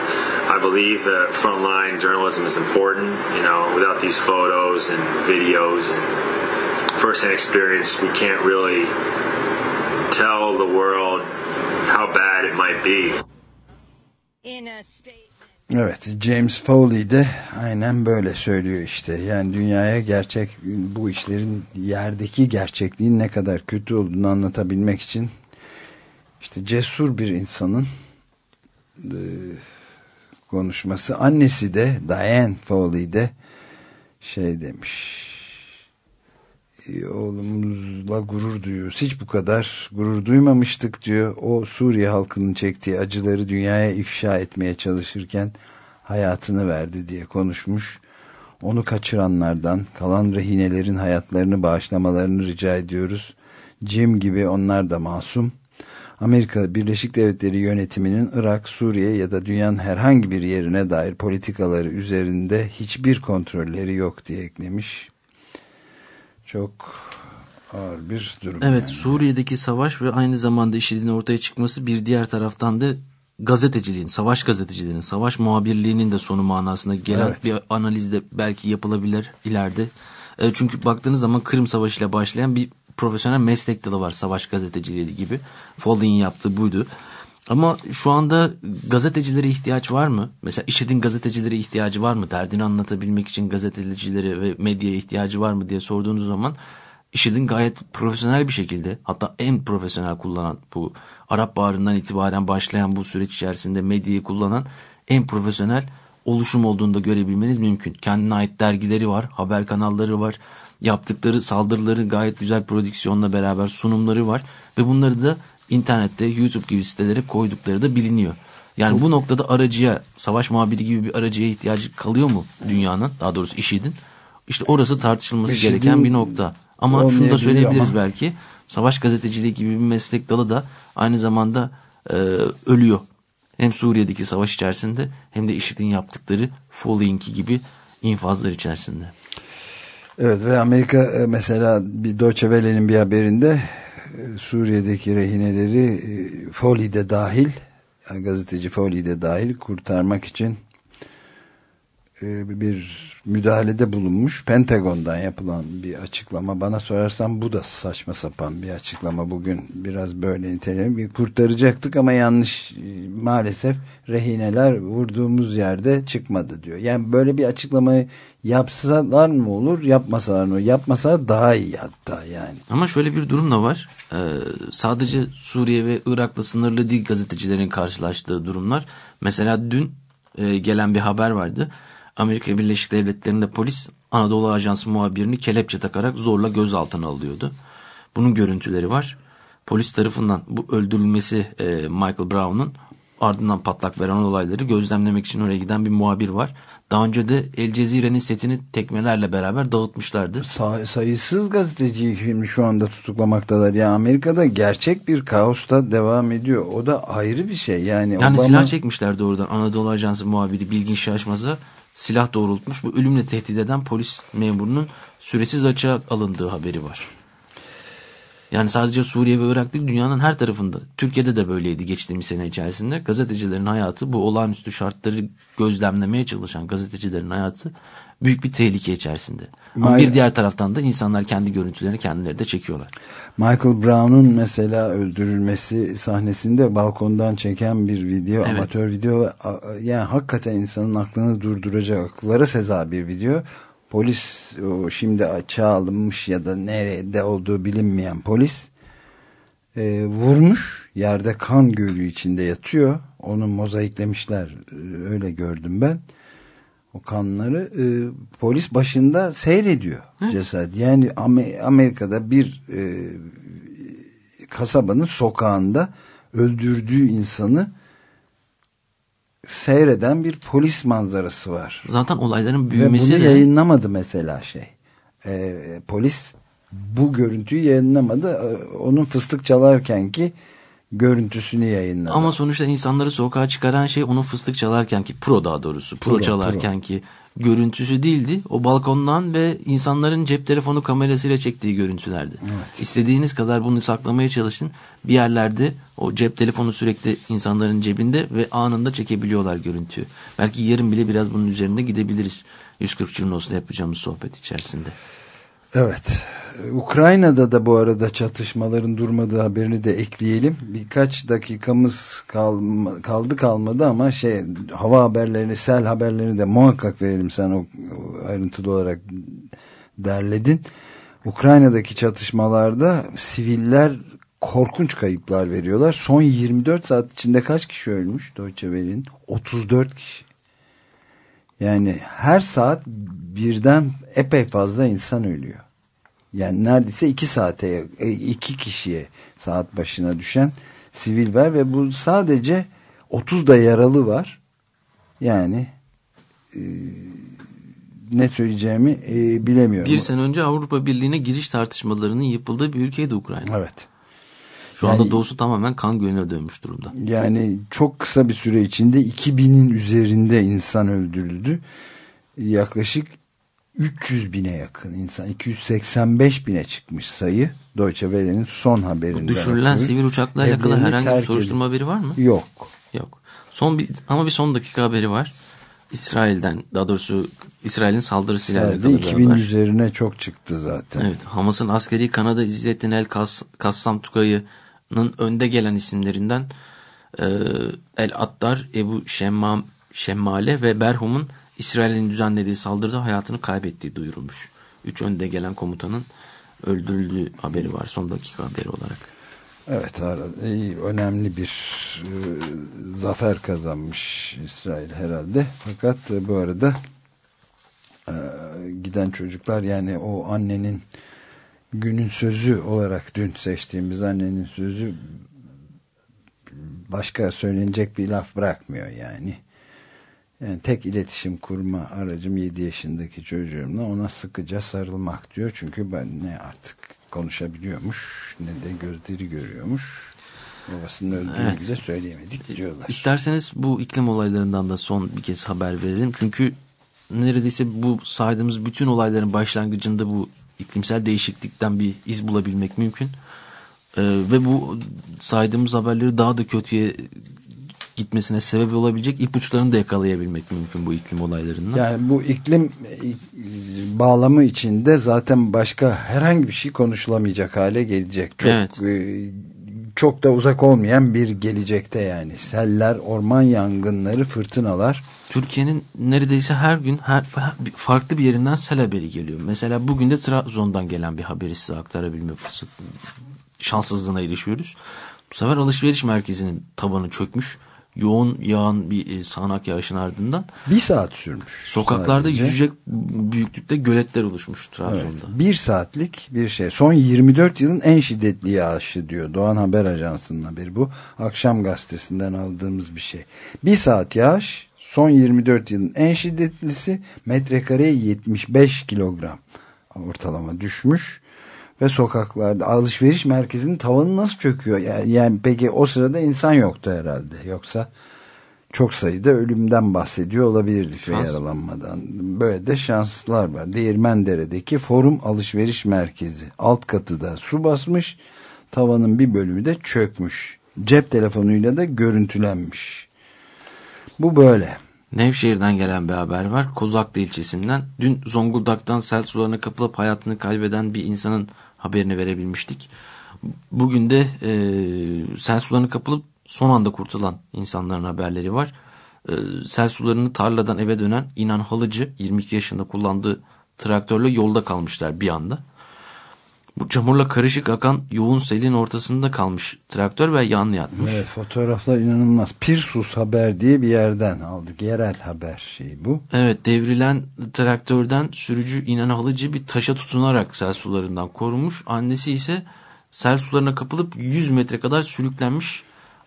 I believe that frontline journalism is important. You know, without these photos and videos and firsthand experience, we can't really tell the world how bad it might be. In a state Evet James Foley de aynen böyle söylüyor işte. Yani dünyaya gerçek bu işlerin yerdeki gerçekliğin ne kadar kötü olduğunu anlatabilmek için işte cesur bir insanın e, konuşması. Annesi de Diane Foley de şey demiş oğlumuzla gurur duyuyoruz. Hiç bu kadar gurur duymamıştık diyor. O Suriye halkının çektiği acıları dünyaya ifşa etmeye çalışırken hayatını verdi diye konuşmuş. Onu kaçıranlardan kalan rehinelerin hayatlarını bağışlamalarını rica ediyoruz. Jim gibi onlar da masum. Amerika Birleşik Devletleri yönetiminin Irak, Suriye ya da dünyanın herhangi bir yerine dair politikaları üzerinde hiçbir kontrolleri yok diye eklemiş. Çok ağır bir durum. Evet yani. Suriye'deki savaş ve aynı zamanda IŞİD'in ortaya çıkması bir diğer taraftan da gazeteciliğin, savaş gazeteciliğinin, savaş muhabirliğinin de sonu manasına gelen Evet. bir analizde belki yapılabilir ileride. E, çünkü baktığınız zaman Kırım Savaşı ile başlayan bir profesyonel meslek dalı var savaş gazeteciliği gibi. Foley'in yaptığı buydu. Ama şu anda gazetecilere ihtiyaç var mı? Mesela IŞİD'in gazetecilere ihtiyacı var mı? Derdini anlatabilmek için gazetecilere ve medyaya ihtiyacı var mı diye sorduğunuz zaman IŞİD'in gayet profesyonel bir şekilde hatta en profesyonel kullanan bu Arap Baharı'ndan itibaren başlayan bu süreç içerisinde medyayı kullanan en profesyonel oluşum olduğunu da görebilmeniz mümkün. Kendine ait dergileri var, haber kanalları var, yaptıkları saldırıları gayet güzel prodüksiyonla beraber sunumları var ve bunları da internette YouTube gibi sitelere koydukları da biliniyor. Yani bu noktada aracıya, savaş muhabiri gibi bir aracıya ihtiyacı kalıyor mu dünyanın, daha doğrusu IŞİD'in? İşte orası tartışılması IŞİD'in gereken bir nokta. Ama şunu da söyleyebiliriz ama- belki. Savaş gazeteciliği gibi bir meslek dalı da aynı zamanda e, ölüyor. Hem Suriye'deki savaş içerisinde hem de IŞİD'in yaptıkları Foley'inki gibi infazlar içerisinde. Evet ve Amerika e, mesela bir Deutsche Welle'nin bir haberinde e, Suriye'deki rehineleri e, Foley'de dahil yani gazeteci Foley'de dahil kurtarmak için bir müdahalede bulunmuş. Pentagon'dan yapılan bir açıklama. Bana sorarsan bu da saçma sapan bir açıklama. Bugün biraz böyle niteleyelim. Bir kurtaracaktık ama yanlış e, maalesef rehineler vurduğumuz yerde çıkmadı diyor. Yani böyle bir açıklamayı yapsalar mı olur, yapmasalar mı? Yapmasalar daha iyi hatta yani. Ama şöyle bir durum da var. Ee, sadece Suriye ve Irak'la sınırlı değil gazetecilerin karşılaştığı durumlar. Mesela dün e, gelen bir haber vardı. Amerika Birleşik Devletleri'nde polis Anadolu Ajansı muhabirini kelepçe takarak zorla gözaltına alıyordu. Bunun görüntüleri var. Polis tarafından bu öldürülmesi e, Michael Brown'un ardından patlak veren olayları gözlemlemek için oraya giden bir muhabir var. Daha önce de El Cezire'nin setini tekmelerle beraber dağıtmışlardı. Say- sayısız gazeteciyi şimdi şu anda tutuklamaktalar. Yani Amerika'da gerçek bir kaosta devam ediyor. O da ayrı bir şey. Yani, Yani Obama... silah çekmişlerdi oradan. Anadolu Ajansı muhabiri Bilgin Şaşmaz'a silah doğrultmuş ve ölümle tehdit eden polis memurunun süresiz açığa alındığı haberi var. Yani sadece Suriye ve Irak değil dünyanın her tarafında. Türkiye'de de böyleydi geçtiğimiz sene içerisinde. Gazetecilerin hayatı bu olağanüstü şartları gözlemlemeye çalışan gazetecilerin hayatı büyük bir tehlike içerisinde. Ama May- bir diğer taraftan da insanlar kendi görüntülerini kendileri de çekiyorlar. Michael Brown'un mesela öldürülmesi sahnesinde balkondan çeken bir video, Evet. amatör video. Yani hakikaten insanın aklını durduracak, akıllara seza bir video. Polis o şimdi açığa alınmış ya da nerede olduğu bilinmeyen polis e, vurmuş. Yerde kan gölü içinde yatıyor. Onu mozaiklemişler. E, Öyle gördüm ben. O kanları e, polis başında seyrediyor ceset. Yani Am- Amerika'da bir e, kasabanın sokağında öldürdüğü insanı seyreden bir polis manzarası var. Zaten olayların Ve büyümesi bunu de yayınlamadı mesela şey. Ee, polis bu görüntüyü yayınlamadı. Ee, Onun fıstık çalarken ki görüntüsünü yayınladı. ama sonuçta insanları sokağa çıkaran şey onun fıstık çalarken ki pro daha doğrusu pro, Pro, çalarken ki görüntüsü değildi. O balkondan ve insanların cep telefonu kamerasıyla çektiği görüntülerdi. İstediğiniz kadar bunu saklamaya çalışın. Bir yerlerde o cep telefonu sürekli insanların cebinde ve anında çekebiliyorlar görüntüyü. Belki yarın bile biraz bunun üzerinde gidebiliriz. 140 Curnos'la yapacağımız sohbet içerisinde. Evet. Ukrayna'da da bu arada çatışmaların durmadığı haberini de ekleyelim. Birkaç dakikamız kalma, kaldı kalmadı ama şey hava haberlerini, sel haberlerini de muhakkak verelim. Sen o, ayrıntılı olarak derledin. Ukrayna'daki çatışmalarda siviller korkunç kayıplar veriyorlar. Son 24 saat içinde kaç kişi ölmüş Deutsche Welle'nin? 34 kişi. Yani her saat birden epey fazla insan ölüyor. Yani neredeyse iki saate e, iki kişiye saat başına düşen sivil var ve bu sadece 30 da yaralı var. Yani e, ne söyleyeceğimi e, bilemiyorum. Bir sene önce Avrupa Birliği'ne giriş tartışmalarının yapıldığı bir ülkeydi Ukrayna. Evet. Şu anda Yani- doğusu tamamen kan gölüne dönmüş durumda. Yani çok kısa bir süre içinde 2000'in üzerinde insan öldürüldü. Yaklaşık 300 bine yakın insan. 285 bine çıkmış sayı. Deutsche Welle'nin son haberinden. Düşürülen okuyoruz. sivil uçaklarla alakalı herhangi bir soruşturma haberi var mı? Yok. Yok. Son bir ama bir son dakika haberi var. İsrail'den daha doğrusu İsrail'in saldırısıyla Sadece alakalı bir 2000 haber. üzerine çok çıktı zaten. Evet, Hamas'ın askeri kanadı İzzettin El Kas, Kassam Tukayı'nın önde gelen isimlerinden e, El Attar, Ebu Şemmam, Şemmale ve Berhum'un İsrail'in düzenlediği saldırıda hayatını kaybettiği duyurulmuş. Üç önde gelen komutanın öldürüldüğü haberi var son dakika haberi olarak. Evet iyi, önemli bir e, zafer kazanmış İsrail herhalde. Fakat e, bu arada e, giden çocuklar yani o annenin günün sözü olarak dün seçtiğimiz annenin sözü başka söylenecek bir laf bırakmıyor yani. Yani tek iletişim kurma aracım 7 yaşındaki çocuğumla ona sıkıca sarılmak diyor. Çünkü ben ne artık konuşabiliyormuş ne de gözleri görüyormuş. Babasının öldüğünü Evet. bile söyleyemedik diyorlar. İsterseniz bu iklim olaylarından da son bir kez haber verelim. Çünkü neredeyse bu saydığımız bütün olayların başlangıcında bu iklimsel değişiklikten bir iz bulabilmek mümkün. Ee, ve bu saydığımız haberleri daha da kötüye gitmesine sebep olabilecek ipuçlarını da yakalayabilmek mümkün bu iklim olaylarından. Yani bu iklim e, bağlamı içinde zaten başka herhangi bir şey konuşulamayacak hale gelecek. Çok, Evet. e, çok da uzak olmayan bir gelecekte yani. Seller, orman yangınları, fırtınalar. Türkiye'nin neredeyse her gün her farklı bir yerinden sel haberi geliyor. Mesela bugün de Trabzon'dan gelen bir haberi size aktarabilme fırsatı şanssızlığına erişiyoruz. Bu sefer alışveriş merkezinin tabanı çökmüş. Yoğun yağan bir e, sağanak yağışın ardından Bir saat sürmüş. sokaklarda sadece. yüzecek büyüklükte göletler oluşmuş Trabzon'da. Evet, bir saatlik bir şey. Son 24 yılın en şiddetli yağışı diyor. Doğan Haber Ajansı'nın haberi bu. Akşam gazetesinden aldığımız bir şey. Bir saat yağış son 24 yılın en şiddetlisi metrekareye 75 kilogram ortalama düşmüş. Ve sokaklarda alışveriş merkezinin tavanı nasıl çöküyor? Yani, yani peki o sırada insan yoktu herhalde. Yoksa çok sayıda ölümden bahsediyor olabilirdik ve Şans. yaralanmadan. Böyle de şanslar var. Değirmendere'deki Forum Alışveriş Merkezi. Alt katı da su basmış. Tavanın bir bölümü de çökmüş. Cep telefonuyla da görüntülenmiş. Bu böyle. Nevşehir'den gelen bir haber var. Kozaklı ilçesinden. Dün Zonguldak'tan sel sularına kapılıp hayatını kaybeden bir insanın haberini verebilmiştik. Bugün de e, sel sularına kapılıp son anda kurtulan insanların haberleri var. E, sel sularını tarladan eve dönen İnan Halıcı 22 yaşında kullandığı traktörle yolda kalmışlar bir anda. Bu çamurla karışık akan yoğun selin ortasında kalmış traktör ve yan yatmış. Evet, fotoğraflar inanılmaz. Pirsus Haber diye bir yerden aldık. Yerel haber şeyi bu. Evet devrilen traktörden sürücü İnan Halıcı bir taşa tutunarak sel sularından korunmuş. Annesi ise sel sularına kapılıp 100 metre kadar sürüklenmiş.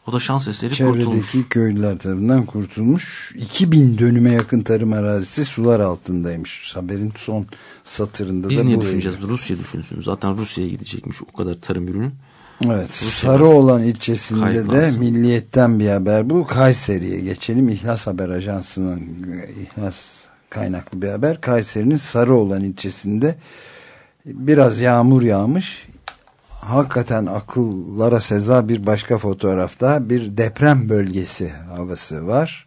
O da şans eseri kurtulmuş. Çevredeki köylüler tarafından kurtulmuş. 2000 dönüme yakın tarım arazisi sular altındaymış. Haberin son satırında Biz da niye bu düşüneceğiz? yazıyor. Rusya düşünsün. Zaten Rusya'ya gidecekmiş o kadar tarım ürünü. Evet. Rusya Sarıoğlan ilçesinde de Kayıplansın. Milliyet'ten bir haber bu. Kayseri'ye geçelim. İhlas Haber Ajansı'nın İhlas kaynaklı bir haber. Kayseri'nin Sarıoğlan ilçesinde biraz yağmur yağmış. Hakikaten akıllara seza bir başka fotoğrafta bir deprem bölgesi havası var.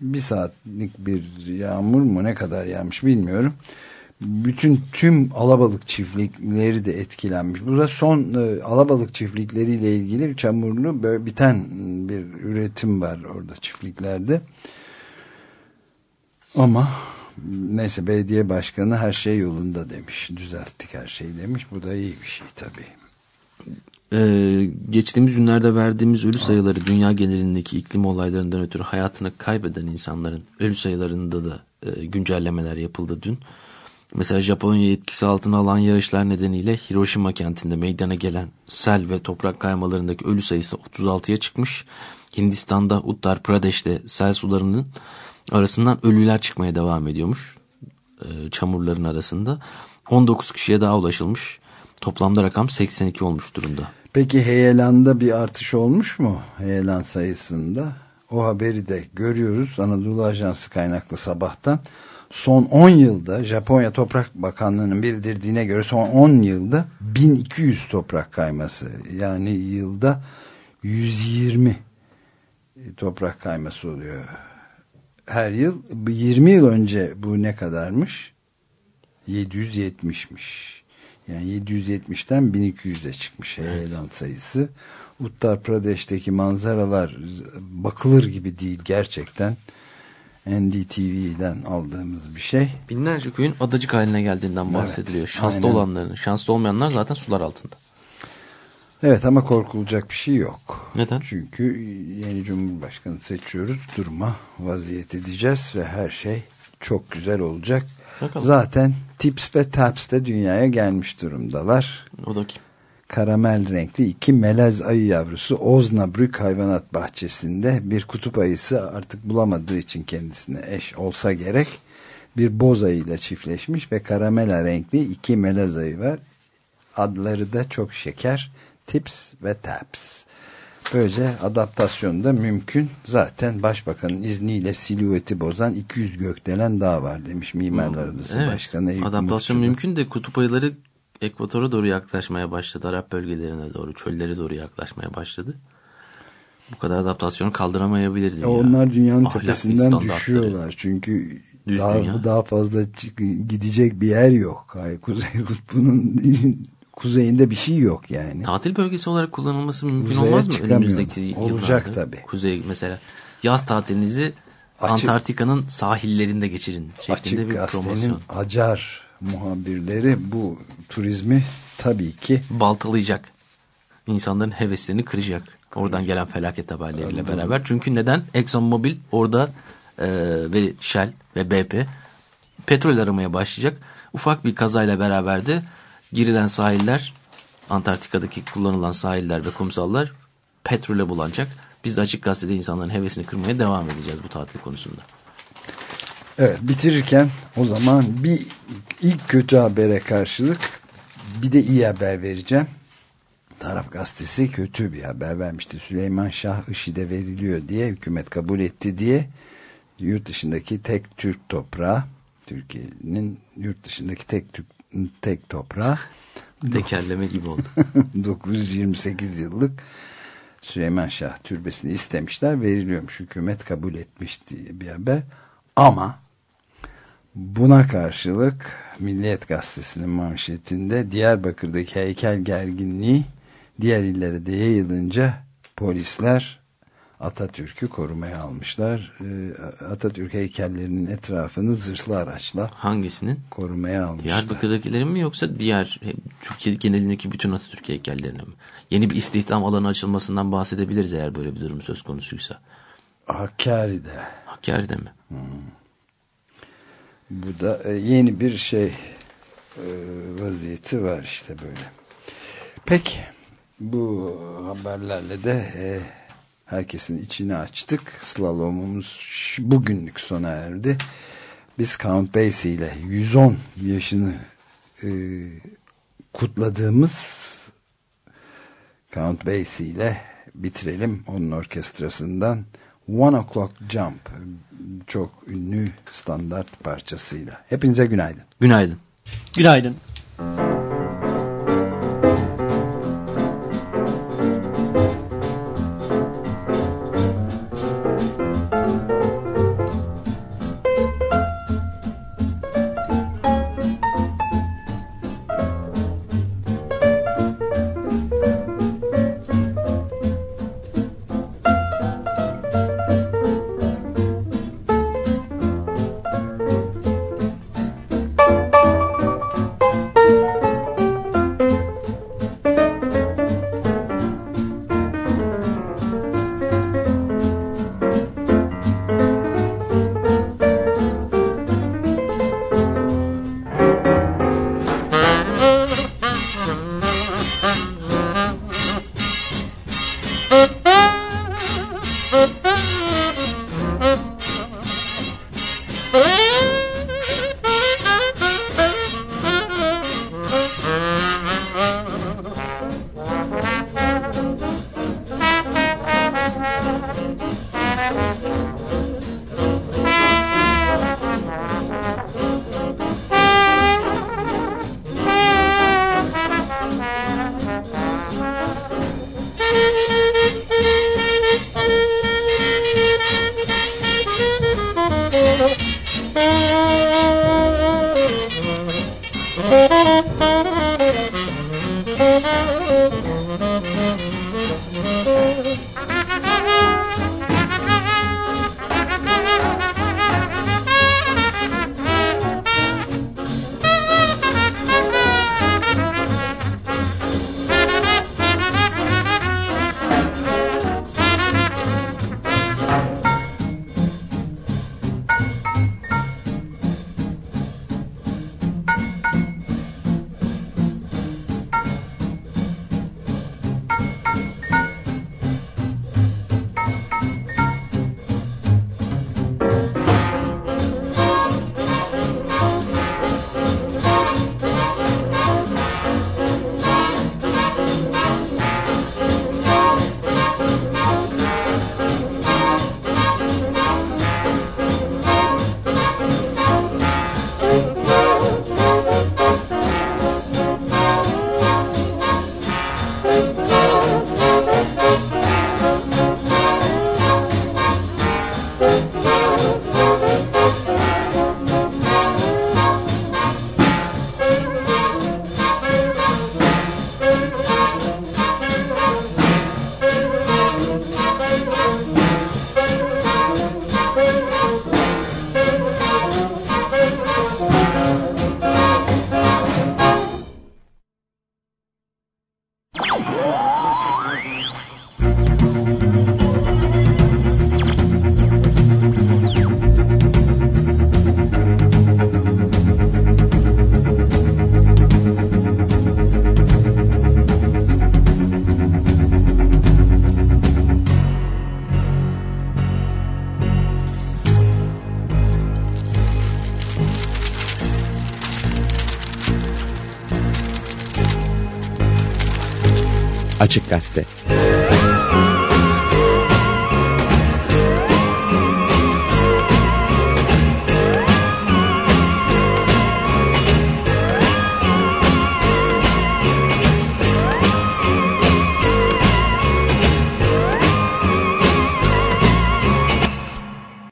Bir saatlik bir yağmur mu ne kadar yağmış bilmiyorum. Bütün tüm alabalık çiftlikleri de etkilenmiş. Burada son e, alabalık çiftlikleriyle ilgili çamurlu biten bir üretim var orada çiftliklerde. Ama neyse belediye başkanı her şey yolunda demiş. Düzelttik her şeyi demiş. Bu da iyi bir şey tabii. Ee, geçtiğimiz günlerde verdiğimiz ölü sayıları dünya genelindeki iklim olaylarından ötürü hayatını kaybeden insanların ölü sayılarında da e, güncellemeler yapıldı dün. Mesela Japonya etkisi altına alan yağışlar nedeniyle Hiroşima kentinde meydana gelen sel ve toprak kaymalarındaki ölü sayısı 36'ya çıkmış. Hindistan'da Uttar Pradesh'te sel sularının arasından ölüler çıkmaya devam ediyormuş. E, çamurların arasında. 19 kişiye daha ulaşılmış. Toplamda rakam 82 olmuş durumda. Peki heyelanda bir artış olmuş mu? Heyelan sayısında. O haberi de görüyoruz. Anadolu Ajansı kaynaklı sabahtan. Son 10 yılda Japonya Toprak Bakanlığı'nın bildirdiğine göre son 10 yılda 1200 toprak kayması. Yani yılda 120 toprak kayması oluyor. Her yıl 20 yıl önce bu ne kadarmış? 770'miş. Yani 770'ten 1200'e çıkmış heyelan sayısı. Uttar Pradesh'teki manzaralar bakılır gibi değil gerçekten. NDTV'den aldığımız bir şey. Binlerce köyün adacık haline geldiğinden bahsediliyor. Evet, şanslı aynen. olanların, şanslı olmayanlar zaten sular altında. Evet ama korkulacak bir şey yok. Neden? Çünkü yeni Cumhurbaşkanı seçiyoruz. Durma vaziyet edeceğiz ve her şey çok güzel olacak. Bakalım. Zaten Tips ve Taps de dünyaya gelmiş durumdalar. O da kim? Karamel renkli iki melez ayı yavrusu Osnabrück Hayvanat Bahçesi'nde bir kutup ayısı artık bulamadığı için kendisine eş olsa gerek bir boz ayıyla çiftleşmiş ve karamela renkli iki melez ayı var. Adları da çok şeker. Tips ve Taps. Böylece adaptasyon da mümkün. Zaten başbakanın izniyle silüeti bozan 200 gökdelen daha var demiş Mimarlar Odası Evet, Başkanı. Eyüp adaptasyon Mutlu'da. mümkün de kutup ayıları ekvatora doğru yaklaşmaya başladı. Arap bölgelerine doğru, çöllere doğru yaklaşmaya başladı. Bu kadar adaptasyonu kaldıramayabilir dünya. Ya onlar dünyanın Ahlaki tepesinden düşüyorlar. Çünkü Düz daha, dünya. daha fazla gidecek bir yer yok. Hayır, Kuzey Kutbu'nun kuzeyinde bir şey yok yani. Tatil bölgesi olarak kullanılması mümkün Kuzeye olmaz mı? Önümüzdeki Olacak tabii. Kuzey mesela yaz tatilinizi Antarktika'nın sahillerinde geçirin şeklinde Açık bir Gazete'nin promosyon. acar muhabirleri bu turizmi tabii ki baltalayacak. İnsanların heveslerini kıracak. Oradan gelen felaket haberleriyle beraber. Çünkü neden? ExxonMobil orada e, ve Shell ve BP petrol aramaya başlayacak. Ufak bir kazayla beraber de girilen sahiller Antarktika'daki kullanılan sahiller ve kumsallar petrole bulanacak. Biz de açık gazetede insanların hevesini kırmaya devam edeceğiz bu tatil konusunda. Evet bitirirken o zaman bir ilk kötü habere karşılık bir de iyi haber vereceğim. Taraf gazetesi kötü bir haber vermişti. Süleyman Şah IŞİD'e veriliyor diye hükümet kabul etti diye yurt dışındaki tek Türk toprağı Türkiye'nin yurt dışındaki tek Türk, tek toprağı Tekerleme gibi oldu. 928 yıllık Süleyman Şah türbesini istemişler veriliyormuş hükümet kabul etmiş diye bir haber ama buna karşılık Milliyet Gazetesi'nin manşetinde Diyarbakır'daki heykel gerginliği diğer illere de yayılınca polisler Atatürk'ü korumaya almışlar. Ee, Atatürk heykellerinin etrafını zırhlı araçla Hangisinin? korumaya almışlar. Diyarbakır'dakilerin mi yoksa diğer he, Türkiye genelindeki bütün Atatürk heykellerine mi? Yeni bir istihdam alanı açılmasından bahsedebiliriz eğer böyle bir durum söz konusuysa. Hakkari'de. Hakkari'de mi? Bu da e, yeni bir şey e, vaziyeti var işte böyle. Peki bu haberlerle de e, herkesin içini açtık. Slalomumuz bugünlük sona erdi. Biz Count Basie ile 110 yaşını e, kutladığımız Count Basie ile bitirelim. Onun orkestrasından One O'Clock Jump çok ünlü standart parçasıyla. Hepinize günaydın. Günaydın. Günaydın. Açık Gazete